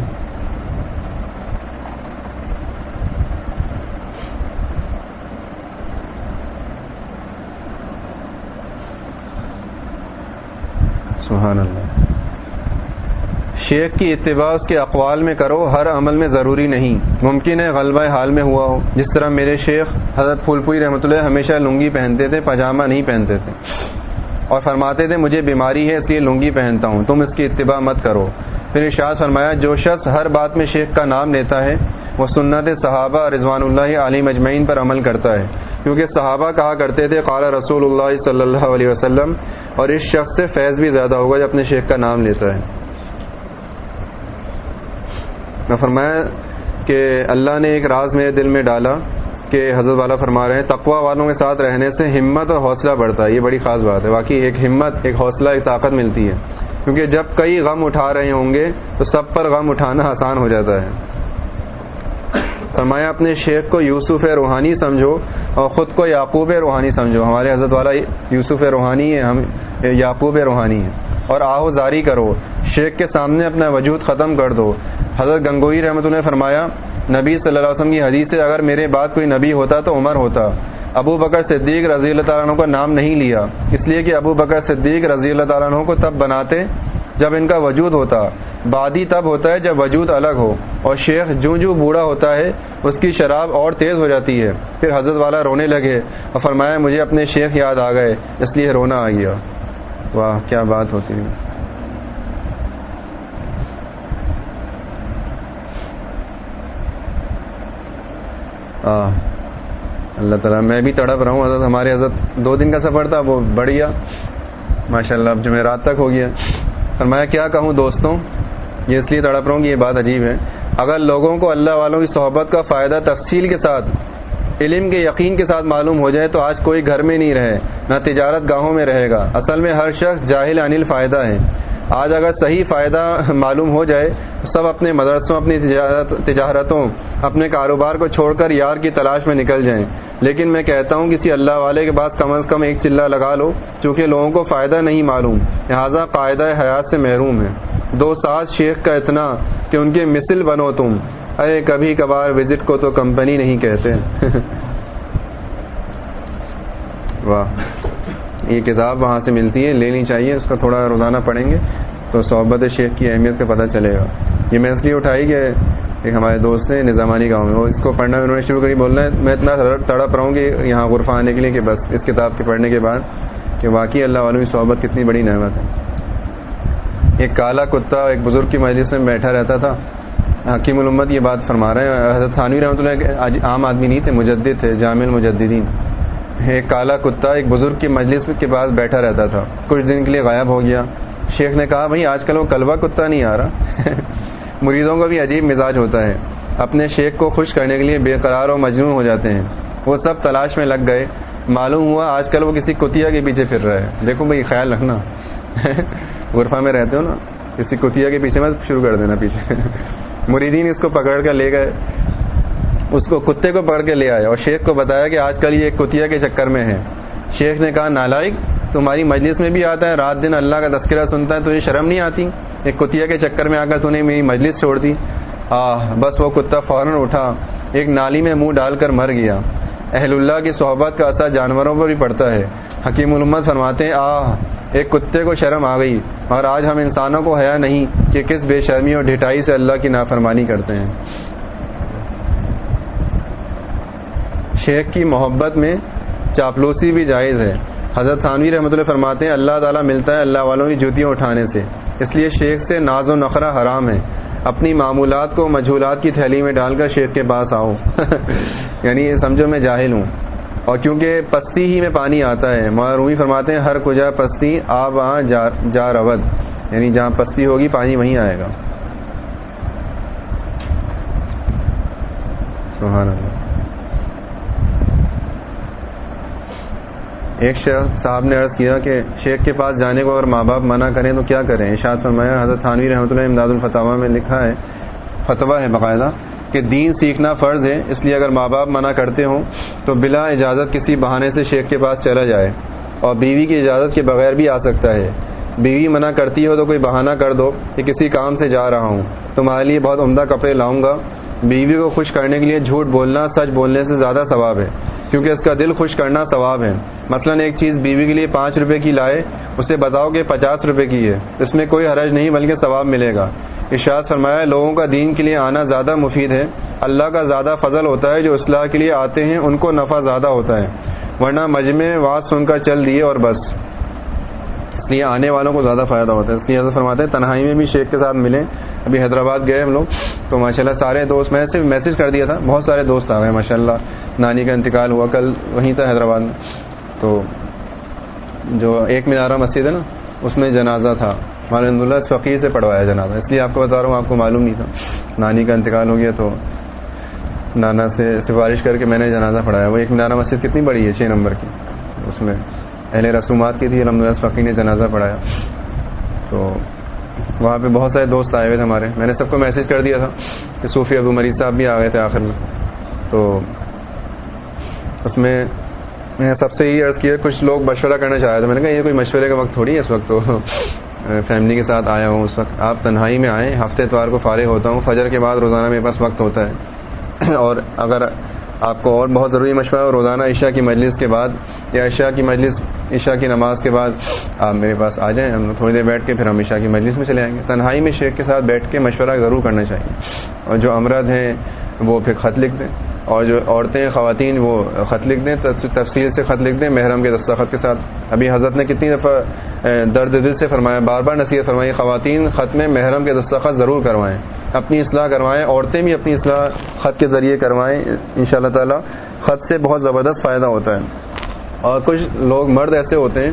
سبحان اللہ۔ شیخ کی اتباع اس کے اقوال میں کرو، ہر عمل میں ضروری نہیں۔ ممکن ہے غلبہ حال میں ہوا ہو۔ جس طرح میرے شیخ حضرت پھول پوئی رحمۃ اللہ ہمیشہ لنگی پہنتے تھے، پاجامہ نہیں پہنتے تھے۔ اور فرماتے تھے، مجھے بیماری ہے، اس لیے لنگی پہنتا ہوں۔ تم اس کی اتباع مت کرو۔ پھر ارشاد فرمایا، جو شخص ہر بات میں شیخ کا نام لیتا ہے وہ سنت صحابہ رضوان اللہ علی مجمعین پر عمل کرتا ہے۔ کیونکہ صحابہ کہا کرتے تھے، قال رسول اللہ صلی اللہ علیہ وسلم، اور اس شخص سے فیض بھی زیادہ ہوگا جب اپنے شیخ کا نام لیتا ہے۔ میں فرمایا کہ اللہ نے ایک راز میرے دل میں ڈالا کہ حضرت والا فرما رہے ہیں تقوا والوں کے ساتھ رہنے سے ہمت اور حوصلہ بڑھتا ہے۔ یہ بڑی خاص بات ہے۔ باقی ایک ہمت، ایک حوصلہ، ایک طاقت ملتی ہے۔ کیونکہ جب کئی غم اٹھا رہے ہوں گے تو سب پر غم اٹھانا آسان ہو جاتا ہے۔ فرمایا، اپنے شیخ کو یوسف روحانی سمجھو اور خود کو یعقوب روحانی سمجھو۔ ہمارے حضرت والا یوسف روحانی ہے ہم یعقوب روحانی ہے اور آہو زاری کرو، شیخ کے سامنے اپنا وجود ختم کر دو۔ حضرت گنگوئی رحمۃ اللہ نے فرمایا، نبی صلی اللہ علیہ وسلم کی حدیث سے اگر میرے بعد کوئی نبی ہوتا تو عمر ہوتا۔ ابو بکر صدیق رضی اللہ تعالیٰ عنہ کا نام نہیں لیا، اس لیے کہ ابو بکر صدیق رضی اللہ تعالیٰ عنہ کو تب بناتے جب ان کا وجود ہوتا، بادی تب ہوتا ہے جب وجود الگ ہو، اور شیخ جو جو بوڑھا ہوتا ہے، اس کی شراب اور تیز ہو جاتی ہے۔ پھر حضرت والا رونے لگے اور فرمایا، مجھے اپنے شیخ یاد آ گئے، اس لیے رونا آ گیا واہ، کیا بات ہوتی ہے۔ اللہ تعالیٰ، میں بھی تڑپ رہا ہوں۔ حضرت، ہمارے حضرت دو دن کا سفر تھا، وہ بڑھیا۔ ماشاء اللہ اب جمعرات تک ہو گیا۔ فرمایا کیا کہوں دوستوں؟ یہ اس لیے تڑپ رہا ہوں کہ یہ بات عجیب ہے۔ اگر لوگوں کو اللہ والوں کی صحبت کا فائدہ تفصیل کے ساتھ، علم کے یقین کے ساتھ معلوم ہو جائے تو آج کوئی گھر میں نہیں رہے، نہ تجارت گاہوں میں رہے گا۔ اصل میں ہر شخص جاہل انل فائدہ ہے۔ آج اگر صحیح فائدہ معلوم ہو جائے تو سب اپنے مدرسوں، اپنی تجارتوں، اپنے کاروبار کو چھوڑ کر یار کی تلاش میں نکل جائیں۔ لیکن میں کہتا ہوں کسی اللہ والے کے بعد کم از کم ایک چلہ لگا لو، چونکہ لوگوں کو فائدہ نہیں معلوم۔ لہٰذا قاعدہ حیات سے محروم ہے دو ساز شیخ کا اتنا کہ ان کے مثل بنو تم۔ ارے، کبھی کبھار وزٹ کو تو کمپنی نہیں کہتے۔ [LAUGHS] واہ، یہ کتاب وہاں سے ملتی ہے، لینی چاہیے، اس کا تھوڑا روزانہ پڑھیں گے تو صحبت شیخ کی اہمیت کا پتہ چلے گا۔ یہ میں اس لیے اٹھائی کہ ایک ہمارے دوست ہیں، نظامانی گاؤں میں۔ وہ اس کو پڑھنا، انہوں نے شروع کری، بولنا ہے میں اتنا تڑپ رہا ہوں کہ یہاں غرفہ آنے کے لیے کہ بس اس کتاب کے پڑھنے کے بعد کہ واقعی اللہ عالمی صحبت کتنی بڑی نعمت ہے۔ ایک کالا کتا ایک بزرگ کی مجلس میں بیٹھا رہتا تھا۔ حکیم الامت یہ بات فرما رہے ہیں۔ حضرت تھانوی رحمۃ اللہ عام آدمی نہیں تھے، مجدد تھے، جامع المجدین ایک کالا کتا ایک بزرگ کی مجلس کے پاس بیٹھا رہتا تھا۔ کچھ دن کے لیے غائب ہو گیا۔ شیخ نے کہا، بھائی، آج کل وہ کلبہ کتا نہیں آ رہا؟ [LAUGHS] مریضوں کا بھی عجیب مزاج ہوتا ہے۔ اپنے شیخ کو خوش کرنے کے لیے بے قرار و مجنون ہو جاتے ہیں۔ وہ سب تلاش میں لگ گئے۔ معلوم ہوا آج کل وہ کسی کتیا کے پیچھے پھر رہا ہے۔ دیکھو بھائی، خیال رکھنا۔ [LAUGHS] غرفہ میں رہتے ہو نا، کسی کتیا کے پیچھے میں شروع کر دینا پیچھے۔ [LAUGHS] مریدین اس کو پکڑ کر لے گئے۔ اس کو کتے کو پکڑ کے لے آئے اور شیخ کو بتایا کہ آج کل یہ کتیا کے چکر میں ہے۔ شیخ نے کہا نالائک تمہاری مجلس میں بھی آتا ہے، رات دن اللہ کا تذکرہ سنتا ہے تو یہ شرم نہیں آتی؟ ایک کتیا کے چکر میں آ کر تو نے میری مجلس چھوڑ دی۔ آہ، بس وہ کتا فوراً اٹھا۔ ایک نالی میں منہ ڈال کر مر گیا۔ اہل اللہ کی صحبت کا اثر جانوروں پر بھی پڑتا ہے۔ حکیم علمت فرماتے ہیں، آہ، ایک کتے کو شرم آ گئی۔ اور آج ہم انسانوں کو حیا نہیں کہ کس بے شرمی اور ڈھٹائی سے اللہ کی نافرمانی کرتے ہیں۔ شیخ کی محبت میں چاپلوسی بھی جائز ہے۔ حضرت تھانوی رحمۃ اللہ فرماتے ہیں، اللہ تعالیٰ ملتا ہے اللہ والوں کی جوتیاں اٹھانے سے۔ اس لیے شیخ سے ناز و نخرہ حرام ہے۔ اپنی معمولات کو مجھولات کی تھیلی میں ڈال کر شیخ کے پاس آؤ۔ [LAUGHS] یعنی سمجھو میں جاہل ہوں۔ اور کیونکہ پستی ہی میں پانی آتا ہے رومی فرماتے ہیں، ہر کجا پستی آ وہاں جا رود۔ یعنی جہاں پستی ہوگی، پانی وہیں آئے گا۔ سبحان اللہ۔ ایک شخص صاحب نے عرض کیا کہ شیخ کے پاس جانے کو اگر ماں باپ منع کریں تو کیا کریں؟ اشاد فرمایا، حضرت تھانوی رحمۃ اللہ امداد الفتح میں لکھا ہے، فتویٰ ہے باقاعدہ، کہ دین سیکھنا فرض ہے، اس لیے اگر ماں باپ منع کرتے ہوں تو بلا اجازت کسی بہانے سے شیخ کے پاس چلا جائے، اور بیوی کی اجازت کے بغیر بھی آ سکتا ہے۔ بیوی منع کرتی ہو تو کوئی بہانہ کر دو کہ کسی کام سے جا رہا ہوں تمہارے لیے بہت عمدہ کپڑے لاؤں گا۔ بیوی کو خوش کرنے کے لیے جھوٹ بولنا، سچ بولنے سے زیادہ ثواب ہے، کیونکہ اس کا دل خوش کرنا ثواب ہے۔ مثلا ایک چیز بیوی کے لیے پانچ روپے کی لائے، اسے بتاؤ کہ پچاس روپے کی ہے۔ اس میں کوئی حرج نہیں، بلکہ ثواب ملے گا۔ ارشاد فرمایا، لوگوں کا دین کے لیے آنا زیادہ مفید ہے۔ اللہ کا زیادہ فضل ہوتا ہے، جو اصلاح کے لیے آتے ہیں، ان کو نفع زیادہ ہوتا ہے۔ ورنہ مجمع واس سن کر چل دیے اور بس۔ اس لیے آنے والوں کو زیادہ فائدہ ہوتا ہے۔ اس لیے فرماتے ہیں، تنہائی میں بھی شیخ کے ساتھ ملیں۔ ابھی حیدرآباد گئے ہم لوگ، تو ماشاء اللہ سارے دوست، میں سے میسج کر دیا تھا۔ بہت سارے دوست آ گئے ماشاء اللہ نانی کا انتقال ہوا، کل وہیں تھا حیدرآباد میں۔ تو جو ایک مینارہ مسجد ہے نا، اس میں جنازہ تھا۔ الحمد اللہ فقیر سے پڑھوایا جنازہ۔ اس لیے آپ کو بتا رہا ہوں، آپ کو معلوم نہیں تھا۔ نانی کا انتقال ہو گیا تو نانا سے سفارش کر کے میں نے جنازہ پڑھایا۔ وہ ایک مینارہ مسجد کتنی بڑی ہے، چھ نمبر کی۔ اس میں اہل رسومات کی تھی الحمد للہ فقیر نے جنازہ پڑھایا۔ تو وہاں پہ بہت سارے دوست آئے ہوئے تھے ہمارے۔ میں نے سب کو میسج کر دیا تھا کہ صوفی ابو مریض صاحب بھی آ گئے تھے آخر میں۔ تو اس میں میں سب سے یہ عرض کیا، کچھ لوگ مشورہ کرنا چاہ رہے تھے میں نے کہا، یہ کوئی مشورے کا وقت تھوڑی ہے اس وقت تو۔ [LAUGHS] فیملی کے ساتھ آیا ہوں اس وقت۔ آپ تنہائی میں آئیں، ہفتے اتوار کو فارغ ہوتا ہوں۔ فجر کے بعد روزانہ میرے پاس وقت ہوتا ہے۔ [CLEARS THROAT] اور اگر آپ کو اور بہت ضروری مشورہ ہو، روزانہ عشاء کی مجلس کے بعد یا عشاء کی مجلس، عشاء کی نماز کے بعد آپ میرے پاس آ جائیں۔ ہم تھوڑی دیر بیٹھ کے پھر ہم عشاء کی مجلس میں چلے آئیں گے۔ تنہائی میں شیخ کے ساتھ بیٹھ کے مشورہ ضرور کرنا چاہیے۔ اور جو امرد ہیں وہ پھر خط لکھ دیں۔ اور جو عورتیں، خواتین، وہ خط لکھ دیں تفصیل سے خط لکھ دیں محرم کے دستخط کے ساتھ۔ ابھی حضرت نے کتنی دفعہ درد دل سے فرمایا، بار بار نصیحت فرمائی، خواتین خط میں محرم کے دستخط ضرور کروائیں۔ اپنی اصلاح کروائیں، عورتیں بھی اپنی اصلاح خط کے ذریعے کروائیں ان شاء اللہ تعالیٰ۔ خط سے بہت زبردست فائدہ ہوتا ہے۔ اور کچھ لوگ مرد ایسے ہوتے ہیں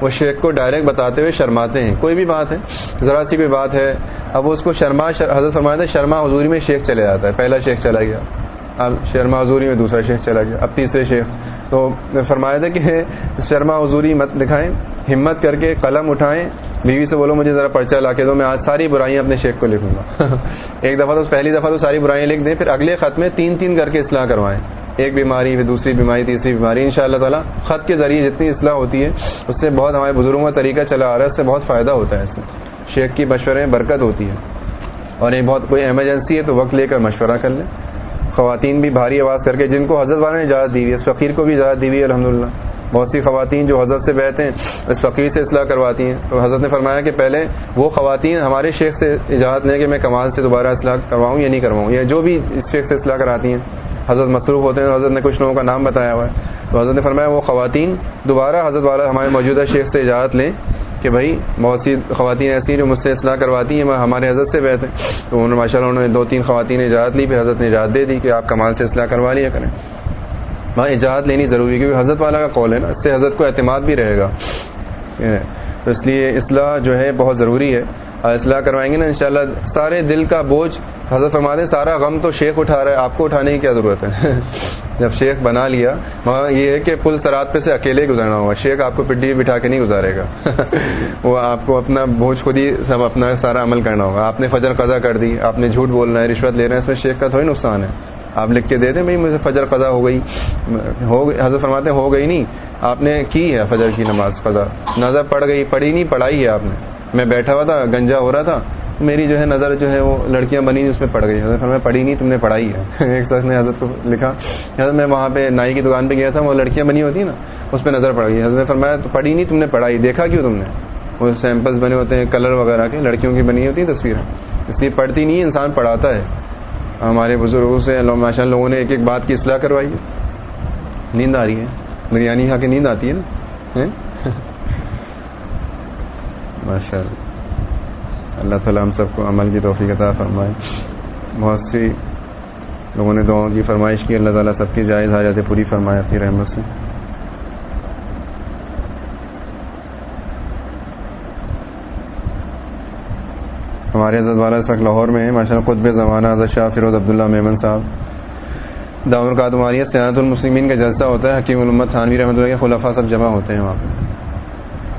وہ شیخ کو ڈائریکٹ بتاتے ہوئے شرماتے ہیں۔ کوئی بھی بات ہے، ذرا سی کوئی بات ہے، اب وہ اس کو شرما حضرت فرماتے شرما حضوری میں شیخ چلے جاتا ہے۔ پہلا شیخ چلا گیا۔ اب شرما حضوری میں دوسرا شیخ چلا گیا۔ اب تیسرے شیخ۔ تو فرمایا تھا کہ شرما حضوری مت دکھائیں ہمت کر کے قلم اٹھائیں۔ بیوی سے بولو، مجھے ذرا پرچہ لا کے دو، میں آج ساری برائیاں اپنے شیخ کو لکھوں گا۔ [LAUGHS] ایک دفعہ تو پہلی دفعہ تو ساری برائیاں لکھ دیں، پھر اگلے خط میں تین تین کر کے اصلاح کروائیں۔ ایک بیماری، پھر دوسری بیماری، تیسری بیماری ان شاء اللہ تعالیٰ خط کے ذریعے جتنی اصلاح ہوتی ہے، اس سے بہت ہمارے بزرگوں کا طریقہ چلا آ رہا ہے، اس سے بہت فائدہ ہوتا ہے اس سے۔ شیخ کی مشورے میں برکت ہوتی ہے۔ اور یہ بہت کوئی ایمرجنسی ہے تو وقت لے کر مشورہ کر لیں۔ خواتین بھی بھاری آواز کر کے، جن کو حضرت والے نے اجازت دی ہوئی اس فقیر کو بھی اجازت دی ہوئی ہے الحمد بہت سی خواتین جو حضرت سے بہتے ہیں، اس فقیر سے اصلاح کرواتی ہیں۔ تو حضرت نے فرمایا کہ پہلے وہ خواتین ہمارے شیخ سے اجازت لیں کہ میں کمال سے دوبارہ اصلاح کرواؤں یا نہیں کرواؤں، یا جو بھی اس شیخ سے اصلاح کراتی ہیں۔ حضرت مصروف ہوتے ہیں، حضرت نے کچھ لوگوں کا نام بتایا ہوا ہے۔ تو حضرت نے فرمایا، وہ خواتین، دوبارہ حضرت والا ہمارے موجودہ شیخ سے اجازت لیں کہ بھائی، بہت سی خواتین ایسی ہیں جو مجھ سے اصلاح کرواتی ہیں ہمارے حضرت سے بہت تو انہوں نے ماشاء اللہ انہوں نے دو تین خواتین نے اجازت لی، پھر حضرت نے اجازت دے دی کہ آپ کمال سے اصلاح کروا لیا کریں۔ وہاں اجازت لینی ضروری ہے، کیونکہ حضرت والا کا کال ہے نا، اس سے حضرت کو اعتماد بھی رہے گا۔ تو اس لیے اصلاح جو ہے بہت ضروری ہے۔ اصلاح کروائیں گے نا انشاءاللہ سارے دل کا بوجھ حضرت فرماتے سارا غم تو شیخ اٹھا رہا ہے، آپ کو اٹھانے کی کیا ضرورت ہے؟ [LAUGHS] جب شیخ بنا لیا وہاں یہ ہے کہ پل سرات پہ سے اکیلے گزارنا ہوگا، شیخ آپ کو پڈی بٹھا کے نہیں گزارے گا۔ [LAUGHS] وہ آپ کو اپنا بوجھ خود ہی سب اپنا سارا عمل کرنا ہوگا۔ آپ نے فجر قضا کر دی، آپ نے جھوٹ بولنا ہے، رشوت لے رہے ہیں، اس میں شیخ کا تھوڑی نقصان ہے۔ آپ لکھ کے دے دیں، بھائی، مجھے فجر قضا ہو گئی۔ ہو حضرت فرماتے ہو گئی نہیں، آپ نے کی ہے فجر کی نماز قضا؟ نظر پڑ گئی، پڑھی نہیں، پڑھائی ہے آپ نے۔ میں بیٹھا ہوا تھا، گنجا ہو رہا تھا، میری جو ہے نظر جو ہے وہ لڑکیاں بنی اس میں پڑ گئی۔ حضرت میں پڑھی نہیں، تم نے پڑھائی ہے۔ [LAUGHS] ایک شخص نے حضرت کو لکھا، حضرت میں وہاں پہ نائی کی دکان پہ گیا تھا، وہ لڑکیاں بنی ہوتی ہیں نا، اس پہ نظر پڑ گئی۔ حضرت فرمایا، تو پڑھی نہیں، تم نے پڑھائی، دیکھا کیوں تم نے؟ وہ سیمپلس بنے ہوتے ہیں کلر وغیرہ کے، لڑکیوں کی بنی ہوتی ہیں تصویریں اس لیے پڑھتی نہیں، انسان پڑھاتا ہے۔ ہمارے بزرگوں سے ماشاء اللہ لوگوں نے ایک ایک بات کی اصلاح کروائی ہے۔ نیند آ رہی ہے۔ بریانی کھا کے نیند آتی ہے نا؟ [LAUGHS] ماشاء اللہ اللہ تعالیٰ ہم سب کو عمل کی توفیق عطا فرمائے۔ بہت سی لوگوں نے دعاؤں کی فرمائش کی، اللہ تعالیٰ سب کی جائز حاجتیں پوری فرمائے اپنی رحمت سے۔ ہمارے حضرت والا اس وقت لاہور میں ہیں ماشاء اللہ قطب زمانہ، حضرت شاہ فیروز عبداللہ میمن صاحب۔ دامر کادماریہ سیاحت المسلمین کا جلسہ ہوتا ہے، حکیم علمت تھانوی رحمۃ اللہ کے خلافہ سب جمع ہوتے ہیں وہاں پہ۔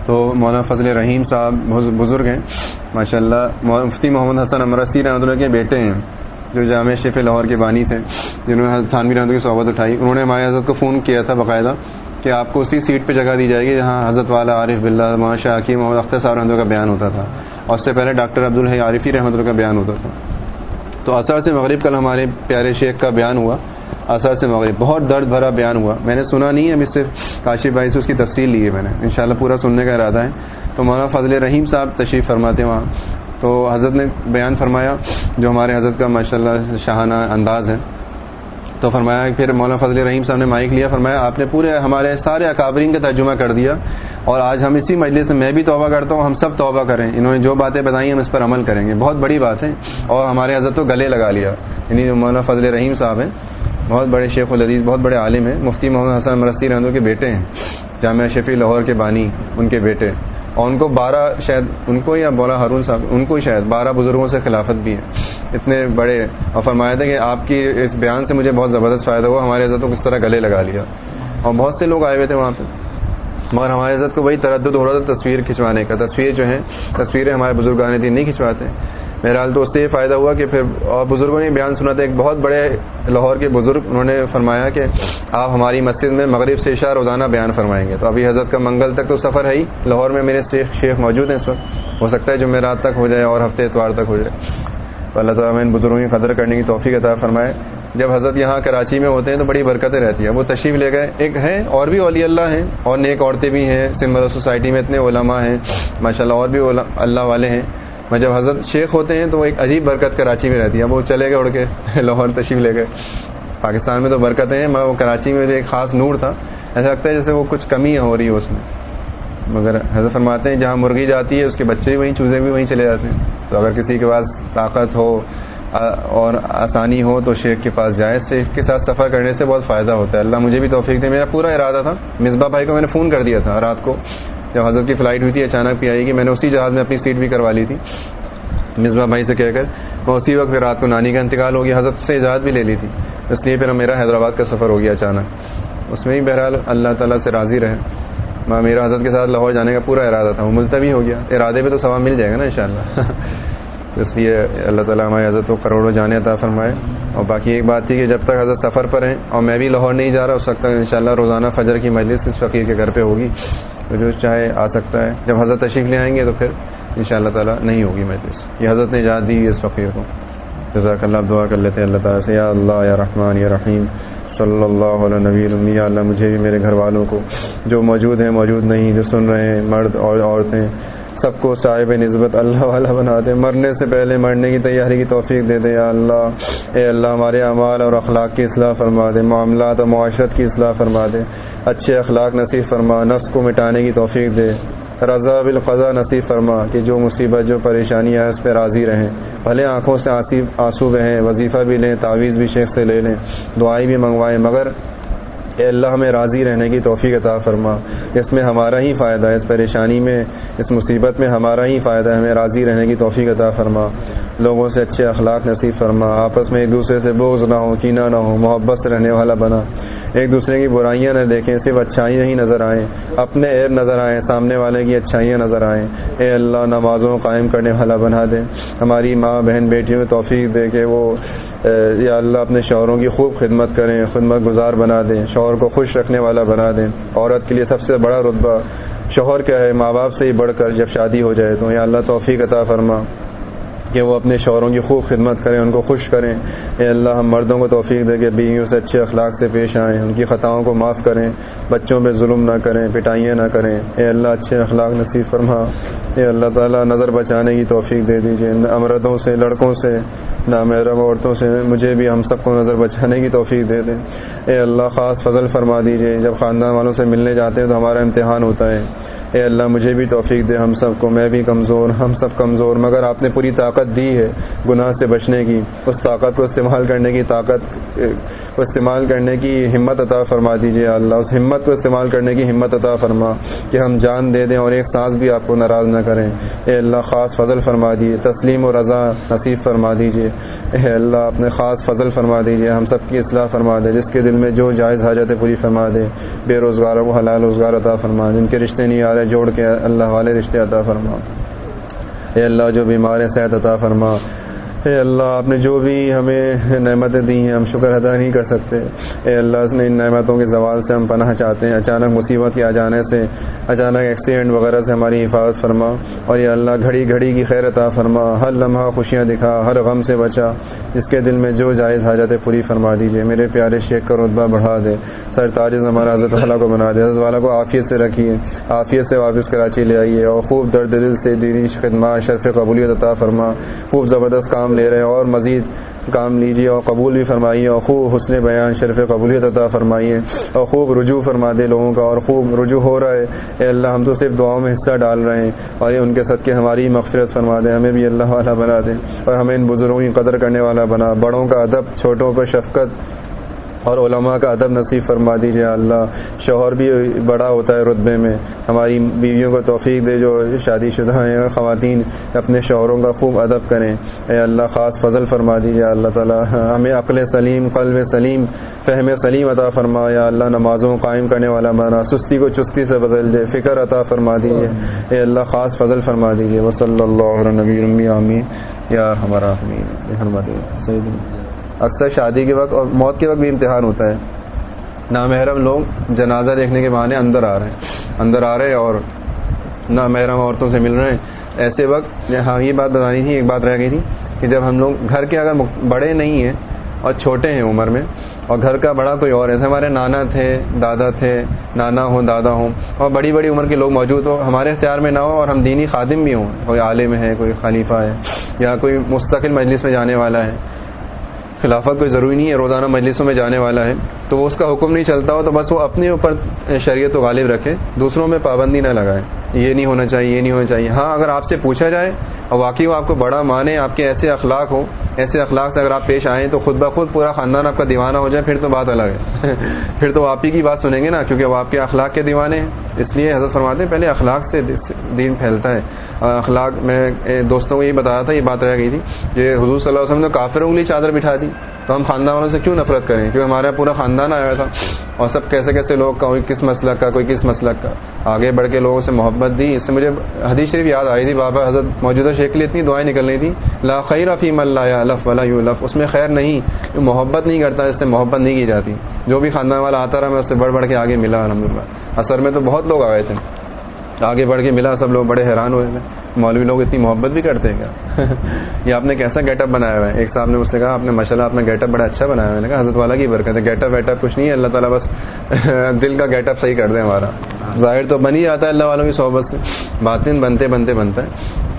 تو مولانا فضل رحیم صاحب بزرگ ہیں ماشاء اللہ مفتی محمد حسن امرستی رحمۃ اللہ کے بیٹے ہیں، جو جامع شیف لاہور کے بانی تھے، جنہوں نے تھانوی رحمۃ کی صحبت اٹھائی۔ انہوں نے ہمارے حضرت کو فون کیا تھا باقاعدہ کہ آپ کو اسی سیٹ پہ جگہ دی جائے گی جہاں حضرت والا عارف بلّہ مولانا شاہ حکیم محمد اختر صاحب رحمۃ کا بیان ہوتا تھا۔ اور اس سے پہلے ڈاکٹر عبدالحی عارفی رحمۃ اللہ کا بیان ہوتا تھا۔ تو اثر سے مغرب کل ہمارے پیارے شیخ کا بیان ہوا اثر سے مغرب، بہت درد بھرا بیان ہوا۔ میں نے سنا نہیں ہے ابھی صرف کاشف بھائی سے اس کی تفصیل لی ہے میں نے۔ انشاءاللہ پورا سننے کا ارادہ ہے۔ تو مولانا فضل رحیم صاحب تشریف فرماتے وہاں۔ تو حضرت نے بیان فرمایا، جو ہمارے حضرت کا ماشاء اللہ شاہانہ انداز ہے۔ تو فرمایا پھر مولانا فضل رحیم صاحب نے مائک لیا، فرمایا آپ نے پورے ہمارے سارے اکابرین کا ترجمہ کر دیا اور آج ہم اسی مجلس میں میں بھی توبہ کرتا ہوں، ہم سب توبہ کریں۔ انہوں نے جو باتیں بتائی ہم اس پر عمل کریں گے۔ بہت بڑی بات ہے۔ اور ہمارے حضرت تو گلے لگا لیا۔ یعنی جو مولانا فضل رحیم صاحب ہیں، بہت بڑے شیخ العزیز بہت بڑے عالم ہیں۔ مفتی محمد حسن مرستی رحمدوں کے بیٹے ہیں۔ جامعہ شفیع لاہور کے بانی، ان کے بیٹے۔ اور ان کو بارہ شاید ان کو یا بولا ہارون صاحب، ان کو شاید بارہ بزرگوں سے خلافت بھی ہے۔ اتنے بڑے اور فرمایا تھا کہ آپ کی اس بیان سے مجھے بہت زبردست فائدہ ہوا، ہمارے عزت کو کس طرح گلے لگا لیا۔ اور بہت سے لوگ آئے ہوئے تھے وہاں پہ۔ مگر ہمارے عزت کو وہی تردد ہو رہا تھا تصویر کھنچوانے کا تصویر جو ہے تصویریں ہمارے بزرگان دین نہیں کھنچواتے۔ بہرحال تو اس سے یہ فائدہ ہوا کہ پھر اور بزرگوں نے بیان سنا تھا، ایک بہت بڑے لاہور کے بزرگ، انہوں نے فرمایا کہ آپ ہماری مسجد میں مغرب سے عشاء روزانہ بیان فرمائیں گے۔ تو ابھی حضرت کا منگل تک تو سفر ہے ہی۔ لاہور میں میرے شیخ شیخ موجود ہیں اس وقت۔ ہو سکتا ہے جو میں رات تک ہو جائے اور ہفتے اتوار تک ہو جائے۔ تو اللہ تعالیٰ میں ان بزرگوں کی قدر کرنے کی توفیق عطا فرمائے۔ جب حضرت یہاں کراچی میں ہوتے ہیں تو بڑی برکتیں رہتی ہیں۔ وہ تشریف لے گئے۔ ایک ہیں اور بھی اولی اللہ ہیں اور نیک عورتیں بھی ہیں۔ سمبل سوسائٹی میں اتنے علماء ہیں۔ ماشاء اللہ اور بھی اللہ والے ہیں۔ میں جب حضرت شیخ ہوتے ہیں تو وہ ایک عجیب برکت کراچی میں رہتی ہے وہ چلے گئے اڑ کے [LAUGHS] لاہور تشریف لے گئے۔ پاکستان میں تو برکتیں ہیں میں وہ کراچی میں جو ایک خاص نور تھا۔ ایسا لگتا ہے جیسے وہ کچھ کمی ہو رہی ہے اس میں۔ مگر حضرت فرماتے ہیں، جہاں مرغی جاتی ہے، اس کے بچے بھی وہیں، چوزے بھی وہیں چلے جاتے ہیں۔ تو اگر کسی کے پاس طاقت ہو اور آسانی ہو، تو شیخ کے پاس جائے۔ شیخ کے ساتھ سفر کرنے سے بہت فائدہ ہوتا ہے۔ اللہ مجھے بھی توفیق دے۔ میرا پورا ارادہ تھا۔ مصباح بھائی کو میں نے فون کر دیا تھا رات کو۔ جب حضرت کی فلائٹ ہوئی تھی، اچانک بھی آئی کہ میں نے اسی جہاز میں اپنی سیٹ بھی کروا لی تھی۔ مصباح بھائی سے کہہ کر، میں اسی وقت پھر رات کو نانی کا انتقال ہو گیا، حضرت سے اجازت بھی لے لی تھی۔ اس لیے پھر میرا حیدرآباد کا سفر ہو گیا اچانک۔ اس میں ہی بہرحال اللہ تعالیٰ سے راضی رہے۔ میرا حضرت کے ساتھ لاہور جانے کا پورا ارادہ تھا۔ وہ ملتوی ہو گیا۔ ارادے پہ تو ثواب مل جائے گا نا ان شاء اللہ [LAUGHS] اس لیے اللہ تعالیٰ ہماری حضرت کو کروڑوں جانے عطا فرمائے۔ اور باقی ایک بات تھی کہ جب تک حضرت سفر پر ہیں اور میں بھی لاہور نہیں جا رہا، اس وقت تک انشاءاللہ روزانہ فجر کی مجلس اس فقیر کے گھر پہ ہوگی۔ تو جو چاہے آ سکتا ہے۔ جب حضرت تشریف لے آئیں گے تو پھر ان شاء اللہ تعالیٰ نہیں ہوگی مجلس۔ یہ حضرت نے اجازت دی اس فقیر کو۔ جزاک اللہ، دعا کر لیتے ہیں اللہ تعالیٰ سے، یا اللہ، یا رحمان، یا رحیم، صلی اللہ علیہ نبی یا اللہ مجھے بھی میرے گھر والوں کو جو موجود ہیں، موجود نہیں، جو سن رہے ہیں، مرد اور عورتیں سب کو صاحب نسبت اللہ والا بنا دے۔ مرنے سے پہلے مرنے کی تیاری کی توفیق دے دے یا اللہ۔ اے اللہ ہمارے اعمال اور اخلاق کی اصلاح فرما دے۔ معاملات اور معاشرت کی اصلاح فرما دے۔ اچھے اخلاق نصیب فرما۔ نفس کو مٹانے کی توفیق دے۔ رضا بالفضا نصیب فرما کہ جو مصیبت، جو پریشانی ہے اس پہ راضی رہیں۔ بھلے آنکھوں سے آنسو بہیں، وظیفہ بھی لیں، تعویذ بھی شیخ سے لے لیں۔ دعائیں بھی منگوائیں۔ مگر اے اللہ ہمیں راضی رہنے کی توفیق عطا فرما۔ اس میں ہمارا ہی فائدہ ہے، اس پریشانی میں، اس مصیبت میں ہمارا ہی فائدہ ہے، ہمیں راضی رہنے کی توفیق عطا فرما۔ لوگوں سے اچھے اخلاق نصیب فرما، آپس میں ایک دوسرے سے بوجھ نہ ہو کینہ نہ ہو محبت سے رہنے والا بنا۔ ایک دوسرے کی برائیاں نہ دیکھیں، صرف اچھائیاں ہی نظر آئیں۔ اپنے عیب نظر آئیں، سامنے والے کی اچھائیاں نظر آئیں۔ اے اللہ، نمازوں قائم کرنے والا بنا دے۔ ہماری ماں، بہن، بیٹیوں میں توفیق دے کہ وہ یا اللہ، اپنے شوہروں کی خوب خدمت کریں، خدمت گزار بنا دیں، شوہر کو خوش رکھنے والا بنا دیں۔ عورت کے لیے سب سے بڑا رتبہ شوہر کیا ہے، ماں باپ سے ہی بڑھ کر جب شادی ہو جائے تو، یا اللہ، توفیق عطا فرما۔ کہ وہ اپنے شوہروں کی خوب خدمت کریں، ان کو خوش کریں۔ اے اللہ، ہم مردوں کو توفیق دے کہ بیویوں سے اچھے اخلاق سے پیش آئیں، ان کی خطاؤں کو معاف کریں، بچوں پہ ظلم نہ کریں، پٹائیاں نہ کریں۔ اے اللہ، اچھے اخلاق نصیب فرما۔ اے اللہ تعالیٰ، نظر بچانے کی توفیق دے دیجیے امردوں سے، لڑکوں سے، نامحرم عورتوں سے مجھے بھی ہم سب کو نظر بچانے کی توفیق دے دیں۔ اے اللہ، خاص فضل فرما دیجیے جب خاندان والوں سے ملنے جاتے ہیں تو ہمارا امتحان ہوتا ہے۔ اے اللہ مجھے بھی توفیق دے، ہم سب کو، میں بھی کمزور، ہم سب کمزور، مگر آپ نے پوری طاقت دی ہے گناہ سے بچنے کی، اس طاقت کو استعمال کرنے کی طاقت کو استعمال کرنے کی ہمت عطا فرما دیجیے اللہ، اس ہمت کو استعمال کرنے کی ہمت عطا فرما کہ ہم جان دے دیں اور ایک سانس بھی آپ کو ناراض نہ کریں۔ اے اللہ، خاص فضل فرما دیجیے تسلیم و رضا نصیب فرما دیجیے اے اللہ اپنے خاص فضل فرما دیجیے ہم سب کی اصلاح فرما دے، جس کے دل میں جو جائز حاجتیں پوری فرما دے، بے روزگاروں کو حلال روزگار عطا فرما، جن کے رشتے نہیں آ رہے جوڑ کے اللہ والے رشتے عطا فرما۔ اے اللہ جو بیمار صحت عطا فرما اے اللہ، آپ نے جو بھی ہمیں نعمتیں دی ہیں، ہم شکر ادا نہیں کر سکتے۔ اے اللہ نے ان نعمتوں کے زوال سے ہم پناہ چاہتے ہیں۔ اچانک مصیبت کے آ جانے سے، اچانک ایکسیڈنٹ وغیرہ سے ہماری حفاظت فرما۔ اور یہ اللہ، گھڑی گھڑی کی خیر عطا فرما۔ ہر لمحہ خوشیاں دکھا، ہر غم سے بچا۔ جس کے دل میں جو جائز حاجت پوری فرما دیجیے میرے پیارے شیخ کا رتبہ بڑھا دے۔ سر تاجز ہمارا، حضرت والا کو بنا دے۔ حضرت والا کو عافیت سے رکھیے۔ عافیت سے واپس کراچی لے آئیے۔ اور خوب درد دل سے، دینی خدمات، شرف قبولیت عطا فرما۔ خوب زبردست کام لے رہے ہیں اور مزید کام لیجیے اور قبول بھی فرمائیے اور خوب حسن بیان شرف قبولیت عطا فرمائیے اور خوب رجوع فرما دے لوگوں کا اور خوب رجوع ہو رہا ہے۔ اے اللہ، ہم تو صرف دعاؤں میں حصہ ڈال رہے ہیں اور یہ ان کے صدقے ہماری مغفرت فرما دے، ہمیں بھی اللہ والا بنا دے اور ہمیں ان بزرگوں کی قدر کرنے والا بنا۔ بڑوں کا ادب، چھوٹوں پر شفقت اور علماء کا ادب نصیب فرما دیجیے اللہ۔ شوہر بھی بڑا ہوتا ہے رتبے میں۔ ہماری بیویوں کو توفیق دے جو شادی شدہ ہیں، خواتین، اپنے شوہروں کا خوب ادب کریں۔ اے اللہ، خاص فضل فرما دیجیے اللہ تعالیٰ۔ ہمیں عقل سلیم، قلب سلیم، فہم سلیم عطا فرما۔ یا اللہ، نمازوں قائم کرنے والا بنا سستی کو چستی سے بدل دے۔ فکر عطا فرما دیجیے اے اللہ، خاص فضل فرما دیجیے وہ صلی اللہ نبی عمی یا ہمارا اکثر شادی کے وقت اور موت کے وقت بھی امتحان ہوتا ہے۔ نامحرم لوگ جنازہ دیکھنے کے بہانے اندر آ رہے ہیں۔ اندر آ رہے ہیں اور نامحرم عورتوں سے مل رہے ہیں۔ ایسے وقت ہاں یہ بات بتانی تھی، ایک بات رہ گئی تھی کہ جب ہم لوگ گھر کے اگر بڑے نہیں ہیں اور چھوٹے ہیں عمر میں اور گھر کا بڑا کوئی اور ایسے ہمارے نانا تھے، دادا تھے، نانا ہوں، دادا ہوں اور بڑی بڑی عمر کے لوگ موجود ہوں ہمارے اختیار میں نہ ہو اور ہم دینی خادم بھی ہوں۔ کوئی عالم ہے، کوئی خلیفہ ہے یا کوئی مستقل مجلس میں جانے والا ہے۔ خلافت کوئی ضروری نہیں ہے، روزانہ مجلسوں میں جانے والا ہے۔ تو وہ اس کا حکم نہیں چلتا ہو تو بس وہ اپنے اوپر شریعت و غالب رکھے، دوسروں میں پابندی نہ لگائے۔ یہ نہیں ہونا چاہیے، یہ نہیں ہونا چاہیے۔ ہاں اگر آپ سے پوچھا جائے اور واقعی وہ آپ کو بڑا مانے، آپ کے ایسے اخلاق ہو ایسے اخلاق سے اگر آپ پیش آئیں تو خود بخود پورا خاندان آپ کا دیوانہ ہو جائے، پھر تو بات الگ ہے۔ [LAUGHS] پھر تو آپ ہی کی بات سنیں گے نا، کیونکہ وہ آپ کے اخلاق کے دیوانے ہیں۔ اس لیے حضرت فرماتے ہیں، پہلے اخلاق سے دین پھیلتا ہے۔ اخلاق، میں دوستوں کو یہ بتایا تھا، یہ بات رہ گئی تھی کہ حضور صلی اللہ علیہ وسلم نے کافر انگلی چادر بٹھا دی۔ تو ہم خاندان والوں سے کیوں نفرت کریں؟ کیونکہ ہمارا پورا خاندان آیا تھا۔ اور سب کیسے کیسے لوگ کا کوئی کس مسلک کا، کوئی کس مسلک کا۔ آگے بڑھ کے لوگوں سے محبت دی۔ اس سے مجھے حدیث شریف یاد آئی تھی، بابا حضرت موجودہ شیخ لیے اتنی دعائیں نکل رہی تھی، لا خیر فیم اللہ الف ولا لف اس میں خیر نہیں محبت نہیں کرتا، اس سے محبت نہیں کی جاتی۔ جو بھی خاندان والا آتا رہا، میں اس سے بڑھ بڑھ کے آگے ملا الحمد للہ اثر میں تو بہت لوگ آئے تھے۔ آگے بڑھ کے ملا، سب لوگ بڑے حیران ہوئے تھے۔ مولوی لوگ اتنی محبت بھی کرتے ہیں کیا؟ [LAUGHS] یہ آپ نے کیسا گیٹ اپ بنایا ہوا ہے؟ ایک صاحب نے مجھ سے کہا آپ نے ماشاء اللہ آپ نے گیٹ اپ بڑا اچھا بنایا ہوا ہے۔ حضرت والا کی برکت ہے۔ گیٹ اپ ویٹ اپ کچھ نہیں ہے اللہ تعالیٰ بس [LAUGHS] دل کا گیٹ اپ صحیح کر دیں ہمارا۔ ظاہر تو بن ہی جاتا ہے اللہ والوں کی صحبت سے۔ باتیں بنتے بنتے بنتا ہے۔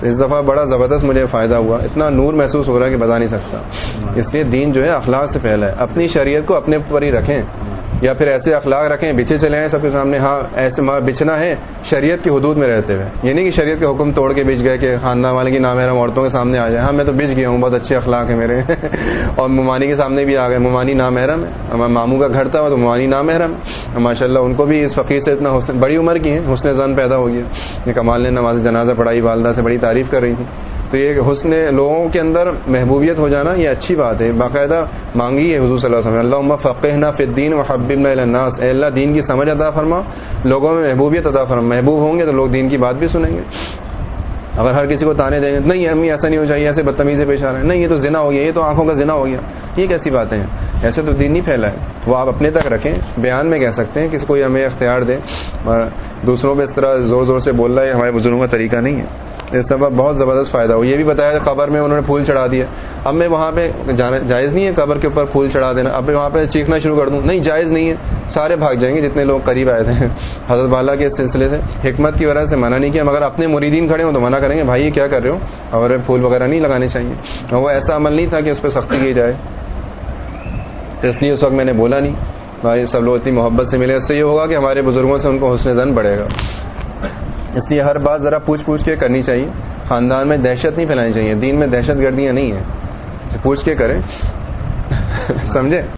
اس دفعہ بڑا زبردست مجھے فائدہ ہوا۔ اتنا نور محسوس ہو رہا ہے کہ بتا نہیں سکتا۔ اس لیے دین جو ہے اخلاق سے پھیلا ہے۔ اپنی شریعت کو اپنے اوپر ہی رکھیں۔ یا پھر ایسے اخلاق رکھیں بچھے چلے ہیں سب کے سامنے ہاں ایسے بچنا ہے شریعت کی حدود میں رہتے ہوئے۔ یہ نہیں کہ شریعت کے حکم توڑ کے بچ گئے کہ خاندان والے کی نامحرم عورتوں کے سامنے آ جائے ہاں میں تو بچ گیا ہوں، بہت اچھے اخلاق ہیں میرے۔ [LAUGHS] اور ممانی کے سامنے بھی آ گئے۔ ممانی نامحرم ہے۔ ماموں کا گھر تھا، تو ممانی نامحرم ہے۔ ماشاء اللہ ان کو بھی اس فقیر سے اتنا حسن، بڑی عمر کی ہے حسن زن پیدا ہو گیا یہ کمال نے نماز جنازہ پڑھائی، والدہ سے بڑی تعریف کر رہی تھی۔ تو یہ حسن لوگوں کے اندر محبوبیت ہو جانا یہ اچھی بات ہے۔ باقاعدہ مانگی ہے حضور صلی اللہ علیہ وسلم اللہ فقح نہ فدین و حبب الناس اے اللہ، دین کی سمجھ عطا فرما، لوگوں میں محبوبیت عطا فرما۔ محبوب ہوں گے تو لوگ دین کی بات بھی سنیں گے۔ اگر ہر کسی کو تانے دیں گے، نہیں، امی، ایسا نہیں ہو چاہیے ایسے بدتمیزی پیش آ رہے ہیں۔ نہیں، یہ تو زنا ہو گیا، یہ تو آنکھوں کا ذنا ہو گیا۔ یہ کیسی باتیں ہیں؟ ایسے تو دین نہیں پھیلا ہے۔ وہ آپ اپنے تک رکھیں، بیان میں کہہ سکتے ہیں، کسی کوئی ہمیں اختیار دے۔ دوسروں پہ اس طرح زور زور سے بول رہا ہے ہمارے بزرگوں کا طریقہ نہیں ہے۔ اس طرح بہت زبردست فائدہ ہو یہ بھی بتایا کہ قبر میں انہوں نے پھول چڑھا دیا اب میں وہاں پہ جائز نہیں ہے قبر کے اوپر پھول چڑھا دینا۔ اب میں وہاں پہ چیخنا شروع کر دوں۔ نہیں، جائز نہیں ہے۔ سارے بھاگ جائیں گے جتنے لوگ قریب آئے تھے۔ [LAUGHS] حضرت بالا کے سلسلے سے حکمت کی وجہ سے منع نہیں کیا۔ مگر اپنے مریدین کھڑے ہوں تو منع کریں گے، بھائی، یہ کیا کر رہے ہو؟ اور پھول وغیرہ نہیں لگانے چاہیے۔ وہ ایسا عمل نہیں تھا کہ اس پہ سختی کی جائے۔ اس لیے اس وقت میں نے بولا نہیں۔ ہاں، بھائی سب لوگ اتنی محبت سے ملے، اس سے یہ ہوگا کہ ہمارے بزرگوں سے ان کو حسن زن بڑھے گا۔ اس لیے ہر بات ذرا پوچھ پوچھ کے کرنی چاہیے۔ خاندان میں دہشت نہیں پھیلانی چاہیے، دین میں دہشت گردیاں نہیں ہیں۔ اچھا، پوچھ کے کریں۔ [LAUGHS] سمجھے؟